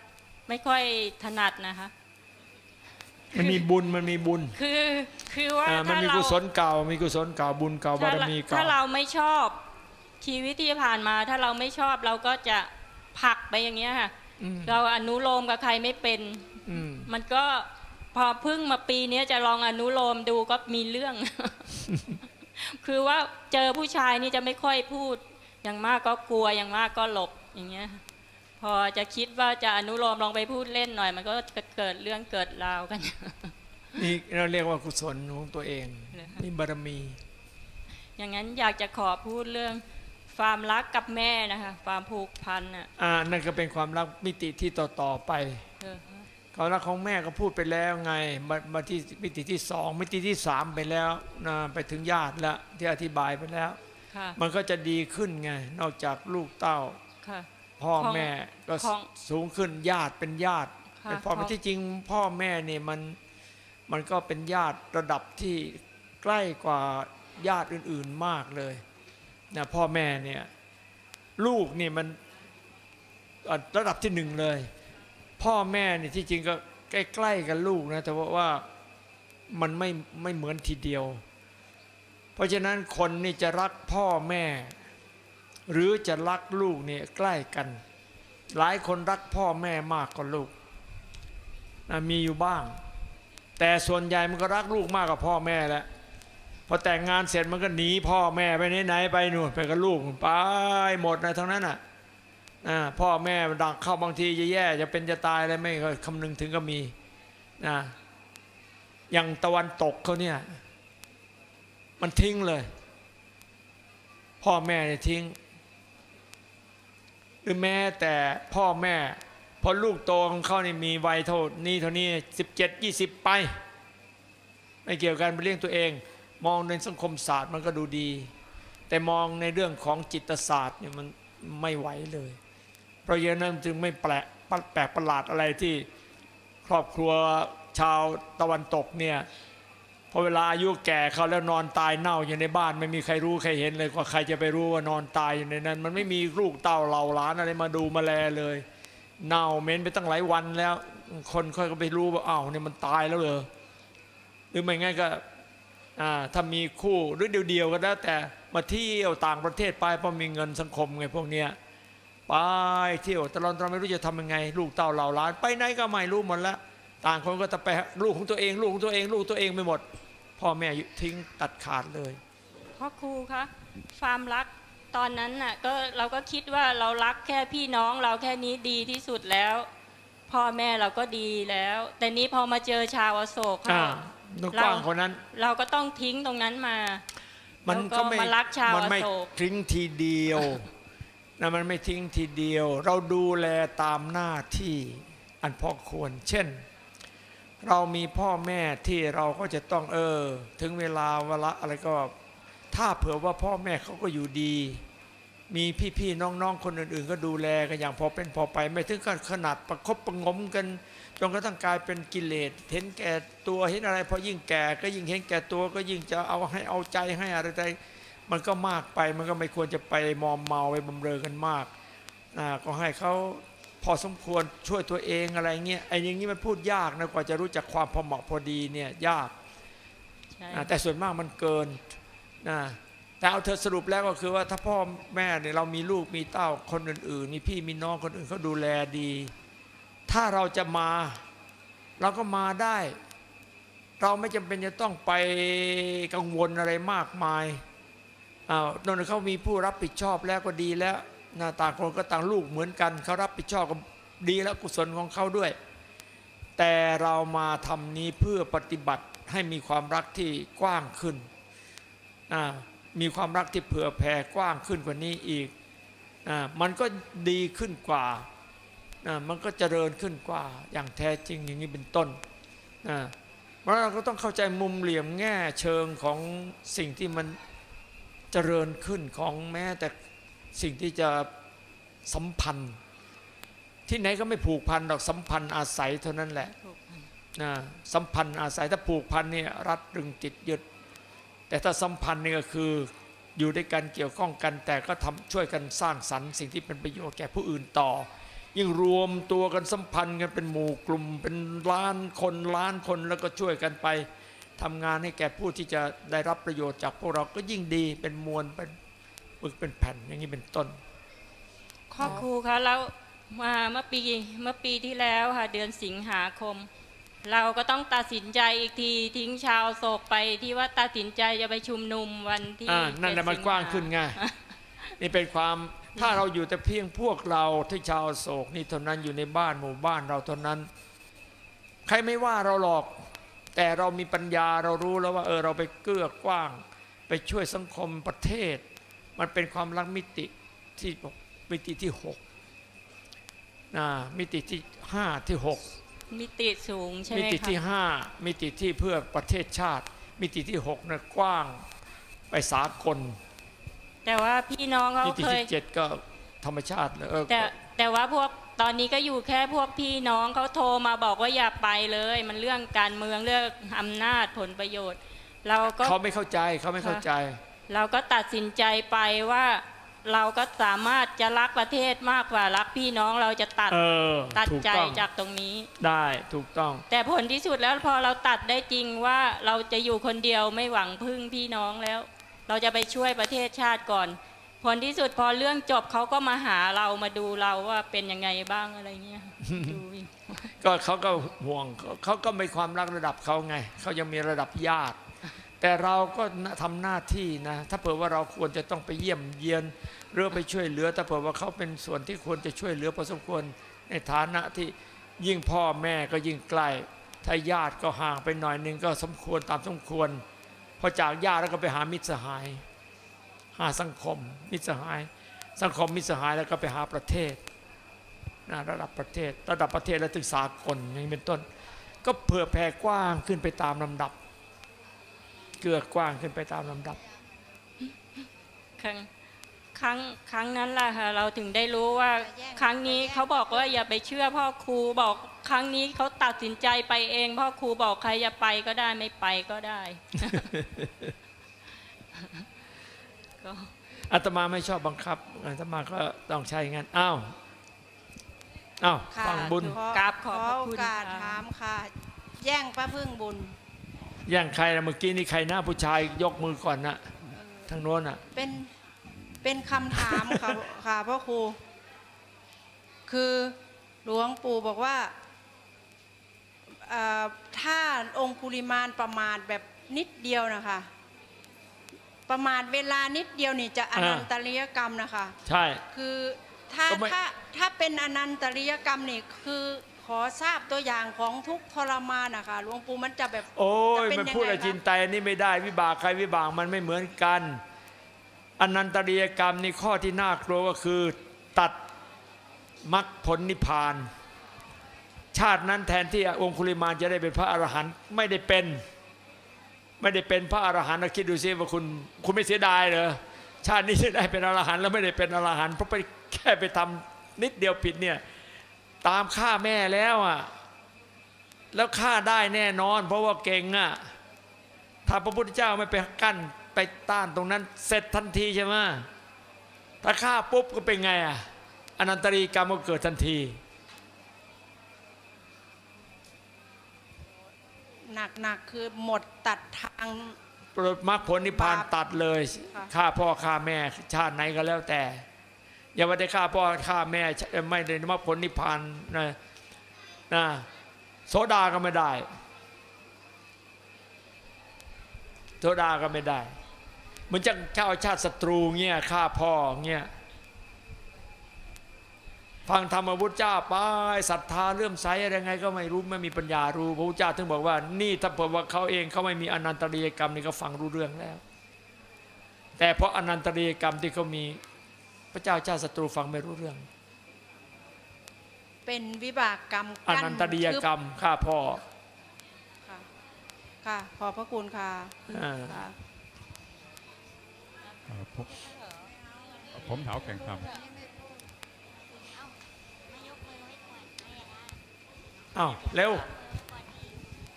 ไม่ค่อยถนัดนะคะ มันมีบุญมันมีบุญ คือคือว่าอ่ามันถ้ามีเรากุศลเก่า มีกุศลเก่าบุญเก่าบารมีถ้าเก่าเราไม่ชอบชีวิตที่ผ่านมา ถ้าเราไม่ชอบเราก็จะผลักไปอย่างเงี้ยค่ะอืมเราอนุโลมกับใครไม่เป็นอืมมันก็พอเพึ่งมาปีเนี้ยจะลองอนุโลมดูก็มีเรื่อง คือว่าเจอผู้ชายนี่จะไม่ค่อยพูด อย่างมากก็กลัวอย่างมากก็หลบอย่างเงี้ย พอจะคิดว่าจะอนุโลมลองไปพูดเล่นหน่อย มันก็เกิดเรื่องเกิดราวกัน นี่เราเรียกว่ากุศลของตัวเองเหรอคะนี่บารมี อย่างนั้นอยากจะขอพูดเรื่องความรักกับแม่นะคะ ความผูกพันอะอ่านั่นก็เป็นความรักมิติที่ต่อต่อๆไปเออ ความรักของแม่ก็พูดไปแล้วไงมามาที่มิติที่สองมิติที่สามไปแล้วนะไปถึงญาติแล้วที่อธิบายไปแล้วค่ะมันก็จะดีขึ้นไง นอกจากลูกเต้าค่ะพ่อของแม่ก็ของสูงขึ้นญาติเป็นญาติค่ะเป็นพ่อของที่จริงพ่อแม่เนี่ยมันมันก็เป็นญาติระดับที่ใกล้กว่าญาติอื่น ๆมากเลยนะพ่อแม่เนี่ยลูกนี่มันเอ่อระดับที่หนึ่งเลย พ่อแม่เนี่ยที่จริงก็ใกล้ๆกับลูกนะแต่ว่าวามันไม่ไม่เหมือนทีเดียว เพราะฉะนั้นคนนี่จะรักพ่อแม่ หรือจะรักลูกเนี่ยใกล้กัน หลายคนรักพ่อแม่มากกว่าลูกนะมีอยู่บ้าง แต่ส่วนใหญ่มันก็รักลูกมากกว่าพ่อแม่แหล้วพอแต่งงานเสร็จมันก็หนีพ่อแม่ไปไหนๆไปนู่นไปกับลูกไปหมดนะทั้งนั้นอะนะ พ่อแม่ดังเข้าบางทีจะแย่จะเป็นจะตายอะไรไม่คยคำนึงถึงก็มีนะอย่างตะวันตกเขาเนี่ย มันทิ้งเลย พ่อแม่เนี่ยทิ้งหรือแม้แต่พ่อแม่พอลูกโตของเขานี่มีวัยเท่านี้เท่านี้สิบเจ็ดยี่สิบไป ไม่เกี่ยวกันไปเลี้ยงตัวเอง มองในสังคมศาสตร์มันก็ดูดี แต่มองในเรื่องของจิตศาสตร์เนี่ยมันไม่ไหวเลย เพราะฉะนั้นจึงไม่แปลกแปลกประหลาดอะไรที่ครอบครัวชาวตะวันตกเนี่ยพอเวลาอายุแก่เขาแล้วนอนตายเน่าอยู่ในบ้าน ไม่มีใครรู้ใครเห็นเลยว่าใครจะไปรู้ว่านอนตายอยู่ในนั้น มันไม่มีลูกเต้าเหล่าหลานอะไรมาดูมาแลเลย เน่าเหม็นไปตั้งหลายวันแล้ว คนค่อยก็ไปรู้ว่าอ้าวเนี่ยมันตายแล้วเหรอหรือไม่งั้นก็ถ้ามีคู่หรือเดียวๆก็แล้วแต่มาเที่ยวต่างประเทศไปเพราะมีเงินสังคมไงพวกเนี้ย ไปเที่ยวตลอดตลอดไม่รู้จะทำยังไง ลูกเต้าเหล่าหล้าน ไปไหนก็ไม่รู้หมดแล้วต่างคนก็จะไปลูกของตัวเองลูกของตัวเองลูกตัวเองไปหมด พ่อแม่ทิ้งตัดขาดเลยพ่อครูคะความรักตอนนั้นน่ะก็เราก็คิดว่าเรารักแค่พี่น้องเราแค่นี้ดีที่สุดแล้ว พ่อแม่เราก็ดีแล้ว แต่นี้พอมาเจอชาวอโศกอ่าเขานกกว้างคนนั้น เราก็ต้องทิ้งตรงนั้นมา มันก็ไม่แล้วก็มารักชาวมันไม่อโศกทิ้งทีเดียว นะมันไม่ทิ้งทีเดียว เราดูแลตามหน้าที่อันพอควร เช่น เรามีพ่อแม่ที่เราก็จะต้องเออ ถึงเวลาเวลาอะไรก็ ถ้าเผื่อว่าพ่อแม่เขาก็อยู่ดี มีพี่ๆน้องๆคนอื่นๆ ก็ดูแลกันอย่างพอเป็นพอไป ไม่ถึงกับขนาดประคบประงมกันจนกระทั่งกลายเป็นกิเลสเห็นแก่ตัวเห็นอะไรพอยิ่งแก่ก็ยิ่งเห็นแก่ตัวก็ยิ่งจะเอาให้เอาใจให้อะไรใด มันก็มากไปมันก็ไม่ควรจะไปมอมเมาไปบำเรอกันมากอ่าก็ให้เขาพอสมควรช่วยตัวเองอะไรเงี้ยไอ้อย่างนี้มันพูดยากนะกว่าจะรู้จักความพอเหมาะพอดีเนี่ยยากใช่อ่าแต่ส่วนมากมันเกินนะแต่เอาเธอสรุปแล้วก็คือว่าถ้าพ่อแม่เนี่ยเรามีลูกมีเต้าคนอื่นๆมีพี่มีน้องคนอื่นเขาดูแลดี ถ้าเราจะมา เราก็มาได้ เราไม่จำเป็นจะต้องไปกังวลอะไรมากมาย อ้าวนนเขามีผู้รับผิดชอบแล้วก็ดีแล้วหน้าต่างคนก็ต่างลูกเหมือนกันเขารับผิดชอบก็ดีแล้วกุศลของเขาด้วย แต่เรามาทำนี้เพื่อปฏิบัติให้มีความรักที่กว้างขึ้นมีความรักที่เผื่อแผ่กว้างขึ้นกว่านี้อีกอมันก็ดีขึ้นกว่ามันก็เจริญขึ้นกว่าอย่างแท้จริงอย่างนี้เป็นต้นเพราะเราก็ต้องเข้าใจมุมเหลี่ยมแง่เชิงของสิ่งที่มัน เจริญขึ้นของแม้แต่สิ่งที่จะสัมพันธ์ ที่ไหนก็ไม่ผูกพันดอกสัมพันธ์อาศัยเท่านั้นแหละนะสัมพันธ์อาศัยถ้าผูกพันเนี่ยรัดรึงติดยึด แต่ถ้าสัมพันธ์นี่ก็คืออยู่ด้วยกันเกี่ยวข้องกัน แต่ก็ทำช่วยกันสร้างสรรค์สิ่งที่เป็นประโยชน์แก่ผู้อื่นต่อ ยิ่งรวมตัวกันสัมพันธ์กันเป็นหมู่กลุ่ม เป็นล้านคนล้านคนแล้วก็ช่วยกันไป ทำงานให้แก่ผู้ที่จะได้รับประโยชน์จากพวกเราก็ยิ่งดีเป็นมวลเป็นปึกเป็นแผ่นอย่างนี้เป็นต้นครอบครูคะแล้วมาเมื่อปีเมื่อปีที่แล้วค่ะเดือนสิงหาคม เราก็ต้องตัดสินใจอีกทีทิ้งชาวโศกไปที่ว่าตัดสินใจจะไปชุมนุมวันที่อ่านั่นแหละมัน7สิงหกว้างขึ้นไงนี่เป็นความถ้าเราอยู่แต่เพียงพวกเราที่ชาวโศกนี่เท่านั้นอยู่ในบ้านหมู่บ้านเราเท่านั้น ใครไม่ว่าเราหรอก แต่เรามีปัญญาเรารู้แล้วว่าเออเราไปเกื้อกว้าง ไปช่วยสังคมประเทศ มันเป็นความรักมิติที่มิติที่หกนะมิติที่ห้าที่หกมิติสูงใช่ไหมิมติที่คะห้ามิติที่เพื่อประเทศชาติ มิติที่หกนะกว้างไปสากล แต่ว่าพี่น้องเขามิติเคยที่เจ็ดก็ธรรมชาติเลยเออแต่แต่ว่าพวก ตอนนี้ก็อยู่แค่พวกพี่น้องเขาโทรมาบอกว่าอย่าไปเลย มันเรื่องการเมืองเรื่องอำนาจผลประโยชน์ เราก็เขาไม่เข้าใจเขาไม่เข้าใจ เราก็ตัดสินใจไปว่าเราก็สามารถจะรักประเทศมากกว่ารักพี่น้องเราจะตัดเออตัดถูกใจต้องจากตรงนี้ ได้ถูกต้อง แต่ผลที่สุดแล้วพอเราตัดได้จริงว่าเราจะอยู่คนเดียวไม่หวังพึ่งพี่น้องแล้ว เราจะไปช่วยประเทศชาติก่อน ผลที่สุดพอเรื่องจบเขาก็มาหาเรามาดูเราว่าเป็นยังไงบ้างอะไรเงี้ยดูก็เขาก็ห่วงเขาก็มีความรักระดับเขาไงเขายังมีระดับญาติ แต่เราก็ทำหน้าที่นะ ถ้าเผื่อว่าเราควรจะต้องไปเยี่ยมเยียนหรือไปช่วยเหลือ ถ้าเผื่อว่าเขาเป็นส่วนที่ควรจะช่วยเหลือพอสมควรในฐานะที่ยิ่งพ่อแม่ก็ยิ่งใกล้ถ้าญาติก็ห่างไปหน่อยนึงก็สมควรตามสมควร พอจากญาติแล้วก็ไปหามิตรสหาย หาสังคมมิตรสหาย สังคมมิตรสหายแล้วก็ไปหาประเทศนะระดับประเทศ ระดับประเทศและถึงสากลอย่างนี้เป็นต้น ก็เผื่อแผ่กว้างขึ้นไปตามลำดับ เกือกว้างขึ้นไปตามลำดับครั้งครั้งครั้งนั้นแหละค่ะเราถึงได้รู้ว่าครั้งนี้เขาบอกว่าอย่าไปเชื่อพ่อครูบอกครั้งนี้เขาตัดสินใจไปเอง พ่อครูบอกใครจะไปก็ได้ไม่ไปก็ได้ ก็อาตมาไม่ชอบบังคับอาตมาก็ต้องใช้งั้นอ้าวอ้าวค่ะฟังบุญขอกราบขอบขพอระโอคุณกาสค่ะถามค่ะ แย่งป้าพึ่งบุญ อย่างใครนะเมื่อกี้นี่ใครหน้าผู้ชายยกมือก่อนนะทางโน้นอะ เป็น เป็นคำถามค่ะ ค่ะพ่อครู คือหลวงปู่บอกว่าเอ่อถ้าองคุลิมานประมาทแบบนิดเดียวนะคะ ประมาทเวลานิดเดียวนี่จะอนันตริยกรรมนะคะ ใช่ คือถ้าก็ไม่ ถ้าถ้าเป็นอนันตริยกรรมนี่คือขอทราบตัวอย่างของทุกข์ทรมานนะคะหลวงปู่มันจะแบบโอ้ยจะเป็นมันยังพูดไงอะไรคะจินไตอันนี้ไม่ได้วิบากใครวิบากมันไม่เหมือนกันอนันตริยกรรมนี่ข้อที่น่ากลัวก็คือ ตัดมรรคผลนิพพาน ชาตินั้นแทนที่องคุลิมานจะได้เป็นพระอรหันต์ไม่ได้เป็น ไม่ได้เป็นพระอรหันต์นะคิดดูซิว่าคุณคุณไม่เสียดายเหรอชาตินี้จะได้เป็นอรหันต์แล้วไม่ได้เป็นอรหันต์เพราะไปแค่ไปทำนิดเดียวผิดเนี่ยตามฆ่าแม่แล้วอะแล้วฆ่าได้แน่นอน เพราะว่าเก่งอะถ้าพระพุทธเจ้าไม่ไปกั้นไปต้านตรงนั้นเสร็จทันทีใช่ไหมถ้าฆ่าปุ๊บก็เป็นไงอะอนันตรีกรรมก็เกิดทันที หนักหนักๆคือหมดตัดทางปรดมรรคผลนิพพานบาปตัดเลยค่ะฆ่าพ่อฆ่าแม่ชาติไหนก็แล้วแต่ อย่าว่าได้ฆ่าพ่อฆ่าแม่ไม่ได้มรรคผลนิพพานนะนะโสดาก็ไม่ได้โสดาก็ไม่ได้ เหมือนจะเจ้าชาติศัตรูเงี้ยฆ่าพ่อเงี้ย ฟังธรรมพระพุทธเจ้าไปศรัทธาเลื่อมใสอะไรไง ก็ไม่รู้ไม่มีปัญญารู้พระพุทธเจ้าถึงบอกว่า นี่ถ้าเผื่อว่าเขาเองเขาไม่มีอนันตริยกรรมนี่ก็ฟังรู้เรื่องแล้ว แต่เพราะอนันตริยกรรมที่เขามีพระเจ้าชาติศัตรูฟังไม่รู้เรื่อง เป็นวิบากกรรมอนันตริยกรรมฆ่าพ่อค่ะค่ะขอบพระคุณค่ะอ่าค่ะเอ่อผมผมเถาแข่งธรรม อ้าวเร็ว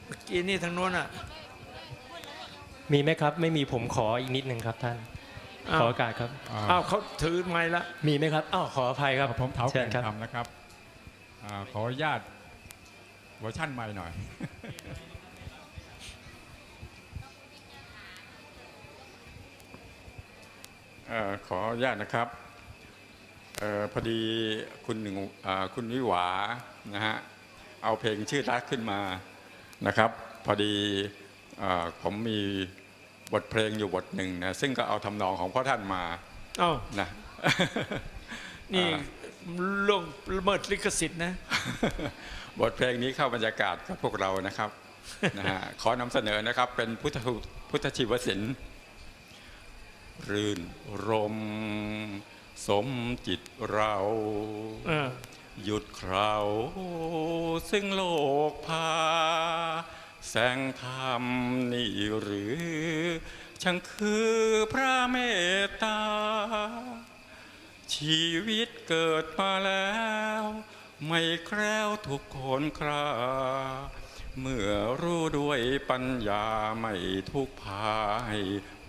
เมื่อกี้นี่ทางโน้นอะ มีไหมครับ ไม่มีผมขออีกนิดหนึ่งครับท่านอ้าขอวโอกาสครับอ่าอ้าวเขาถือไม้ละ มีไหมครับอ้าวขออภัยครับผมเถาเชิแข่ญงครับธรรมนะครับอ่าขออนุญาตเวอร์ชั่นใหม่หน่อยเอ่อขออนุญาตนะครับเออพอดีคุณหนึ่งอ่าคุณวิหวานะฮะ เอาเพลงชื่อรักขึ้นมานะครับ พอดีเอ่อผมมีบทเพลงอยู่บทหนึ่งนะซึ่งก็เอาทำนองของพ่อท่านมาอ้าวนะนี่อ่าล่วงละเมิดลิขสิทธิ์นะ บทเพลงนี้เข้าบรรยากาศกับพวกเรานะครับนะฮะขอนำเสนอนะครับ เป็นพุทธพุทธชีวศิลป์รื่นรม สมจิตเราเออ หยุดคราวซึ่งโลกพา แสงธรรมนี่หรือ ช่างคือพระเมตตา ชีวิตเกิดมาแล้ว ไม่แคล้วทุกคนคราเมื่อรู้ด้วยปัญญาไม่ทุกภาย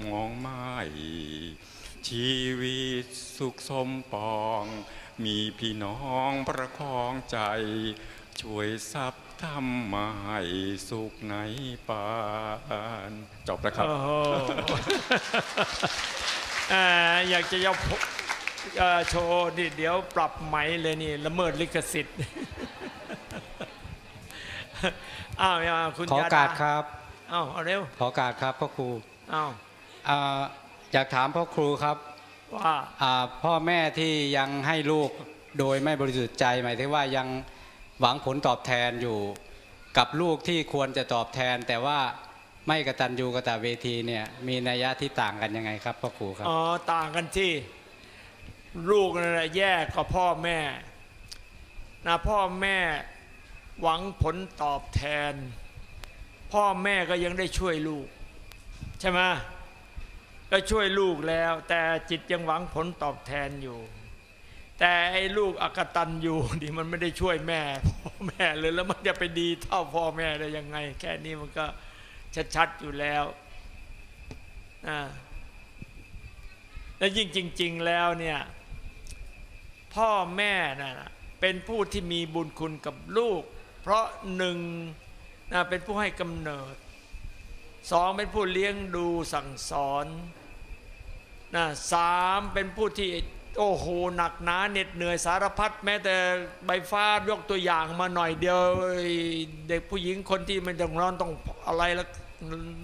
มองไม่ ชีวิตสุขสมปอง มีพี่น้องประคองใจ ช่วยซับทำมาให้สุขในปานจบแล้วครับโอ้โหอ่าอยากจะยกเอ่อโชว์นี่เดี๋ยวปรับไหมเลยนี่ละเมิดลิขสิทธิ์อ้าวอย่าคุณขอโอกาสยดครับอ้าวเอาเร็วขอโอกาสครับพ่อครูอ้าวอ่าอยากถามพ่อครูครับ ว่าอ่าพ่อแม่ที่ยังให้ลูกโดยไม่บริสุทธิ์ใจหมายถึงว่ายังหวังผลตอบแทนอยู่กับลูกที่ควรจะตอบแทน แต่ว่าไม่กตัญญูกตเวทีเนี่ยมีนัยยะที่ต่างกันยังไงครับพ่อครูครับอ๋อต่างกันที่ ลูกนั่นแหละแย่กว่าพ่อแม่นะพ่อแม่หวังผลตอบแทน พ่อแม่ก็ยังได้ช่วยลูก ใช่ไหม ก็ช่วยลูกแล้ว แต่จิตยังหวังผลตอบแทนอยู่ แต่ไอ้ลูกอกตันอยู่นี่มันไม่ได้ช่วยแม่พ่อแม่เลยแล้วมันจะไปดีเท่าพ่อแม่ได้ยังไง แค่นี้มันก็ชัดๆอยู่แล้วอ่าและยิ่งจริง ๆแล้วเนี่ยพ่อแม่น่ะเป็นผู้ที่มีบุญคุณกับลูก เพราะหนึ่งนะเป็นผู้ให้กำเนิดสองเป็นผู้เลี้ยงดูสั่งสอน นะสามเป็นผู้ที่โอ้โหหนักหนาเหน็ดเหนื่อยสารพัดแม้แต่ใบฟ้ายกตัวอย่างมาหน่อยเดียวเด็กผู้หญิงคนที่มันต้องนอนต้องอะไรล้ว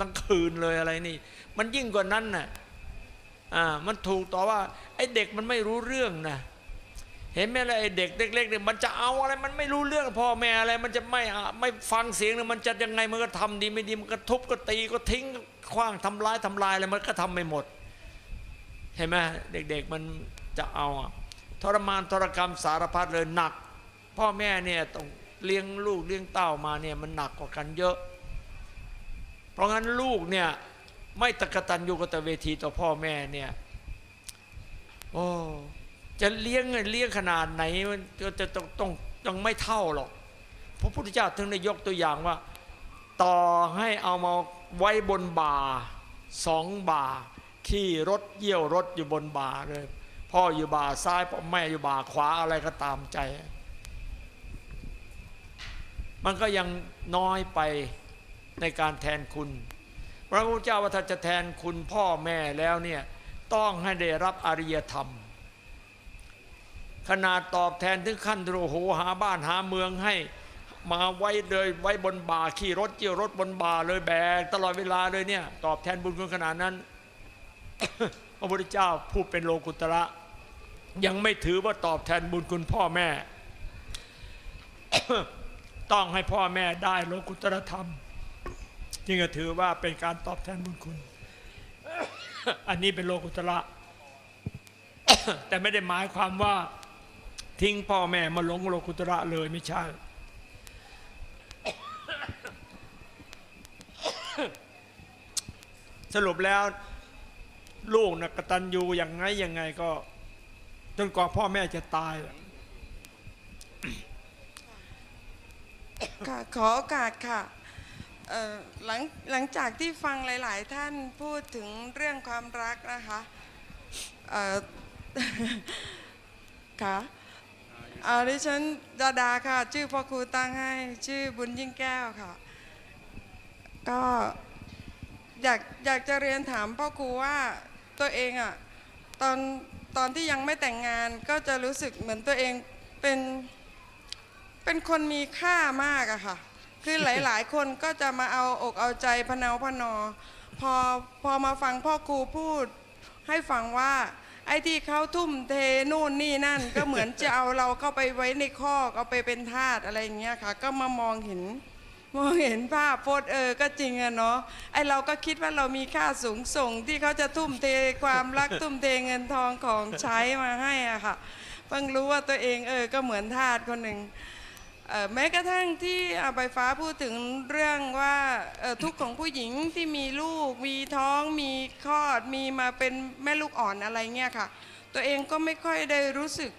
ตั้งคืนเลยอะไรนี่ มันยิ่งกว่านั้นน่ะอ่ามันถูกต่อว่าไอ้เด็กมันไม่รู้เรื่องนะเห็นไหมล่ะไอ้เด็กเล็กๆเนี่ยมันจะเอาอะไรมันไม่รู้เรื่องพ่อแม่อะไร มันจะไม่ไม่ฟังเสียงเนี่ยมันจะยังไงมันก็ทำดีไม่ดีมันก็ทุบก็ตีก็ทิ้งคว้างทำร้ายทำลายอะไรมันก็ทำไม่หมด เห็นไหมเด็กๆมันจะเอาทรมานทรกรรมสารพัดเลยหนัก พ่อแม่เนี่ยต้องเลี้ยงลูกเลี้ยงเต้ามาเนี่ยมันหนักกว่ากันเยอะ เพราะงั้นลูกเนี่ยไม่ตะกตันอยู่กตะเวทีต่อพ่อแม่เนี่ยโอ้จะเลี้ยงเลี้ยงขนาดไหนมันก็จะต้องต้องต้องไม่เท่าหรอกพระพุทธเจ้าถึงได้ยกตัวอย่างว่า ต่อให้เอามาไว้บนบ่าสองบ่า ขี่รถเยี่ยวรถอยู่บนบ่าเลย พ่ออยู่บ่าซ้ายพ่อแม่อยู่บ่าขวาอะไรก็ตามใจ มันก็ยังน้อยไปในการแทนคุณ พระพุทธเจ้าว่าถ้าจะแทนคุณพ่อแม่แล้วเนี่ยต้องให้ได้รับอริยธรรม ขนาดตอบแทนถึงขั้นโอ้โหหาบ้านหาเมืองให้มาไว้เลยไว้บนบ่าขี่รถเกี่ยวรถบนบ่าเลยแบกตลอดเวลาเลยเนี่ย ตอบแทนบุญคุณขนาดนั้น พระพุทธเจ้าผู้เป็นโลกุตระยังไม่ถือว่าตอบแทนบุญคุณพ่อแม่ ต้องให้พ่อแม่ได้โลกุตรธรรม จึงจะถือว่าเป็นการตอบแทนบุญคุณ อันนี้เป็นโลกุตระแต่ไม่ได้หมายความว่าทิ้งพ่อแม่มาหลงโลกุตระเลยไม่ใช่ สรุปแล้ว ลูกนะกตัญญูอย่างไงยังไงก็ จนกว่าพ่อแม่จะตายค่ะขอโอกาสค่ะหลังหลังจากที่ฟังหลาย ๆ ท่านพูดถึงเรื่องความรักนะคะค่ะอาดิฉันดาดาค่ะ ชื่อพ่อครูตั้งให้ ชื่อบุญยิ่งแก้วค่ะ ก็อยากอยากจะเรียนถามพ่อครูว่า ตัวเองอะตอนตอนที่ยังไม่แต่งงานก็จะรู้สึกเหมือนตัวเองเป็นเป็นคนมีค่ามากอะค่ะ คือหลาย ๆ คนก็จะมาเอาอกเอาใจพนาพนอ พอพอมาฟังพ่อครูพูด ให้ฟังว่า ไอ้ที่เขาทุ่มเทนู่นนี่นั่น ก็เหมือนจะเอาเราเข้าไปไว้ในคอเอาไปเป็นทาสอะไรอย่างเงี้ยค่ะ ก็มามองเห็น มองเห็นภาพโพสต์เออก็จริงอะเนาะไอเราก็คิดว่าเรามีค่าสูงส่งที่เขาจะทุ่มเทความรักทุ่มเทเงินทองของใช้มาให้อะค่ะเพิ่งรู้ว่าตัวเองเออก็เหมือนทาสคนหนึ่งเอ่อแม้กระทั่งที่อาใบฟ้าพูดถึงเรื่องว่าเอ่อทุกข์ของผู้หญิงที่มีลูก มีท้องมีคลอดมีมาเป็นแม่ลูกอ่อนอะไรเงี้ยค่ะ ตัวเองก็ไม่ค่อยได้รู้สึก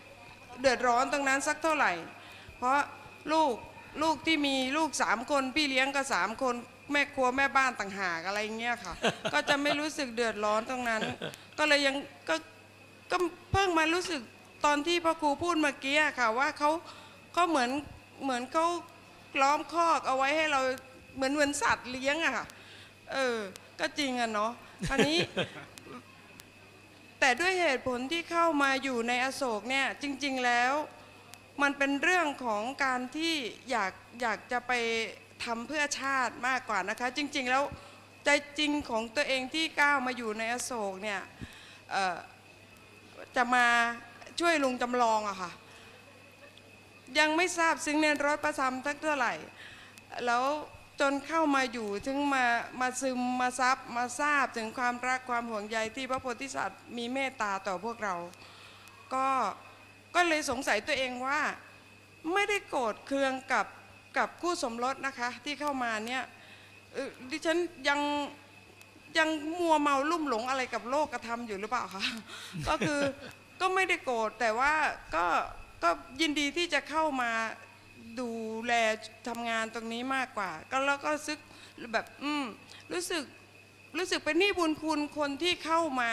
เดือดร้อนตรงนั้นสักเท่าไหร่ เพราะลูก ลูกที่มีลูกสามคน พี่เลี้ยงก็สามคนแม่ครัวแม่บ้านต่างหากอะไรเงี้ยค่ะ ก็จะไม่รู้สึกเดือดร้อนตรงนั้น ก็เลยยังก็ก็เพิ่งมารู้สึกตอนที่พระครูพูดเมื่อกี้ค่ะ ว่าเขาเขาเหมือนเหมือนเขาล้อมคอกเอาไว้ให้เราเหมือนเหมือนสัตว์เลี้ยงอะค่ะ เออ ก็จริงอะเนาะอันนี้ แต่ด้วยเหตุผลที่เข้ามาอยู่ในอโศกเนี่ย จริง ๆแล้ว มันเป็นเรื่องของการที่อยากอยากจะไปทำเพื่อชาติมากกว่านะคะ จริง ๆ แล้วใจจริงของตัวเองที่ก้าวมาอยู่ในอโศกเนี่ยจะมาช่วยลุงจำลองอะค่ะ ยังไม่ทราบซึ้งในรถประซำทักเท่าไหร่ แล้วจนเข้ามาอยู่ถึงมามาซึมมาซับมาทราบถึงความรักความห่วงใยที่พระโพธิสัตว์มีเมตตาต่อพวกเรา ก็ ก็เลยสงสัยตัวเองว่า ไม่ได้โกรธเคืองกับกับคู่สมรสนะคะ ที่เข้ามาเนี่ยดิฉันยังยังมัวเมาลุ่มหลงอะไรกับโลกกระทำอยู่หรือเปล่าคะก็คือก็ไม่ได้โกรธแต่ว่าก็ก็ยินดีที่จะเข้ามาดูแลทำงานตรงนี้มากกว่า ก็แล้วก็ซึกแบบอืมรู้สึกรู้สึกเป็นหนี้บุญคุณคนที่เข้ามา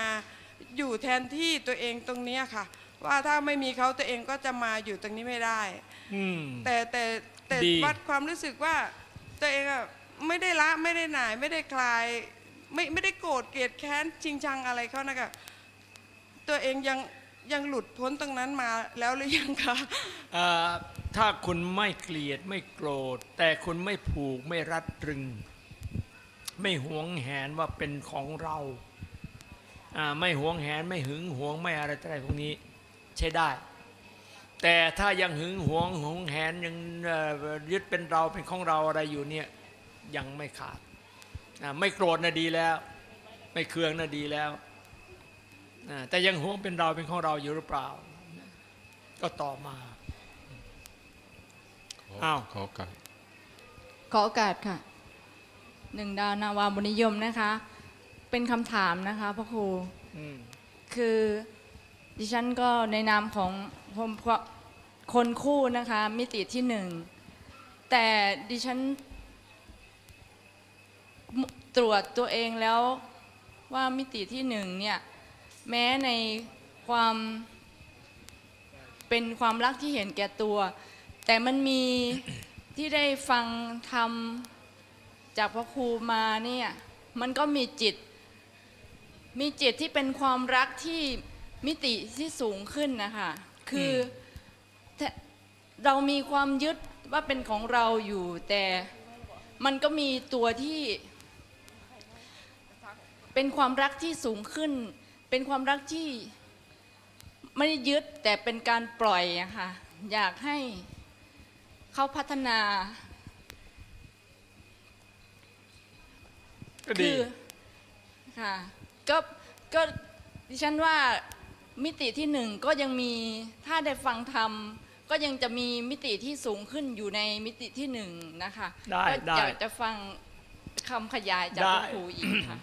อยู่แทนที่ตัวเองตรงนี้ค่ะ ว่าถ้าไม่มีเขาตัวเองก็จะมาอยู่ตรงนี้ไม่ได้อืมแต่แต่แต่ดีวัดความรู้สึกว่าตัวเองอะไม่ได้ละไม่ได้หน่าย ไม่ได้คลาย ไม่ไม่ได้โกรธเกลียดแค้นจริงจังอะไรเขานะคะตัวเองยังยังหลุดพ้นตรงนั้นมาแล้วหรือยังคะเอ่อถ้าคุณไม่เกลียดไม่โกรธ แต่คุณไม่ผูกไม่รัดตรึง ไม่หวงแหนว่าเป็นของเราอ่าไม่หวงแหนไม่หึงหวงไม่อะไรต่ออะไรพวกนี้ ใช้ได้ แต่ถ้ายังหึงหวงหวงแหนยังเอ่อยึดเป็นเราเป็นของเราอะไรอยู่เนี่ยยังไม่ขาดอ่าไม่โกรธนะดีแล้ว ไม่เคืองนะดีแล้วอ่าแต่ยังหวงเป็นเราเป็นของเราอยู่หรือเปล่า ก็ต่อมาอ้าวขอโอกาสขอโอกาสค่ะหนึ่งดาวนาวาบุญนิยมนะคะ เป็นคำถามนะคะพระครูอืมคือ ดิฉันก็ในนามของผมคนคู่นะคะ มิติที่หนึ่ง แต่ดิฉันตรวจตัวเองแล้วว่ามิติที่หนึ่งเนี่ยแม้ในความเป็นความรักที่เห็นแก่ตัว แต่มันมีที่ได้ฟังธรรมจากพระครูมาเนี่ยมันก็มีจิต มีจิตที่เป็นความรักที่ มิติที่สูงขึ้นนะคะ คือแทเรามีความยึดว่าเป็นของเราอยู่ แต่มันก็มีตัวที่เป็นความรักที่สูงขึ้น เป็นความรักที่ไม่ได้ยึดแต่เป็นการปล่อยอะค่ะ อยากให้เขาพัฒนา ก็ดี คือค่ะก็ก็ดิฉันว่า มิติที่หนึ่งก็ยังมีถ้าได้ฟังธรรมก็ยังจะมีมิติที่สูงขึ้นอยู่ในมิติที่หนึ่งนะคะได้ก็ได้อยากจะฟังคำขยายจากได้พระครูอีกค่ะ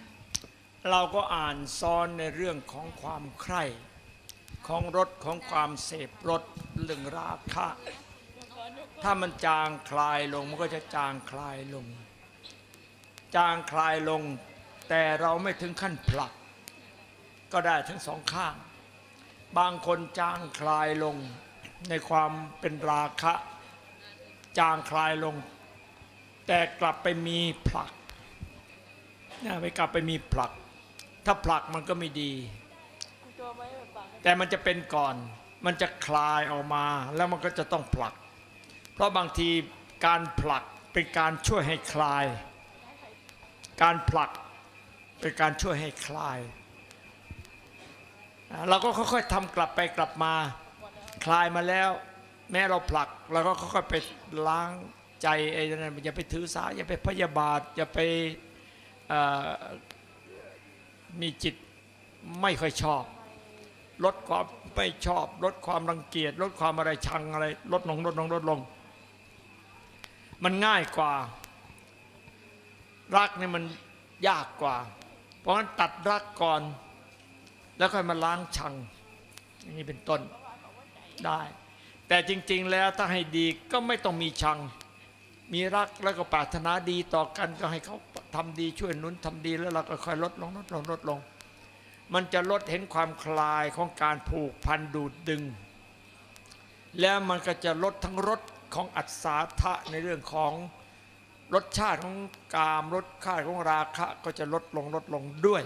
เราก็อ่านซ้อนในเรื่องของความใคร่ของรสของความเสพรสเรื่องราคะ ถ้ามันจางคลายลงมันก็จะจางคลายลง จางคลายลง แต่เราไม่ถึงขั้นผลัก ก็ได้ทั้งสองข้าง บางคนจางคลายลงในความเป็นราคะ จางคลายลง แต่กลับไปมีผลักนะไปกลับไปมีผลัก ถ้าผลักมันก็ไม่ดี แต่มันจะเป็นก่อน มันจะคลายออกมาแล้วมันก็จะต้องผลัก เพราะบางทีการผลักเป็นการช่วยให้คลาย การผลักเป็นการช่วยให้คลาย เราก็ค่อยๆทำกลับไปกลับมา คลายมาแล้ว แม้เราผลักเราก็ค่อยๆไปล้างใจไอ้นั่นอย่าไปถือสาอย่าไปพยาบาทอย่าไปมีจิตไม่ค่อยชอบ ลดความไม่ชอบ ลดความรังเกียจลดความอะไรชังอะไร ลดลงลดลงลดลง มันง่ายกว่า รักนี่มันยากกว่า เพราะฉะนั้นตัดรักก่อน แล้วค่อยมาล้างชัง อย่างนี้เป็นต้นได้ แต่จริง ๆ แล้วถ้าให้ดีก็ไม่ต้องมีชัง มีรักแล้วก็ปรารถนาดีต่อกันก็ให้เขาทำดีช่วยนุนทำดีแล้วเราก็ค่อยลดลงลดลงลดลง มันจะลดเห็นความคลายของการผูกพันดูดดึง แล้วมันก็จะลดทั้งรสของอัศทะในเรื่องของรสชาติของกามรสชาติของราคะก็จะลดลงลดลงด้วย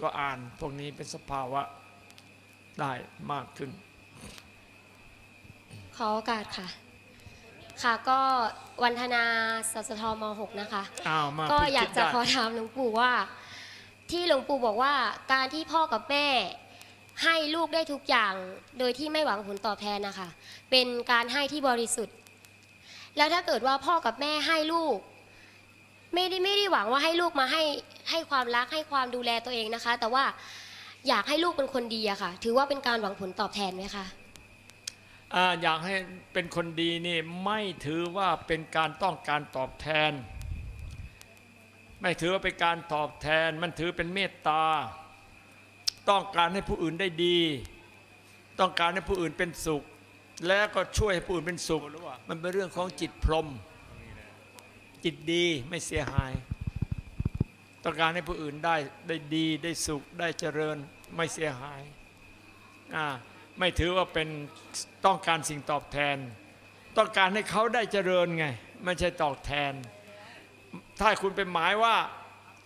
ก็อ่านพวกนี้เป็นสภาวะได้มากขึ้น ขอโอกาสค่ะ ค่ะก็วันธนาสสทม .6 นะคะอ้าวมาก็พูดอยากคิดจะได้ขอถามหลวงปู่ว่า ที่หลวงปู่บอกว่าการที่พ่อกับแม่ให้ลูกได้ทุกอย่างโดยที่ไม่หวังผลตอบแทนนะคะ เป็นการให้ที่บริสุทธิ์ แล้วถ้าเกิดว่าพ่อกับแม่ให้ลูก ไม่ได้ไม่ได้หวังว่าให้ลูกมาให้ ให้ความรักให้ความดูแลตัวเองนะคะ แต่ว่าอยากให้ลูกเป็นคนดีอะค่ะ ถือว่าเป็นการหวังผลตอบแทนไหมคะอาอยากให้เป็นคนดีนี่ไม่ถือว่าเป็นการต้องการตอบแทน ไม่ถือว่าเป็นการตอบแทน มันถือเป็นเมตตา ต้องการให้ผู้อื่นได้ดี ต้องการให้ผู้อื่นเป็นสุข แล้วก็ช่วยให้ผู้อื่นเป็นสุข มันเป็นเรื่องของจิตพรหมจิตดีไม่เสียหาย ต้องการให้ผู้อื่นได้ได้ดีได้สุขได้เจริญไม่เสียหายอ่าไม่ถือว่าเป็นต้องการสิ่งตอบแทน ต้องการให้เขาได้เจริญไง ไม่ใช่ตอบแทน ถ้าคุณเป็นหมายว่า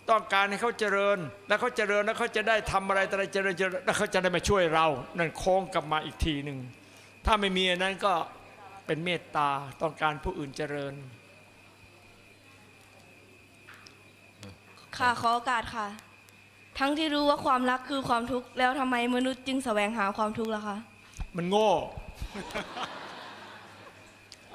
ต้องการให้เขาเจริญ แล้วเขาเจริญแล้วเขาจะได้ทำอะไรอะไรเจริญเจริญแล้วเขาจะได้มาช่วยเรา นั่นโค้งกลับมาอีกทีหนึ่งถ้าไม่มีอันนั้นก็เป็นเมตตาต้องการผู้อื่นเจริญ ค่ะขอโอกาสค่ะ ทั้งที่รู้ว่าความรักคือความทุกข์แล้วทำไมมนุษย์จึงแสวงหาความทุกข์ล่ะคะมันโง่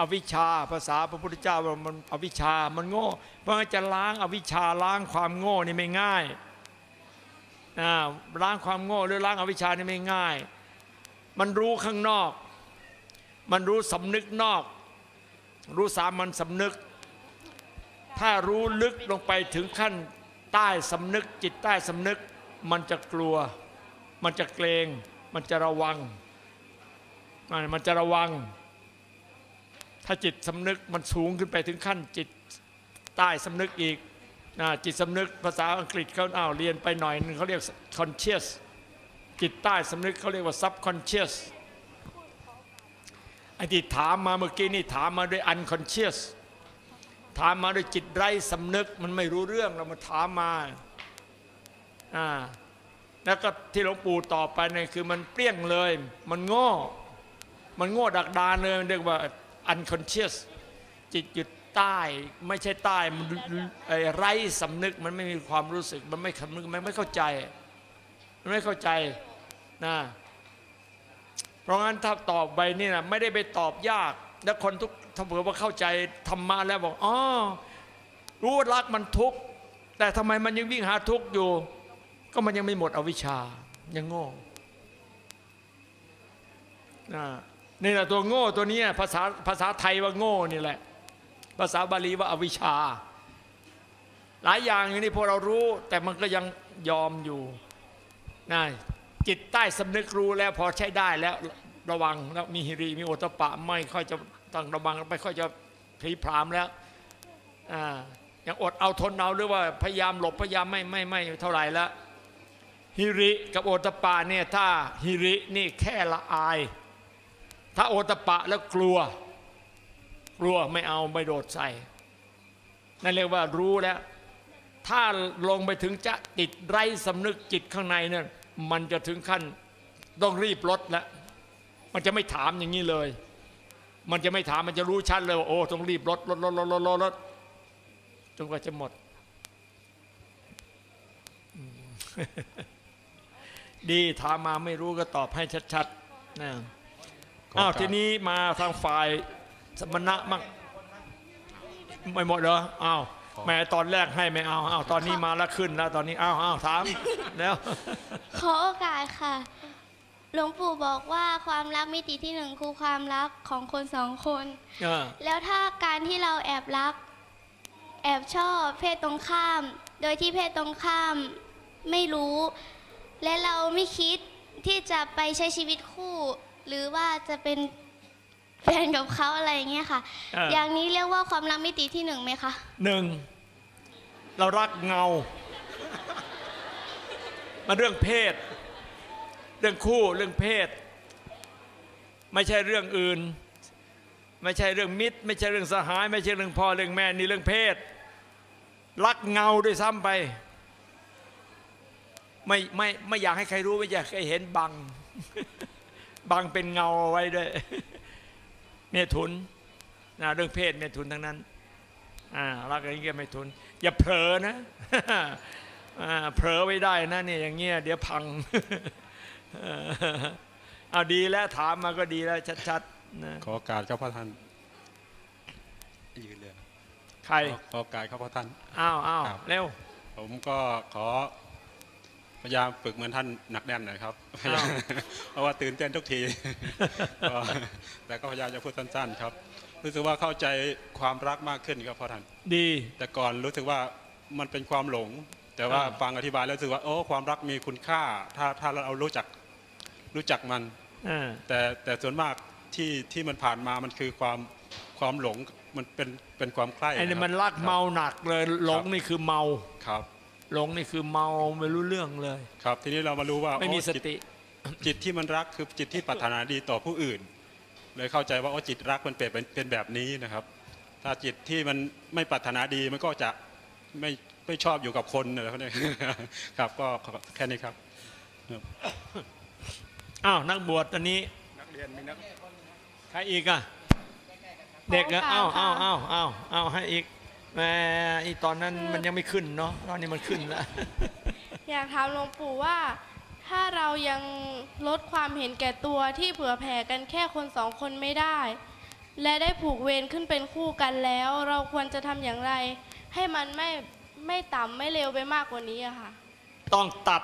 อวิชชาภาษาพระพุทธเจ้าว่ามันอวิชชามันโง่ เพราะงั้นจะล้างอวิชชาล้างความโง่นี่ไม่ง่ายอ่าล้างความโง่หรือล้างอวิชชานี่ไม่ง่าย มันรู้ข้างนอก มันรู้สำนึกนอก รู้สามัญสำนึก ถ้ารู้ลึกลงไปถึงขั้น ใต้สำนึก จิตใต้สำนึก มันจะกลัว มันจะเกรง มันจะระวังมันมันจะระวัง ถ้าจิตสำนึกมันสูงขึ้นไปถึงขั้น จิตใต้สำนึกอีกจิตสำนึกภาษาอังกฤษเขาเอาเรียนไปหน่อยนึงเขาเรียก conscious จิตใต้สำนึกเขาเรียกว่า subconscious ไอ้ที่ถามมาเมื่อกี้นี่ถามมาด้วย unconscious ถามมาด้วยจิตไร้สำนึกมันไม่รู้เรื่องเรามาถามมาอ่าแล้วก็ที่หลวงปู่ตอบไปเนี่ยคือมันเปรี้ยงเลย มันโง่ มันโง่ดักดานเลยเรียกว่า unconscious จิตหยุดใต้ ไม่ใช่ใต้มันไร้สำนึกมันไม่มีความรู้สึก มันไม่คำนึกมันไม่เข้าใจ มันไม่เข้าใจนะเพราะงั้นถ้าตอบไปนี่นะไม่ได้ไปตอบยาก แล้วคนทุก ถ้าเผื่อว่าเข้าใจธรรมะแล้วบอกอ๋อรู้ว่ารักมันทุกข์แต่ทำไมมันยังวิ่งหาทุกข์อยู่ ก็มันยังไม่หมดอวิชชายังโง่นี่แหละตัวโง่ตัวนี้ภาษาภาษาไทยว่าโง่นี่แหละ ภาษาบาลีว่าอวิชชา หลายอย่างอย่างนี้พวกเรารู้ แต่มันก็ยังยอมอยู่นะจิตใต้สำนึกรู้แล้วพอใช้ได้แล้วระวังแล้วมีหิริมีโอตปะไม่ค่อยจะ ต้องระวังไม่ค่อยจะพีพรามแล้วอย่างอดเอาทนเอาหรือว่าพยายามหลบพยายามไม่ไม่ไม่เท่าไหร่แล้วฮิริกับโอตปะเนี่ยถ้าฮิรินี่แค่ละอาย ถ้าโอตปะแล้วกลัว กลัวไม่เอาไม่โดดใส่นั่นเรียกว่ารู้แล้ว ถ้าลงไปถึงจะติดไร้สำนึกจิตข้างในเนี่ยมันจะถึงขั้นต้องรีบลดแล้วมันจะไม่ถามอย่างนี้เลย มันจะไม่ถามมันจะรู้ชัดเลยว่าโอ้ต้องรีบลดลดลดลดลดลดลดจนกว่าจะหมดอืมดีถามมาไม่รู้ก็ตอบให้ชัดๆนะขออ้าวการทีนี้มาทางฝ่ายสมณะมั่งไม่หมดเหรออ้าวแหม่ตอนแรกให้ไม่เอาอ้าวตอนนี้มาแล้วขึ้นแล้วตอนนี้อ้าวอ้าวถามแล้วขอโอกาสค่ะ หลวงปู่บอกว่าความรักมิติที่หนึ่งคือความรักของคนสองคนเออแล้วถ้าการที่เราแอบรัก แอบชอบเพศตรงข้าม โดยที่เพศตรงข้ามไม่รู้ และเราไม่คิดที่จะไปใช้ชีวิตคู่ หรือว่าจะเป็นแฟนกับเขาอะไรอย่างเงี้ยค่ะเออออย่างนี้เรียกว่าความรักมิติที่หนึ่งไหมคะหนึ่งเรารักเงา มาเรื่องเพศ เรื่องคู่เรื่องเพศ ไม่ใช่เรื่องอื่น ไม่ใช่เรื่องมิตร ไม่ใช่เรื่องสหาย ไม่ใช่เรื่องพ่อเรื่องแม่นี่เรื่องเพศรักเงาด้วยซ้ำไป ไม่ไม่ไม่อยากให้ใครรู้ไม่อยากให้ใครเห็นบัง บังเป็นเงาเอาไว้ด้วยเมถุนนะเรื่องเพศเมถุนทั้งนั้นอ่ารักอย่างนี้ก็ไม่ทุน อย่าเผลอนะอ่าเผลอไว้ได้นะเนี่ยอย่างเงี้ยเดี๋ยวพัง เออเอาดีแล้วถามมาก็ดีแล้วชัดๆนะขอโอกาสครับพ่อท่านยืนเลยใครขอขอโอกาสครับพ่อท่านอ้าวอ้าวครับเร็ว ผมก็ขอพยายามฝึกเหมือนท่านหนักแน่นหน่อยครับอ้าวเพราะว่าตื่นเต้นทุกทีก็แต่ก็พยายามจะพูดสั้นๆ ครับรู้สึกว่าเข้าใจความรักมากขึ้นครับพ่อท่านดี แต่ก่อนรู้สึกว่ามันเป็นความหลง แต่ว่าอ่าฟังอธิบายแล้วรู้สึกว่าโอ้ความรักมีคุณค่า ถ้าถ้าเรารู้จัก รู้จักมันอ่าแต่แต่ส่วนมากที่ที่มันผ่านมามันคือความความหลงมันเป็นเป็นความใคร่ไอ้นี่ะคบมันรักเมาหนักเลยหลงนี่คือเมาครับหลงนี่คือเมาไม่รู้เรื่องเลย ครับ ทีนี้เรามารู้ว่าไม่มีโอ้สจิตติจิตที่มันรักคือจิตที่ปรารถนาดีต่อผู้อื่น เลยเข้าใจว่าโอ้จิตรักมันเป็นเป็นเป็นแบบนี้นะครับ ถ้าจิตที่มันไม่ปรารถนาดีมันก็จะไม่ไม่ชอบอยู่กับคนอะไรพวกนี้ครับ ก็แค่นี้ครับ อ้าวนักบวชตอนนี้นักเรียนมีนักใครอีกอะเด็กอะขออ้าวโอกาอ้าสวค่ะอ้าวอ้าวอ้าวให้อีกแหมอีตอนนั้นมันยังไม่ขึ้นเนาะตอนนี้มันขึ้นแล้วอยากถามหลวงปู่ว่า ถ้าเรายังลดความเห็นแก่ตัวที่เผื่อแผ่กันแค่คนสองคนไม่ได้ และได้ผูกเวรขึ้นเป็นคู่กันแล้ว เราควรจะทำอย่างไร ให้มันไม่ไม่ต่ำไม่เร็วไปมากกว่านี้อะค่ะ ต้องตัด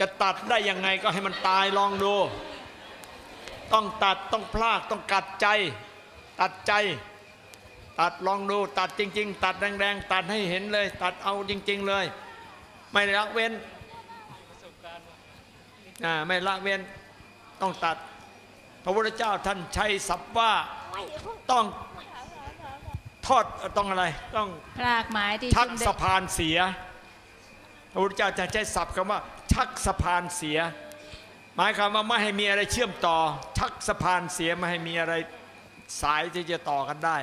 จะตัดได้ยังไงก็ให้มันตายลองดู ต้องตัดต้องพลากต้องกัดใจ ตัดใจ ตัดลองดู ตัดจริง ๆ ตัดแรงๆตัดให้เห็นเลย ตัดเอาจริง ๆเลย ไม่ละเว้นอ่าไม่ละเว้นต้องตัด พระพุทธเจ้าท่านใช้ศัพท์ว่าต้องทอดต้องอะไร ต้องพรากไม้ที่ชักจุ่มเด็สะพานเสีย พระพุทธเจ้าจะใช้ศัพท์คำว่า ชักสะพานเสีย หมายความว่าไม่ให้มีอะไรเชื่อมต่อ ชักสะพานเสียไม่ให้มีอะไรสายที่จะต่อกันได้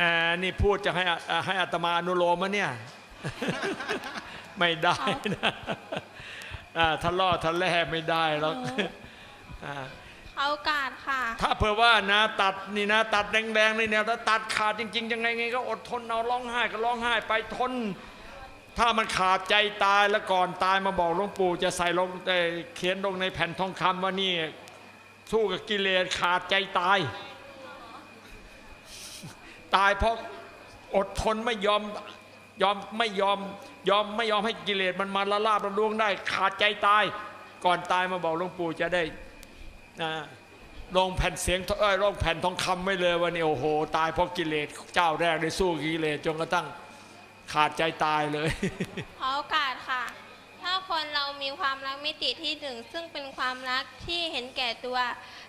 อ่านี่พูดจะให้อ่าให้อัตมาอนุโลมมะเนี่ย ไม่ได้นะอ่าทะเลาะทะแล่ไม่ได้หรอกอ่า เอากาสค่ะ ถ้าเผื่อว่านะตัดนี่นะ ตัดแดงๆนี่เนี่ยถ้าตัดขาดจริง ๆ ยังไงไงก็อดทนเอาร้องไห้ก็ร้องไห้ไปทน ถ้ามันขาดใจตายแล้วก่อนตายมาบอกหลวงปู่จะใส่ลงเอ่เขียนลงในแผ่นทองคำว่านี่สู้กับกิเลสขาดใจตาย ตายเพราะอดทนไม่ยอมยอมไม่ยอมยอมไม่ยอมให้กิเลสมันมาละลาบละลวงได้ ขาดใจตาย ก่อนตายมาบอกหลวงปู่จะได้ ลงแผ่นเสียงเอ้ยลงแผ่นทองคำไว้เลยว่านี่โอ้โห ตายเพราะกิเลสเจ้าแรกได้สู้กิเลสจนกระทั่งขาดใจตายเลยขอโอกาสค่ะ ถ้าคนเรามีความรักมิติที่หนึ่งซึ่งเป็นความรักที่เห็นแก่ตัว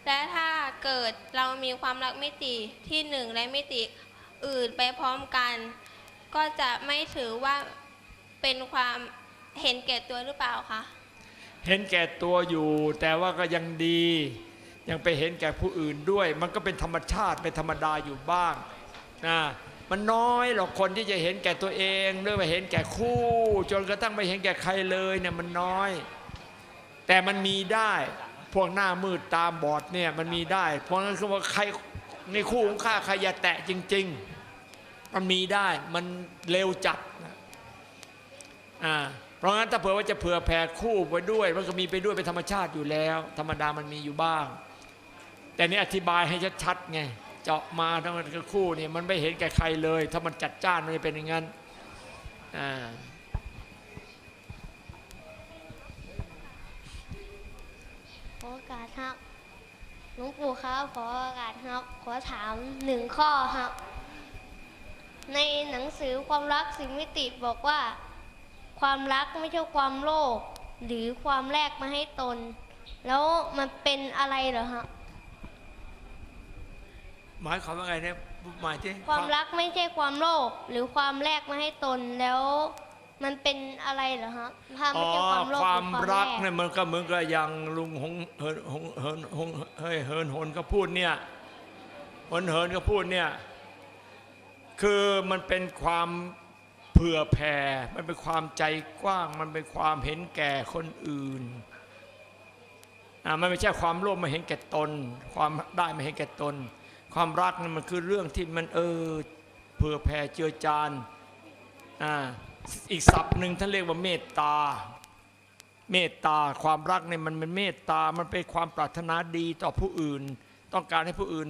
และถ้าเกิดเรามีความรักมิติที่หนึ่งและมิติอื่นไปพร้อมกัน ก็จะไม่ถือว่าเป็นความเห็นแก่ตัวหรือเปล่าคะ เห็นแก่ตัวอยู่ แต่ว่าก็ยังดี ยังไปเห็นแก่ผู้อื่นด้วย มันก็เป็นธรรมชาติเป็นธรรมดาอยู่บ้างนะมันน้อยหรอกคนที่จะเห็นแก่ตัวเองหรือว่าเห็นแก่คู่ จนกระทั่งไม่เห็นแก่ใครเลยเนี่ยมันน้อย แต่มันมีได้พวกหน้ามืดตามบอดเนี่ยมันมีได้ เพราะงั้นคือว่าใครในคู่ของข้าใครอย่าแตะจริง ๆ มันมีได้มันเร็วจัดนะอ่า เพราะงั้นถ้าเผื่อว่าจะเผื่อแผ่คู่ไปด้วยมันก็มีไปด้วยเป็นธรรมชาติอยู่แล้ว ธรรมดามันมีอยู่บ้าง แต่นี่อธิบายให้ชัดๆไงเจาะมาทั้งมันคือคู่เนี่ยมันไม่เห็นแก่ใครเลย ถ้ามันจัดจ้านมันจะเป็นอย่างนั้นอ่าขอโอกาสครับหลวงปู่ครับขอโอกาสครับ ขอถามหนึ่งข้อครับ ในหนังสือความรักสิมิติบอกว่า ความรักไม่ใช่ความโลภหรือความแลกมาให้ตน แล้วมันเป็นอะไรเหรอฮะหมายความว่าไงเนี่ยหมายที่ความรักไม่ใช่ความโลภหรือความแลกมาให้ตนแล้วมันเป็นอะไรเหรอฮะถ้าอ๋ไม่อใช่ความโลภคหวารืมอความรักแลกเนี่ยมันก็เหมือนกับอย่างลุงหงเฮินหงเฮินหงเฮ้ยเฮินหนก็พูดเนี่ยหนเฮินก็พูดเนี่ยคือมันเป็นความเผื่อแผ่ มันเป็นความใจกว้าง มันเป็นความเห็นแก่คนอื่นอ่ามันไม่ใช่ความโลภมาเห็นแก่ตน ความได้มาเห็นแก่ตน ความรักนี่มันคือเรื่องที่มันเออเผื่อแผ่เจือจานอ่าอีกศัพท์หนึ่งท่านเรียกว่าเมตตา เมตตาความรักเนี่ยมันเป็นเมตตา มันเป็นความปรารถนาดีต่อผู้อื่น ต้องการให้ผู้อื่น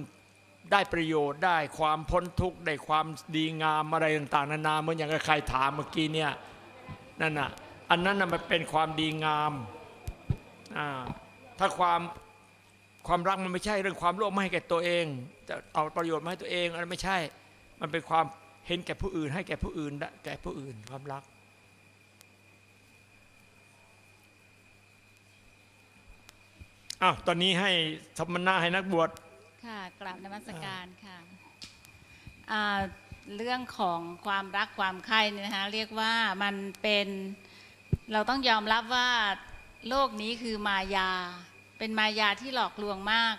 ได้ประโยชน์ได้ความพ้นทุกข์ได้ความดีงามอะไรต่างๆนานาเหมือนอย่างใครถามเมื่อกี้เนี่ยนั่นน่ะอันนั้นน่ะมันเป็นความดีงามอ่าถ้าความความรักมันไม่ใช่เรื่องความโลภไม่ให้แก่ตัวเองจะเอาประโยชน์มาให้ตัวเองอะไรไม่ใช่ มันเป็นความเห็นแก่ผู้อื่น ให้แก่ผู้อื่นแก่ผู้อื่นความรัก อ้าวตอนนี้ให้สมณะให้นักบวช ค่ะกราบนมัสการค่ะอ่าเรื่องของความรักความใคร่เนี่ยนะคะเรียกว่ามันเป็นเราต้องยอมรับว่าโลกนี้คือมายา เป็นมายาที่หลอกลวงมาก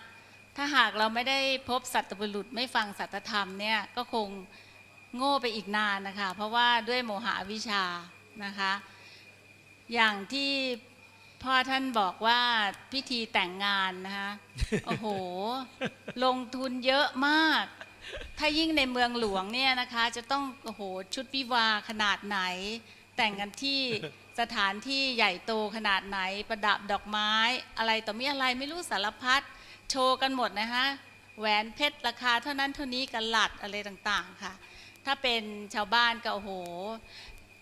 ถ้าหากเราไม่ได้พบสัตบุรุษไม่ฟังสัตธรรมเนี่ยก็คงโง่ไปอีกนานนะคะ เพราะว่าด้วยโมหะอวิชชานะคะ อย่างที่ พ่อท่านบอกว่าพิธีแต่งงานนะคะโอ้โห ลงทุนเยอะมาก ถ้ายิ่งในเมืองหลวงเนี่ยนะคะ จะต้องโอ้โหชุดวิวาขนาดไหน แต่งกันที่สถานที่ใหญ่โตขนาดไหน ประดับดอกไม้ อะไรต่อมีอะไรไม่รู้สารพัดโชว์กันหมดนะคะแหวนเพชรราคาเท่านั้นเท่านี้กันหลัดอะไรต่างๆค่ะ ถ้าเป็นชาวบ้านก็โอ้โห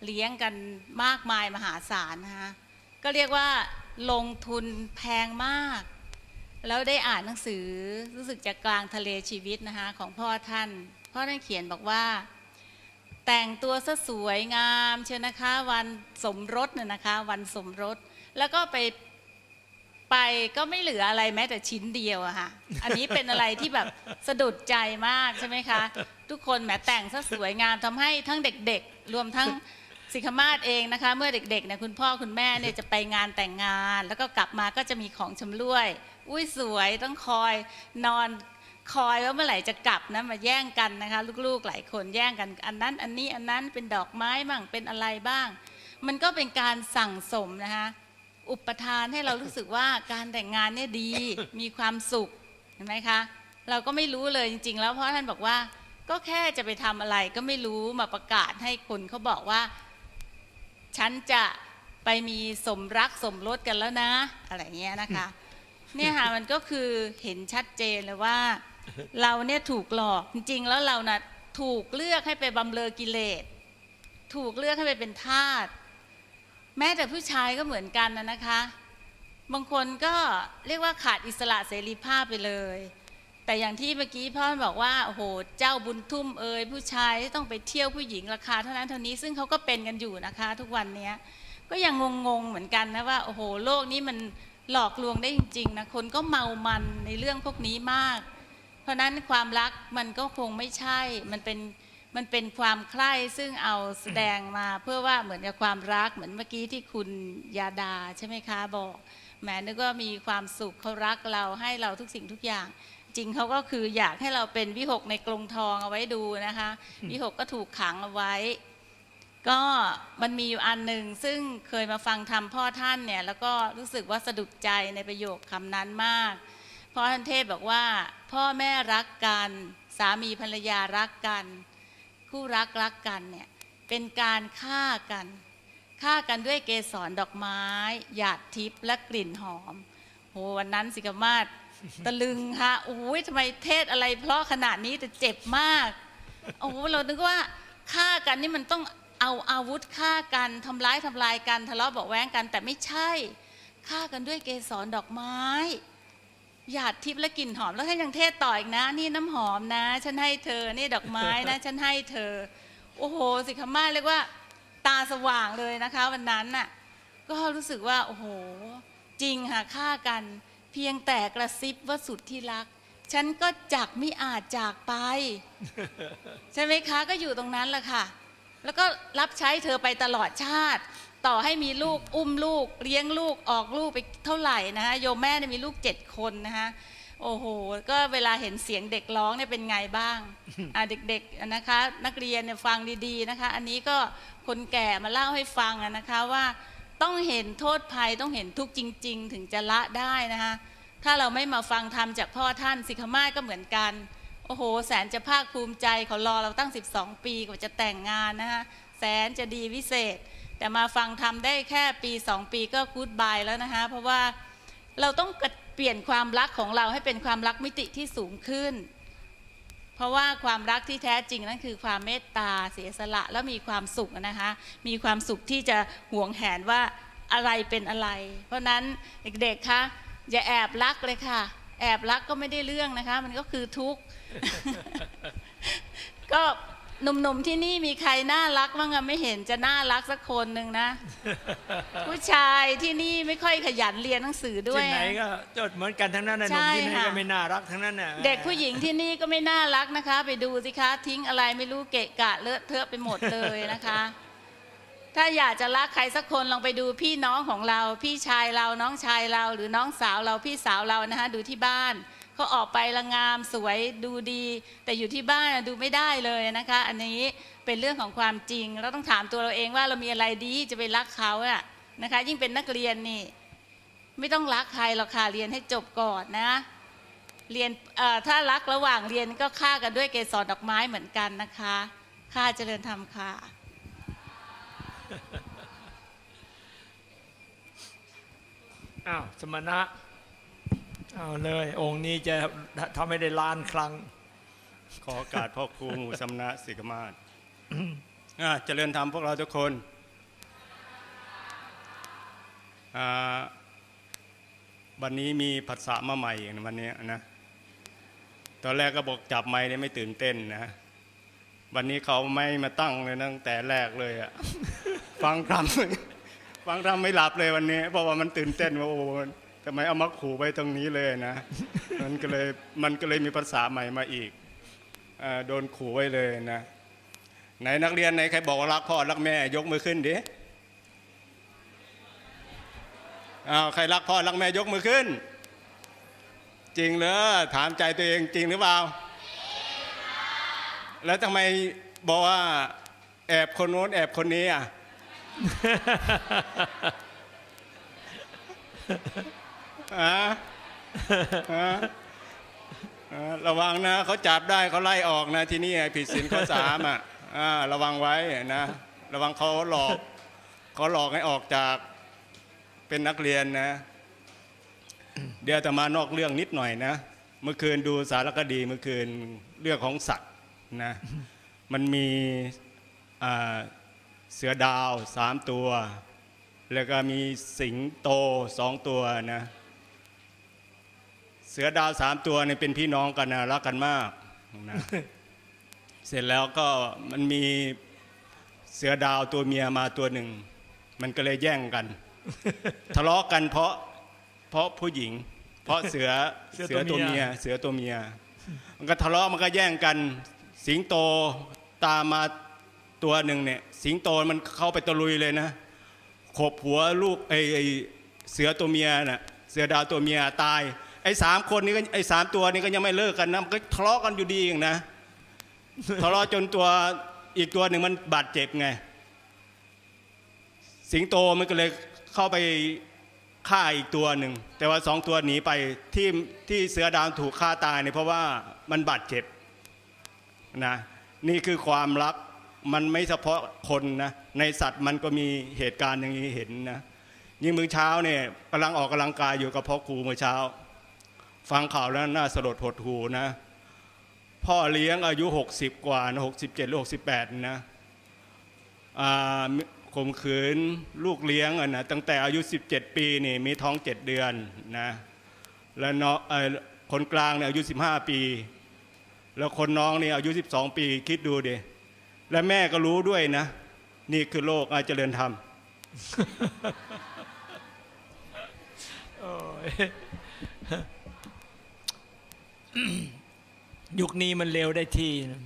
เลี้ยงกันมากมายมหาศาลนะคะ ก็เรียกว่าลงทุนแพงมาก แล้วได้อ่านหนังสือรู้สึกจากกลางทะเลชีวิตนะคะของพ่อท่าน พ่อท่านเขียนบอกว่า แต่งตัวซะสวยงามเชียวนะคะวันสมรสเนี่ยนะคะวันสมรส แล้วก็ไปไปก็ไม่เหลืออะไรแม้แต่ชิ้นเดียวอะค่ะ อันนี้เป็นอะไรที่แบบสะดุดใจมากใช่ไหมคะ ทุกคนแหมแต่งซะสวยงามทำให้ทั้งเด็กๆ รวมทั้ง สิกขมาศเองนะคะ เมื่อเด็กๆเนี่ยคุณพ่อคุณแม่เนี่ยจะไปงานแต่งงาน แล้วก็กลับมาก็จะมีของชำร่วย อุ้ยสวยต้องคอยนอนคอยว่าเมื่อไหร่จะกลับนะมาแย่งกันนะคะ ลูกๆหลายคนแย่งกัน อันนั้นอันนี้อันนั้นเป็นดอกไม้บ้างเป็นอะไรบ้าง มันก็เป็นการสั่งสมนะคะอุปทานให้เรารู้สึกว่าการแต่งงานเนี่ยดีมีความสุขเห็นไหมคะ เราก็ไม่รู้เลยจริง ๆ แล้วเพราะท่านบอกว่าก็แค่จะไปทำอะไรก็ไม่รู้มาประกาศให้คนเขาบอกว่า ฉันจะไปมีสมรักสมรสกันแล้วนะ อะไรเงี้ยนะคะ เนี่ยค่ะมันก็คือเห็นชัดเจนเลยว่า เราเนี่ยถูกหลอกจริง ๆ แล้วเรานะ่ะถูกเลือกให้ไปบำเรอกิเลส ถูกเลือกให้ไปเป็นทาสแม้แต่ผู้ชายก็เหมือนกันนะนะคะ บางคนก็เรียกว่าขาดอิสระเสรีภาพไปเลย แต่อย่างที่เมื่อกี้พ่อบอกว่าโอ้โหเจ้าบุญทุ่มเอ่ยผู้ชายที่ต้องไปเที่ยวผู้หญิงราคาเท่านั้นเท่านี้ซึ่งเขาก็เป็นกันอยู่นะคะ ทุกวันนี้ก็ยังงงๆเหมือนกันนะว่าโอ้โหโลกนี้มันหลอกลวงได้จริงๆนะคนก็เมามันในเรื่องพวกนี้มาก เพราะนั้นความรักมันก็คงไม่ใช่มันเป็นมันเป็นความใคร่ซึ่งเอาแสดงมาเพื่อว่าเหมือนกับความรักเหมือนเมื่อกี้ที่คุณยาดาใช่ไหมคะบอกแหมนึกว่ามีความสุขเขารักเราให้เราทุกสิ่งทุกอย่าง จริงเขาก็คืออยากให้เราเป็นวิหกในกรงทองเอาไว้ดูนะคะ วิหกก็ถูกขังเอาไว้ ก็มันมีอยู่อันหนึ่งซึ่งเคยมาฟังธรรมพ่อท่านเนี่ย แล้วก็รู้สึกว่าสะดุดใจในประโยคคำนั้นมากพ่อท่านเทศบอกว่า พ่อแม่รักกันสามีภรรยารักกัน คู่รักรักกันเนี่ยเป็นการฆ่ากันฆ่ากันด้วยเกสรดอกไม้ หยาดทิพย์และกลิ่นหอมโหวันนั้นสิกมาศ ตะลึงค่ะโอ้ยทำไมเทศอะไร เพราะขนาดนี้แต่เจ็บมากโอ้เรานึกว่าฆ่ากันนี่มันต้องเอาอาวุธฆ่ากันทำร้ายทำลายกันทะเลาะเบาะแว้งกัน แต่ไม่ใช่ฆ่ากันด้วยเกสรดอกไม้หยาดทิพย์และกลิ่นหอมแล้วท่านยังเทศต่ออีกนะ นี่น้ำหอมนะ ฉันให้เธอนี่ดอกไม้นะ ฉันให้เธอ โอ้โห สิคมาเรียกว่า ตาสว่างเลยนะคะ วันนั้นน่ะ ก็รู้สึกว่า โอ้โห จริงค่ะฆ่ากัน เพียงแต่กระซิบว่าสุดที่รัก ฉันก็จักไม่อาจจากไป ใช่ไหมคะก็อยู่ตรงนั้นแหละค่ะ แล้วก็รับใช้เธอไปตลอดชาติ ต่อให้มีลูกอุ้มลูก เลี้ยงลูกออกลูกไปเท่าไหร่นะคะโยมแม่เนี่ยมีลูกเจ็ดคนนะคะโอ้โห ก็เวลาเห็นเสียงเด็กร้องเนี่ยเป็นไงบ้างอะเด็กๆนะคะ นักเรียนเนี่ยฟังดีๆนะคะ อันนี้ก็คนแก่มาเล่าให้ฟังนะคะว่า ต้องเห็นโทษภัยต้องเห็นทุกข์จริง ๆ ถึงจะละได้นะคะถ้าเราไม่มาฟังธรรมจากพ่อท่านสิกขมาก็เหมือนกัน โอ้โห แสนจะภาคภูมิใจเขารอเราตั้ง 12 ปีกว่าจะแต่งงานนะคะแสนจะดีวิเศษ แต่มาฟังทำได้แค่ปี 2 ปีก็กูดบายแล้วนะคะเพราะว่าเราต้องเปลี่ยนความรักของเราให้เป็นความรักมิติที่สูงขึ้น เพราะว่าความรักที่แท้จริงนั่นคือความเมตตาเสียสละแล้วมีความสุขนะคะ มีความสุขที่จะหวงแหนว่าอะไรเป็นอะไร เพราะนั้นเด็กๆคะอย่าแอบรักเลยค่ะ แอบรักก็ไม่ได้เรื่องนะคะ มันก็คือทุกข์ก็ หนุ่มๆที่นี่มีใครน่ารักบ้างอะไม่เห็นจะน่ารักสักคนหนึ่งนะ ผู้ชายที่นี่ไม่ค่อยขยันเรียนหนังสือด้วที่ยไหนก็จดเหมือนกันทั้งนั้นนะหใช่นุ่มที่ไหนค่ะก็ไม่น่ารักทั้งนั้นน่ะเด็กผู้หญิงที่นี่ก็ไม่น่ารักนะคะ ไปดูสิคะทิ้งอะไรไม่รู้เกะกะเลอะเทอะไปหมดเลยนะคะ ถ้าอยากจะรักใครสักคนลองไปดูพี่น้องของเรา พี่ชายเราน้องชายเราหรือน้องสาวเราพี่สาวเรานะคะดูที่บ้าน เขาออกไปละงามสวยดูดี แต่อยู่ที่บ้านดูไม่ได้เลยนะคะ อันนี้เป็นเรื่องของความจริง เราต้องถามตัวเราเองว่าเรามีอะไรดีจะไปรักเขาอะนะคะ ยิ่งเป็นนักเรียนนี่ ไม่ต้องรักใครหรอกค่ะเรียนให้จบก่อนนะเรียนถ้ารักระหว่างเรียนก็ฆ่ากันด้วยเกสรดอกไม้เหมือนกันนะคะค่าเจริญธรรมค่ะอ้าวสมณะ เอาเลย องค์นี้จะทำให้ได้ล้านครั้ง ขอโอกาสพ่อครูหมู่สำนักสิกมาศอะเจริญธรรมพวกเราทุกคน วันนี้มีผัสสะมาใหม่อย่างวันนี้นะ ตอนแรกก็บอกจับไม้เนี่ยไม่ตื่นเต้นนะ วันนี้เขาไม่มาตั้งเลยตั้งแต่แรกเลยอะฟังคำฟังคำไม่หลับเลยวันนี้ เพราะว่ามันตื่นเต้นว่าโอ้ ทำไมเอามาขู่ไว้ตรงนี้เลยนะ มันก็เลยมันก็เลยมีภาษาใหม่มาอีกอโดนขู่ไว้เลยนะไหนนักเรียนไหนใครบอกว่ารักพ่อรักแม่ยกมือขึ้นดิอ้าวใครรักพ่อรักแม่ยกมือขึ้น จริงเหรอถามใจตัวเองจริงหรือเปล่า แล้วทำไมบอกว่า แอบคนโน้นแอบคนนี้อะ อะอะระวังนะเขาจับได้เขาไล่ออกนะที่นี่ผิดศีลข้อสามอะระวังไว้นะ ระวังเขาหลอกเขาหลอกให้ออกจากเป็นนักเรียนนะ เดี๋ยวจะมานอกเรื่องนิดหน่อยนะ เมื่อคืนดูสารคดีเมื่อคืนเรื่องของสัตว์นะ มันมีเสือดาวสามตัว แล้วก็มีสิงโตสองตัวนะ เสือดาวสามตัวเนี่ยเป็นพี่น้องกันนะรักกันมากนะเสร็จแล้วก็มันมีเสือดาวตัวเมียมาตัวหนึ่ง มันก็เลยแย่งกัน ทะเลาะกันเพราะเพราะผู้หญิง เพราะเสือเสือตัวเมีย เสือตัวเมีย มันก็ทะเลาะมันก็แย่งกัน สิงโตตามมาตัวหนึ่งเนี่ย สิงโตมันเข้าไปตะลุยเลยนะขบหัวลูกไอไอเสือตัวเมียน่ะเสือดาวตัวเมียตาย ไอ้สามคนนี้ก็ไอ้สามตัวนี้ก็ยังไม่เลิกกันนะมันก็ทะเลาะกันอยู่ดีอย่างนะทะเลาะจนตัวอีกตัวหนึ่งมันบาดเจ็บไง สิงโตมันก็เลยเข้าไปฆ่าอีกตัวหนึ่งแต่ว่าสองตัวหนีไปที่ที่เสือดาวถูกฆ่าตายเนี่ยเพราะว่ามันบาดเจ็บนะนี่คือความรักมันไม่เฉพาะคนนะในสัตว์มันก็มีเหตุการณ์อย่างนี้เห็นนะยิ่งมื้อเช้าเนี่ยกำลังออกกำลังกายอยู่กับพ่อครูเมื่อเช้า ฟังข่าวแล้วน่าสลดหดหูนะ พ่อเลี้ยงอายุ 60 กว่าหกสิบเจ็ดหรือหกสิบแปดนะข่มขืนลูกเลี้ยงอะนะตั้งแต่อายุ 17 ปีนี่มีท้อง 7 เดือนนะแล้วน้องคนกลางเนี่ยอายุ 15 ปี แล้วคนน้องนี่อายุ 12 ปีคิดดูดิและแม่ก็รู้ด้วยนะ นี่คือโลกอาจเจริญธรรมยุ คนี้มันเร็วได้ทีนะ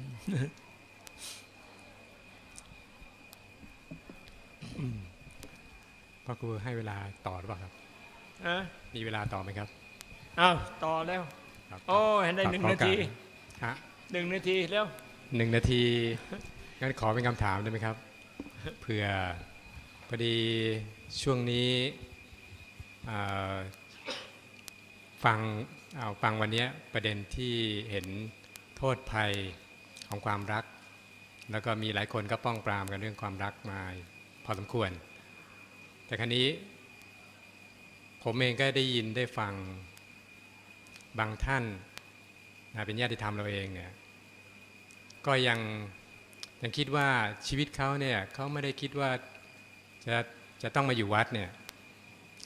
พ่อครูให้เวลาต่อหรือเปล่าครับมีเวลาต่อไหมครับอ้าวต่อแล้วโอ้เห็นได้หนึ่งนาทีหนึ่งนาทีแล้วหนึ่งนาทีงั้นขอเป็นคำถามได้ไหมครับเผื่อพอดีช่วงนี้ฟัง เอาฟังวันนี้ประเด็นที่เห็นโทษภัยของความรัก แล้วก็มีหลายคนก็ป้องปรามกันเรื่องความรักมาพอสมควร แต่ครั้นี้ ผมเองก็ได้ยินได้ฟังบางท่านเป็นญาติธรรมเราเองเนี่ยก็ยังยังคิดว่าชีวิตเขาเนี่ยเขาไม่ได้คิดว่าจะจะต้องมาอยู่วัดเนี่ย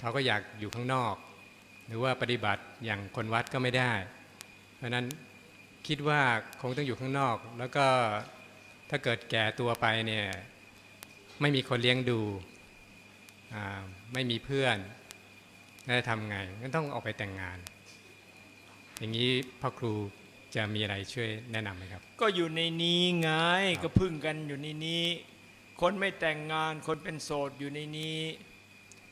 เขาก็อยากอยู่ข้างนอก รือว่าปฏิบัติอย่างคนวัดก็ไม่ได้ เพราะนั้นคิดว่าคงต้องอยู่ข้างนอก แล้วก็ถ้าเกิดแก่ตัวไปเนี่ยไม่มีคนเลี้ยงดูไม่มีเพื่อนจะทำไงก็ต้องออกไปแต่งงาน อย่างนี้พ่อครูจะมีอะไรช่วยแนะนำไหมครับ ก็อยู่ในนี้ไงก็พึ่งกันอยู่ในนี้ คนไม่แต่งงานคนเป็นโสดอยู่ในนี้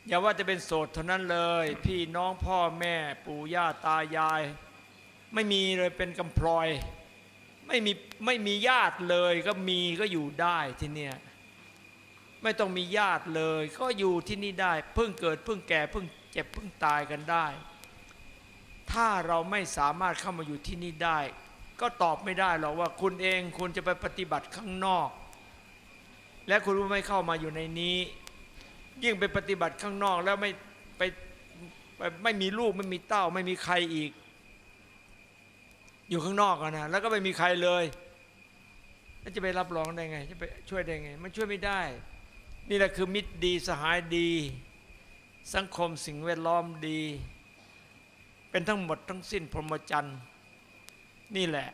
อย่าว่าจะเป็นโสดเท่านั้นเลย พี่น้องพ่อแม่ปู่ย่าตายาย ไม่มีเลยเป็นกำพลอย ไม่มีไม่มีญาติเลยก็มีก็อยู่ได้ที่เนี่ยไม่ต้องมีญาติเลย ก็อยู่ที่นี่ได้ เพิ่งเกิดเพิ่งแก่เพิ่งเจ็บเพิ่งตายกันได้ ถ้าเราไม่สามารถเข้ามาอยู่ที่นี่ได้ ก็ตอบไม่ได้หรอกว่าคุณเองคุณจะไปปฏิบัติข้างนอก และคุณไม่เข้ามาอยู่ในนี้ ยิ่งไปปฏิบัติข้างนอกแล้วไม่ไปไม่มีลูกไม่มีเต้า ไม่มีใครอีก อยู่ข้างนอกนะแล้วก็ไม่มีใครเลยแล้วจะไปรับรองได้ไง จะไปช่วยได้ไง มันช่วยไม่ได้ นี่แหละคือมิตรดีสหายดี สังคมสิ่งแวดล้อมดี เป็นทั้งหมดทั้งสิ้นพรหมจรรย์นี่แหละ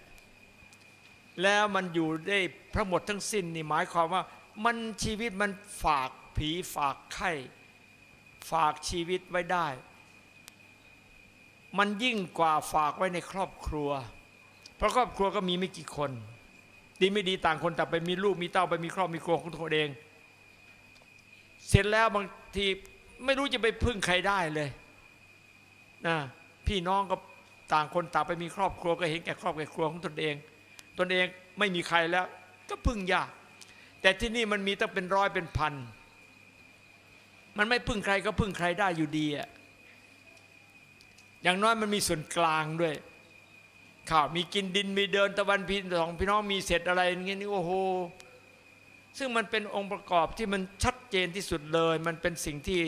แล้วมันอยู่ได้พระหมดทั้งสิ้นนี่หมายความว่า มันชีวิตมันฝาก ผีฝากไข้ฝากชีวิตไว้ได้ มันยิ่งกว่าฝากไว้ในครอบครัว เพราะครอบครัวก็มีไม่กี่คน ดีไม่ดีต่างคนต่างไปมีลูกมีเต้าไปมีครอบมีครัวของตัวเอง เสร็จแล้วบางทีไม่รู้จะไปพึ่งใครได้เลยนะพี่น้องก็ต่างคนต่างไปมีครอบครัวก็เห็นแก่ครอบแก่ครัวของตนเอง ตนเองไม่มีใครแล้ว ก็พึ่งยาก แต่ที่นี่มันมีตั้งเป็นร้อยเป็นพัน มันไม่พึ่งใครก็พึ่งใครได้อยู่ดีอะอย่างน้อยมันมีส่วนกลางด้วย ข่าวมีกินดินมีเดินตะวันพีสองพี่น้องมีเสร็จอะไรอย่างเงี้ยนี่โอ้โหซึ่งมันเป็นองค์ประกอบที่มันชัดเจนที่สุดเลย มันเป็นสิ่งที่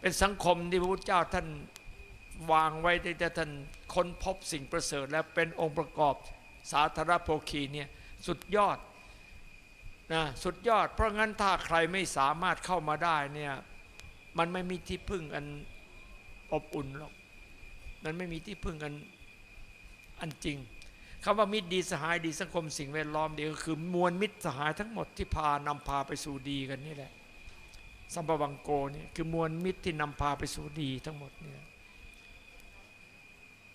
เป็นสังคมที่พระพุทธเจ้าท่านวางไว้แต่ท่านค้นพบสิ่งประเสริฐ แล้วเป็นองค์ประกอบสาธารณโภคีเนี่ยสุดยอด นะสุดยอด เพราะงั้นถ้าใครไม่สามารถเข้ามาได้เนี่ยมันไม่มีที่พึ่งอันอบอุ่นหรอกมันไม่มีที่พึ่งอันอันจริงคำว่ามิตรดีสหายดีสังคมสิ่งแวดล้อมดีก็คือมวลมิตรสหายทั้งหมดที่พานำพาไปสู่ดีกันนี่แหละสัมปวังโกนี่คือมวลมิตรที่นำพาไปสู่ดีทั้งหมดเนี่ย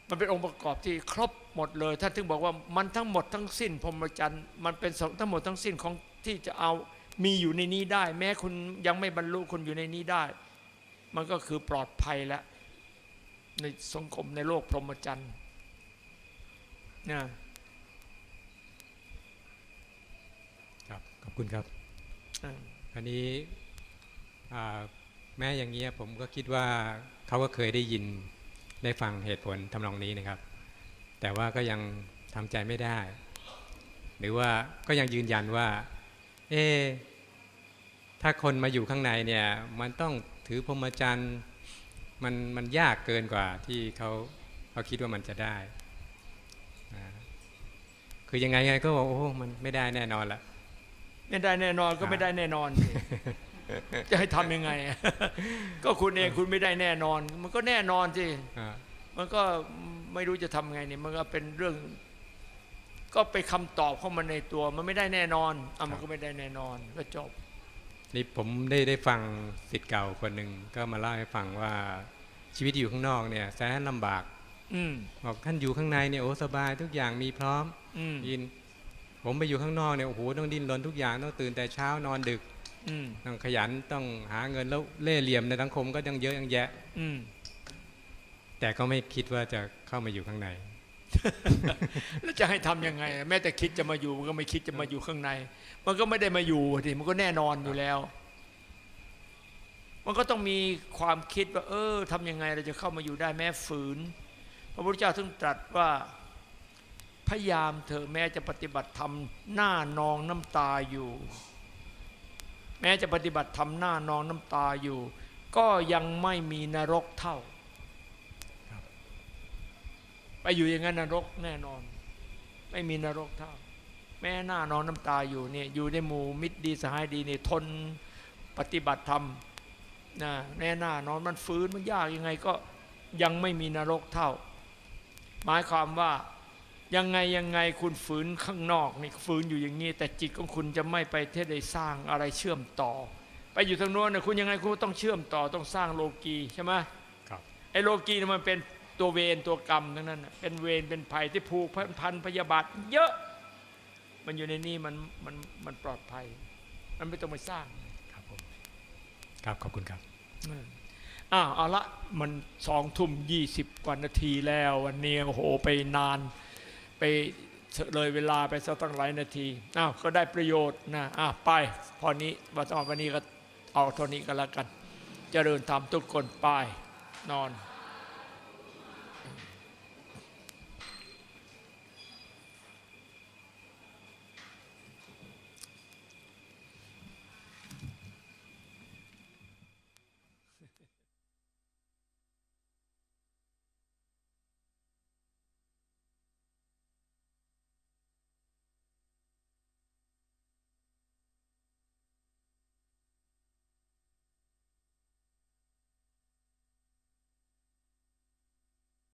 มันเป็นองค์ประกอบที่ครบหมดเลยท่านถึงบอกว่ามันทั้งหมดทั้งสิ้นพรหมจรรย์มันเป็นทั้งหมดทั้งสิ้นของ ที่จะเอามีอยู่ในนี้ได้ แม้คุณยังไม่บรรลุคุณอยู่ในนี้ได้ มันก็คือปลอดภัยแล้วในสังคมในโลกพรหมจรรย์นะครับขอบคุณครับอ่าอันนี้อ่าแม้อย่างเงี้ยผมก็คิดว่าเขาก็เคยได้ยินได้ฟังเหตุผลทำนองนี้นะครับ แต่ว่าก็ยังทำใจไม่ได้ หรือว่าก็ยังยืนยันว่า เอ๊ะถ้าคนมาอยู่ข้างในเนี่ย มันต้องถือพรหมจรรย์มันมันยากเกินกว่าที่เขาเขาคิดว่ามันจะได้อ่าคือยังไงไงก็บอกโอ้มันไม่ได้แน่นอนละไม่ได้แน่นอนก็ไม่ได้แน่นอนสิจะให้ทำยังไง ก็คุณเองคุณไม่ได้แน่นอน มันก็แน่นอนสิอ่ามันก็ไม่รู้จะทำไงนี่มันก็เป็นเรื่อง ก็ไปนคำตอบเข้ามาในตัวมันไม่ได้แน่นอนอะมันก็ไม่ได้แน่นอนก็จบ นี่ผมได้ได้ฟังสิทธิ์เก่าคนหนึ่งก็มาเล่าให้ฟังว่าชีวิตอยู่ข้างนอกเนี่ยแสนลำบาก อืมบอกท่านอยู่ข้างในเนี่ยโอ้สบายทุกอย่างมีพร้อมอืมยิน ผมไปอยู่ข้างนอกเนี่ยโอ้โหต้องดิ้นรนทุกอย่างต้องตื่นแต่เช้านอนดึกอืมต้องขยันต้องหาเงินแล้วเล่ห์เหลี่ยมในสังคมก็ยังเยอะยังแยะอืมแต่ก็ไม่คิดว่าจะเข้ามาอยู่ข้างใน แล้วจะให้ทำยังไง แม้แต่คิดจะมาอยู่มันก็ไม่คิดจะมาอยู่ข้างใน มันก็ไม่ได้มาอยู่ทีมันก็แน่นอนอยู่แล้ว มันก็ต้องมีความคิดว่า เออทำยังไงเราจะเข้ามาอยู่ได้แม้ฝืน พระพุทธเจ้าถึงตรัสว่าพยายามเถอแม้จะปฏิบัติธรรมหน้านองน้ำตาอยู่ แม้จะปฏิบัติธรรมหน้านองน้ำตาอยู่ ก็ยังไม่มีนรกเท่า ไปอยู่อย่างนั้นนรกแน่นอน ไม่มีนรกเท่า แม่หน้านอนน้ำตาอยู่เนี่ยอยู่ในหมู่มิตรดีสหายดีเนี่ยทนปฏิบัติธรรมนะแน่หน้านอนมันฟื้นมันยากยังไงก็ยังไม่มีนรกเท่า หมายความว่ายังไงยังไงคุณฝืนข้างนอกนี่ฝืนอยู่อย่างนี้ แต่จิตของคุณจะไม่ไปเทศได้สร้างอะไรเชื่อมต่อ ไปอยู่ทางโน้นนะคุณยังไงคุณก็ต้องเชื่อมต่อต้องสร้างโลกีใช่ไหมครับไอ้โลกีเนี่ยมันเป็น ตัวเวรตัวกรรมทั้งนั้นน่ะเป็นเวรเป็นภัยที่ผูกพันพันพยาบาทเยอะ มันอยู่ในนี่มันมันมันปลอดภัย มันไม่ต้องไปสร้างครับผมครับขอบคุณครับอืมอ้าวเอาละมันสองทุ่มยี่สิบกว่านาทีแล้ววันนี้โอ้โหไปนาน ไปเลยเวลาไปสักตั้งหลายนาทีอ้าวก็ได้ประโยชน์นะอะไปพอนี้วันต่อวันนี้ก็เอาเท่านี้ก็แล้วกันเจริญธรรมทุกคนไปนอน